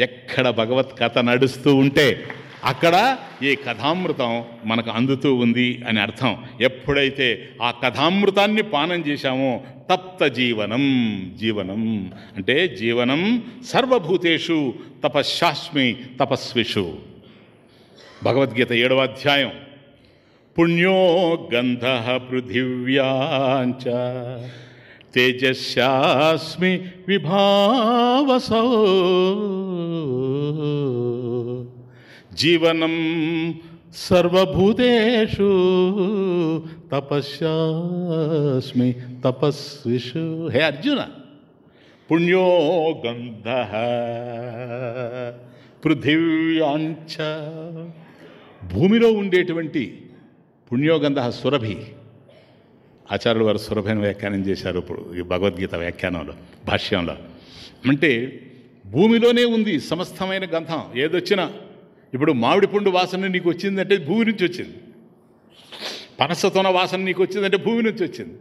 ఎక్కడ భగవత్ కథ నడుస్తూ ఉంటే అక్కడ ఈ కథామృతం మనకు అందుతూ ఉంది అని అర్థం. ఎప్పుడైతే ఆ కథామృతాన్ని పానం చేశామో తప్త జీవనం జీవనం. అంటే జీవనం సర్వభూతేషు తపశ్శాస్మి తపస్విషు. భగవద్గీత ఏడవ అధ్యాయం పుణ్యో గంధ పృథివ్యాంచ తేజస్యాస్మి విభావసౌ జీవనం సర్వభూతేషు తపస్యాస్మి తపస్విషు హే అర్జున పుణ్యో గంధ పృథివ్యాంచ భూమిలో ఉండేటువంటి పుణ్యోగంధ సురభి. ఆచార్యుల వారు సురభిని వ్యాఖ్యానం చేశారు ఇప్పుడు ఈ భగవద్గీత వ్యాఖ్యానంలో భాష్యంలో. అంటే భూమిలోనే ఉంది సమస్తమైన గంధం. ఏదొచ్చినా ఇప్పుడు మామిడి పండు వాసన నీకు వచ్చిందంటే భూమి నుంచి వచ్చింది. పనసతోన వాసన నీకు వచ్చిందంటే భూమి నుంచి వచ్చింది.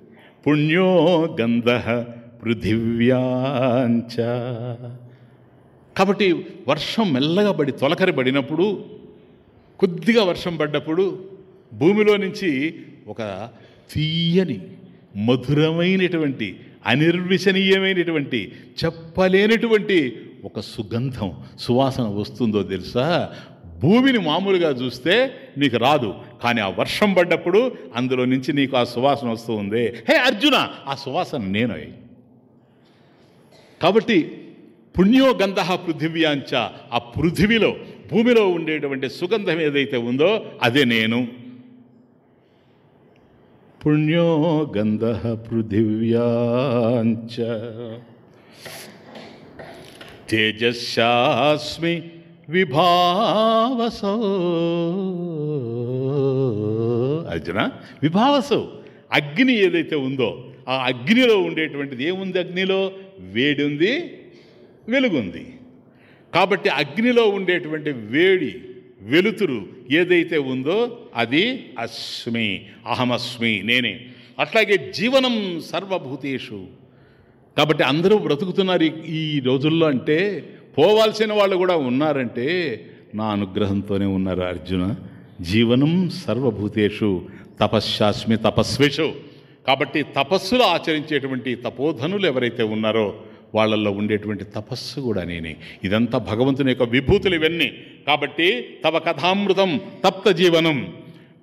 పుణ్యో గంధ పృథివ్యాంచ. కాబట్టి వర్షం మెల్లగా పడి తొలకరి పడినప్పుడు కొద్దిగా వర్షం పడ్డప్పుడు భూమిలో నుంచి ఒక తీయని మధురమైనటువంటి అనిర్విశనీయమైనటువంటి చెప్పలేనటువంటి ఒక సుగంధం సువాసన వస్తుందో తెలుసా? భూమిని మామూలుగా చూస్తే నీకు రాదు. కానీ ఆ వర్షం పడ్డప్పుడు అందులో నుంచి నీకు ఆ సువాసన వస్తూ ఉంది. హే అర్జున ఆ సువాసన నేను. కాబట్టి పుణ్యో గంధ పృథివ్యాంచ ఆ పృథివిలో భూమిలో ఉండేటువంటి సుగంధం ఏదైతే ఉందో అదే నేను. పుణ్యో గంధ పృథివ్యాంచ. తేజస్మి విభావసో. అర్జున విభావసో. అగ్ని ఏదైతే ఉందో ఆ అగ్నిలో ఉండేటువంటిది ఏముంది అగ్నిలో? వేడి ఉంది వెలుగుంది. కాబట్టి అగ్నిలో ఉండేటువంటి వేడి వెలుతురు ఏదైతే ఉందో అది అస్మి అహమస్మి నేనే. అట్లాగే జీవనం సర్వభూతేషు. కాబట్టి అందరూ బ్రతుకుతున్నారు ఈ- రోజుల్లో అంటే పోవాల్సిన వాళ్ళు కూడా ఉన్నారంటే నా అనుగ్రహంతోనే ఉన్నారు అర్జున. జీవనం సర్వభూతేషు తపశ్శాస్మి తపస్వేషు. కాబట్టి తపస్సులు ఆచరించేటువంటి తపోధనులు ఎవరైతే ఉన్నారో వాళ్ళల్లో ఉండేటువంటి తపస్సు కూడా నేనే. ఇదంతా భగవంతుని యొక్క విభూతులు ఇవన్నీ. కాబట్టి తవ కథామృతం తప్త జీవనం.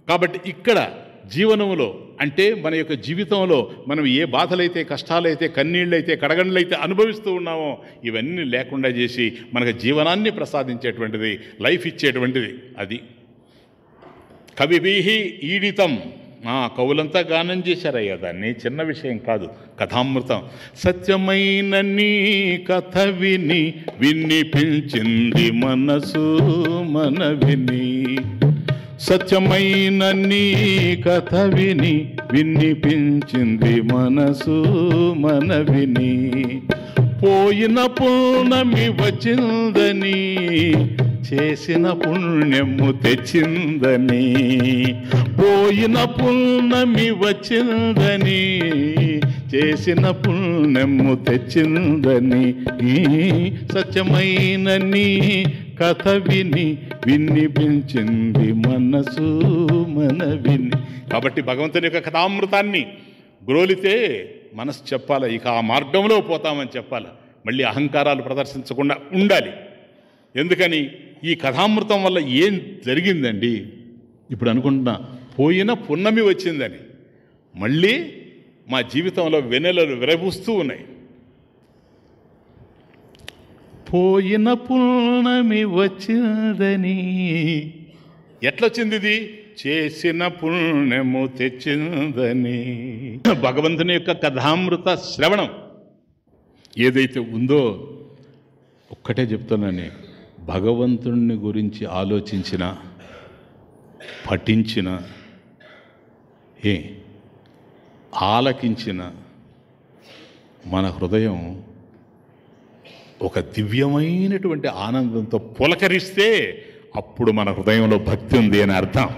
కాబట్టి ఇక్కడ జీవనంలో అంటే మన యొక్క జీవితంలో మనం ఏ బాధలైతే కష్టాలైతే కన్నీళ్ళైతే కడగండ్లైతే అనుభవిస్తూ ఉన్నామో ఇవన్నీ లేకుండా చేసి మనకు జీవనాన్ని ప్రసాదించేటువంటిది లైఫ్ ఇచ్చేటువంటిది అది. కవిభీ ఈడితం. కవులంతా గానం చేశారయ్యా దాన్ని చిన్న విషయం కాదు కథామృతం. సత్యమైన నీ కథ విని వినిపించింది మనసు మన విని సత్యమైన నీ కథ విని వినిపించింది మనసు మన విని పోయిన పూర్ణమి వచ్చిందని చేసిన పుణ్యము తెచ్చిందని. పోయిన పుణ్యమి వచ్చిందని చేసిన పుణ్యము తెచ్చిందని. సత్యమైన నీ కథ విని వినిపించింది మనసు మన విని కాబట్టి భగవంతుని యొక్క కథామృతాన్ని గ్రోలితే మనసు చెప్పాలి? ఇక ఆ మార్గంలో పోతామని చెప్పాలి? మళ్ళీ అహంకారాలు ప్రదర్శించకుండా ఉండాలి. ఎందుకని? ఈ కథామృతం వల్ల ఏం జరిగిందండి? ఇప్పుడు అనుకుంటున్నా పోయిన పున్నమి వచ్చిందని. మళ్ళీ మా జీవితంలో వెన్నెలలు విరబూస్తూ ఉన్నాయి. పోయిన పున్నమి వచ్చిందని. ఎట్లొచ్చింది ఇది? చేసిన పుణ్యము తెచ్చిందని. భగవంతుని యొక్క కథామృత శ్రవణం ఏదైతే ఉందో ఒక్కటే చెప్తున్నాను భగవంతుణ్ణి గురించి ఆలోచించిన పఠించిన ఏ ఆలకించిన మన హృదయం ఒక దివ్యమైనటువంటి ఆనందంతో పులకరిస్తే అప్పుడు మన హృదయంలో భక్తి ఉంది అని అర్థం.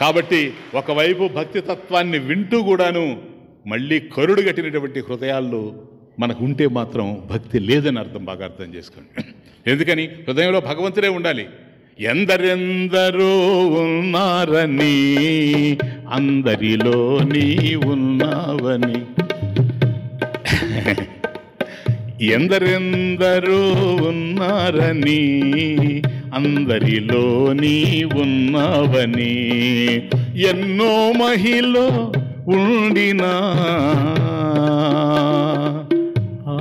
కాబట్టి ఒకవైపు భక్తి తత్వాన్ని వింటూ కూడాను మళ్ళీ కరుడు కట్టినటువంటి హృదయాల్లో మనకు ఉంటే మాత్రం భక్తి లేదని అర్థం బాగా అర్థం చేసుకోండి. ఎందుకని? హృదయంలో భగవంతుడే ఉండాలి. ఎందరెందరో ఉన్నారని అందరిలో నీ ఉన్నావని ఎందరెందరో ఉన్నారని అందరిలో నీ ఉన్నావని ఎన్నో మహిళ ఉండినా. ఆ,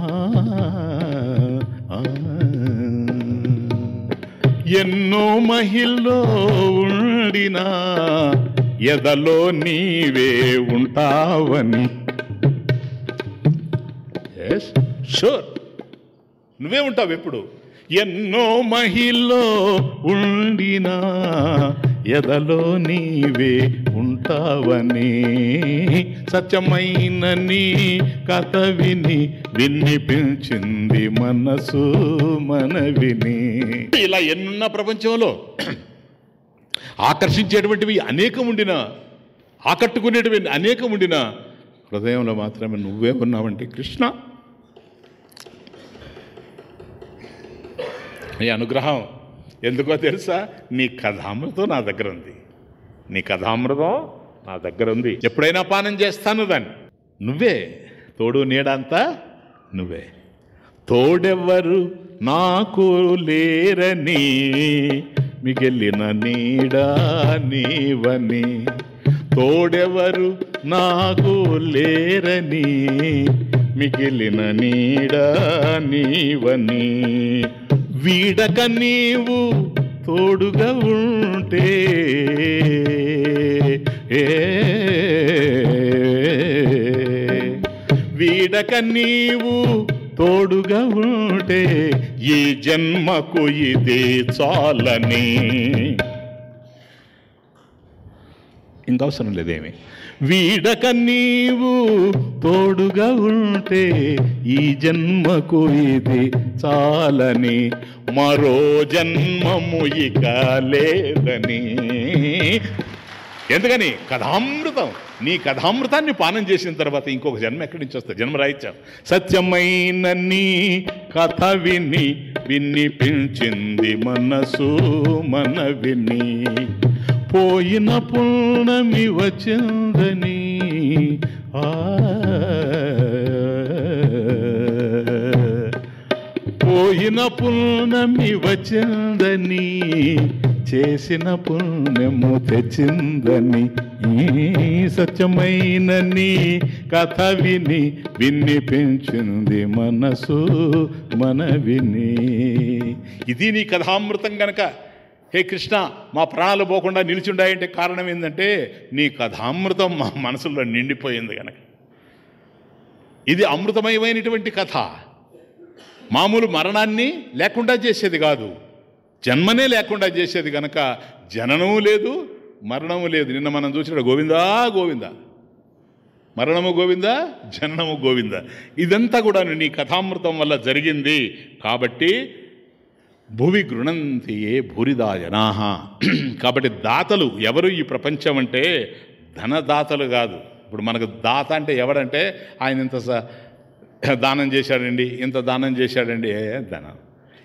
ఆ. ఎన్నో మహిళ ఉండినా ఎదలో నీవే ఉంటావని. ఎస్ షూర్ నువ్వే ఉంటావు ఎప్పుడు? ఎన్నో మహిళలో ఉండినా ఎదలో నీవే ఉంటావని. సత్యమైన నీ కథ విని వినిపించింది మనసు మనవిని. ఇలా ఎన్నున్న ప్రపంచంలో ఆకర్షించేటువంటివి అనేకం ఉండినా ఆకట్టుకునేటువంటి అనేకం ఉండినా హృదయంలో మాత్రమే నువ్వే ఉన్నావంటే కృష్ణ. ఈ అనుగ్రహం. ఎందుకో తెలుసా? నీ కథామృతం నా దగ్గర ఉంది. నీ కథామృతం నా దగ్గర ఉంది. ఎప్పుడైనా పానం చేస్తాను దాన్ని. నువ్వే. తోడు నీడంతా నువ్వే. తోడెవ్వరు నాకు లేరని మిగిలిన నీడా నీవని. తోడెవరు నాకు లేరని మిగిలిన నీడా నీవని. వీడక నీవు తోడుగా ఉంటే ఏ వీడక నీవు తోడుగా ఉంటే ఈ జన్మకు ఇది చాలని. ఇంకా అవసరం లేదేమి? వీడక నీవు తోడుగా ఉంటే ఈ జన్మకు ఇది చాలని. మరో జన్మము ఇక లేదని. ఎందుకని? కథామృతం. నీ కథామృతాన్ని పానం చేసిన తర్వాత ఇంకొక జన్మ ఎక్కడి నుంచి వస్తుంది? జన్మ రాయించాం సత్యమైన నీ కథ విని వినిపించింది మనసు మన విని పోయిన పూర్ణమి వచ్చిందని. ఆ. పోయిన పుణమి వచ్చిందని చేసిన పుణ్యము తెచ్చిందని. ఈ సత్యమైన నీ కథ విని విన్ని పెంచింది మనసు మన విని ఇది నీ కథామృతం గనక హే కృష్ణ మా ప్రాణాలు పోకుండా నిలిచిండాయంటే కారణం ఏంటంటే నీ కథామృతం మా మనసులో నిండిపోయింది కనుక ఇది అమృతమయమైనటువంటి కథ. మామూలు మరణాన్ని లేకుండా చేసేది కాదు. జన్మనే లేకుండా చేసేది కనుక జననము లేదు మరణము లేదు. నిన్న మనం చూసినట్టు గోవిందా గోవింద? మరణము గోవింద జననము గోవింద? ఇదంతా కూడా నీ కథామృతం వల్ల జరిగింది. కాబట్టి భువి గృణంతి ఏ భూరిదా జనాహ. కాబట్టి దాతలు ఎవరు ఈ ప్రపంచం అంటే ధనదాతలు కాదు. ఇప్పుడు మనకు దాత అంటే ఎవడంటే ఆయన ఇంత దానం చేశాడండి ఇంత దానం చేశాడండి. ఏ ధనం.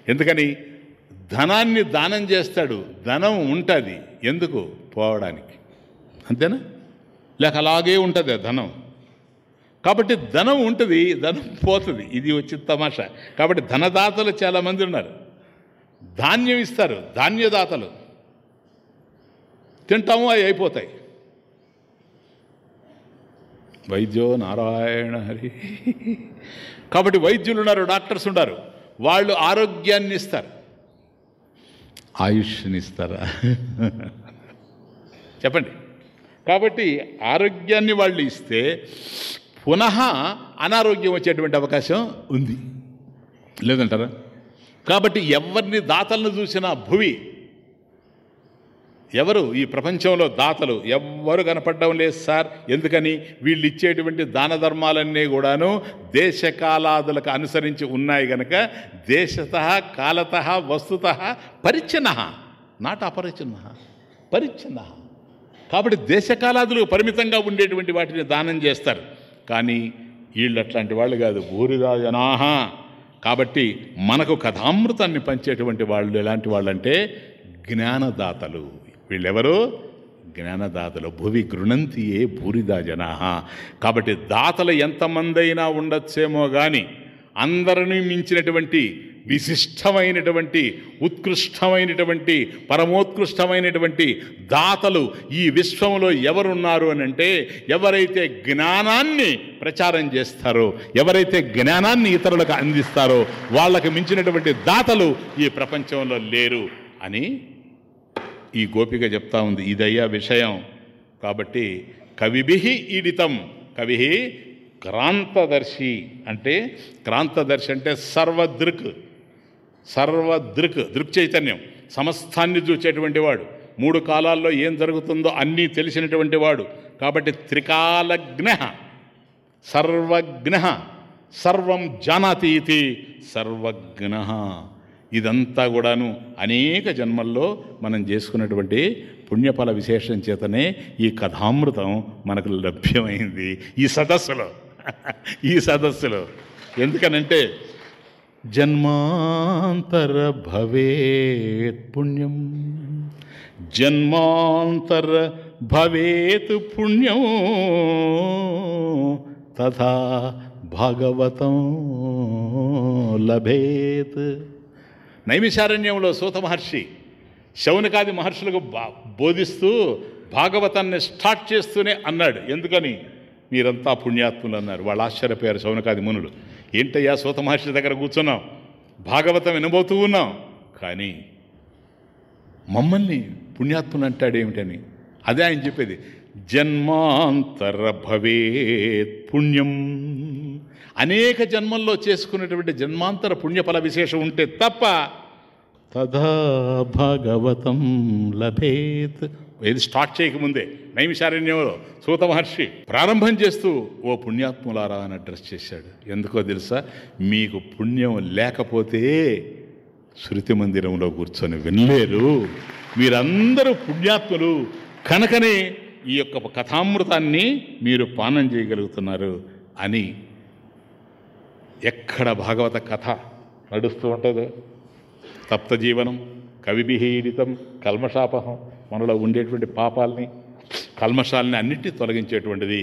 ఎందుకని? ధనాన్ని దానం చేస్తాడు ధనం ఉంటుంది. ఎందుకు? పోవడానికి. అంతేనా? లేక అలాగే ఉంటుంది ధనం. కాబట్టి ధనం ఉంటుంది ధనం పోతుంది. ఇది వచ్చి తమాషా. కాబట్టి ధనదాతలు చాలామంది ఉన్నారు. ధాన్యం ఇస్తారు ధాన్యదాతలు. తింటాము అవి అయిపోతాయి. వైద్యో నారాయణ హరి. కాబట్టి వైద్యులు ఉన్నారు డాక్టర్స్ ఉన్నారు. వాళ్ళు ఆరోగ్యాన్ని ఇస్తారు. ఆయుష్ని ఇస్తారా? చెప్పండి. కాబట్టి ఆరోగ్యాన్ని వాళ్ళు ఇస్తే పునః అనారోగ్యం వచ్చేటువంటి అవకాశం ఉంది. లేదంటారా? కాబట్టి ఎవరిని దాతలను చూసినా భువి. ఎవరు ఈ ప్రపంచంలో దాతలు? ఎవ్వరు కనపడడం లేదు సార్. ఎందుకని? వీళ్ళు ఇచ్చేటువంటి దాన ధర్మాలన్నీ కూడాను దేశకాలాదులకు అనుసరించి ఉన్నాయి గనక దేశత కాలత వస్తుత పరిచ్ఛిన్న. నాట్ అపరిచ్ఛిన్న. పరిచ్ఛిన్న. కాబట్టి దేశకాలాదులు పరిమితంగా ఉండేటువంటి వాటిని దానం చేస్తారు. కానీ వీళ్ళు అట్లాంటి వాళ్ళు కాదు. భూరిరాజనాహ కాబట్టి మనకు కథామృతాన్ని పంచేటువంటి వాళ్ళు ఎలాంటి వాళ్ళంటే జ్ఞానదాతలు. వీళ్ళెవరు? జ్ఞానదాతలు. భువి గృణంతి ఏ భూరిదా జనా. కాబట్టి దాతలు ఎంతమందైనా ఉండొచ్చేమో కానీ అందరినీ మించినటువంటి విశిష్టమైనటువంటి ఉత్కృష్టమైనటువంటి పరమోత్కృష్టమైనటువంటి దాతలు ఈ విశ్వంలో ఎవరున్నారు అని అంటే ఎవరైతే జ్ఞానాన్ని ప్రచారం చేస్తారో ఎవరైతే జ్ఞానాన్ని ఇతరులకు అందిస్తారో వాళ్ళకు మించినటువంటి దాతలు ఈ ప్రపంచంలో లేరు అని ఈ గోపిక చెప్తా ఉంది. ఇదయ్యా విషయం. కాబట్టి కవిభి ఈడితం. కవి క్రాంతదర్శి అంటే క్రాంతదర్శి అంటే సర్వదృక్. సర్వదృక్ దృక్ చైతన్యం సమస్తాన్ని చూచేటువంటి వాడు. మూడు కాలాల్లో ఏం జరుగుతుందో అన్నీ తెలిసినటువంటి వాడు. కాబట్టి త్రికాలజ్ఞ సర్వజ్ఞ సర్వం జానాతి ఇది సర్వజ్ఞ. ఇదంతా కూడాను అనేక జన్మల్లో మనం చేసుకున్నటువంటి పుణ్యఫల విశేషం చేతనే ఈ కథామృతం మనకు లభ్యమైంది. ఈ సదస్సులో ఈ సదస్సులో. ఎందుకనంటే జన్మాంతర భవేత్ పుణ్యం. జన్మాంతర భవేత్ పుణ్యం. తథా భాగవతం లభేత్. నైమిషారణ్యంలో సూత మహర్షి శౌనకాది మహర్షులకు బోధిస్తూ భాగవతాన్ని స్టార్ట్ చేస్తూనే అన్నాడు. ఎందుకని? మీరంతా పుణ్యాత్ములు అన్నారు వాళ్ళు ఆశ్చర్యపోయారు శౌనకాది మునులు. ఏంటయ్యా సూత మహర్షి దగ్గర కూర్చున్నాం భాగవతం వినబోతూ ఉన్నాం కానీ మమ్మల్ని పుణ్యాత్ములు అంటాడేమిటని? అదే ఆయన చెప్పేది జన్మాంతర భవేత్ పుణ్యం. అనేక జన్మల్లో చేసుకున్నటువంటి జన్మాంతర పుణ్యఫల విశేషం ఉంటే తప్ప తదా భాగవతం లభేత్. ఇది స్టార్ట్ చేయకముందే నైమిషారణ్యంలో సూత మహర్షి ప్రారంభం చేస్తూ ఓ పుణ్యాత్ములారా అని అడ్రస్ చేశాడు. ఎందుకో తెలుసా? మీకు పుణ్యం లేకపోతే శృతి మందిరంలో కూర్చొని వినలేరు. మీరందరూ పుణ్యాత్ములు. కనుకనే ఈ యొక్క కథామృతాన్ని మీరు పానం చేయగలుగుతున్నారు అని ఎక్కడ భాగవత కథ నడుస్తూ ఉంటుందో తప్త జీవనం కవిభిహీడితం కల్మషాపహం మనలో ఉండేటువంటి పాపాలని కల్మషాలని అన్నిటినీ తొలగించేటువంటిది.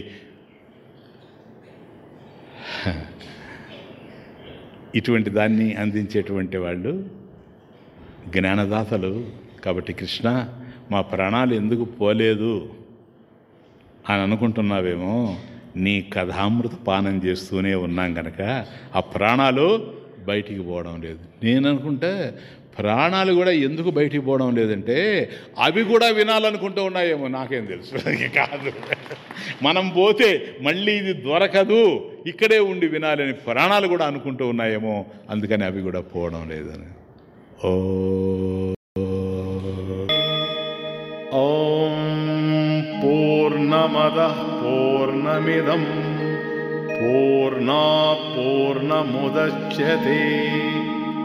ఇటువంటి దాన్ని అందించేటువంటి వాళ్ళు జ్ఞానదాతలు. కాబట్టి కృష్ణ మా ప్రాణాలు ఎందుకు పోలేదు అని అనుకుంటున్నావేమో నీ కథామృత పానం చేస్తూనే ఉన్నాం గనక ఆ ప్రాణాలు బయటికి పోవడం లేదు. నేను అనుకుంటే ప్రాణాలు కూడా ఎందుకు బయటికి పోవడం లేదంటే అవి కూడా వినాలనుకుంటూ ఉన్నాయేమో నాకేం తెలుసు. కాదు. మనం పోతే మళ్ళీ ఇది దొరకదు. ఇక్కడే ఉండి వినాలని ప్రాణాలు కూడా అనుకుంటూ ఉన్నాయేమో అందుకని అవి కూడా పోవడం లేదని. ఓ. ఓం పూర్ణమద పూర్ణమిదం. పూర్ణా పూర్ణముద్యతే.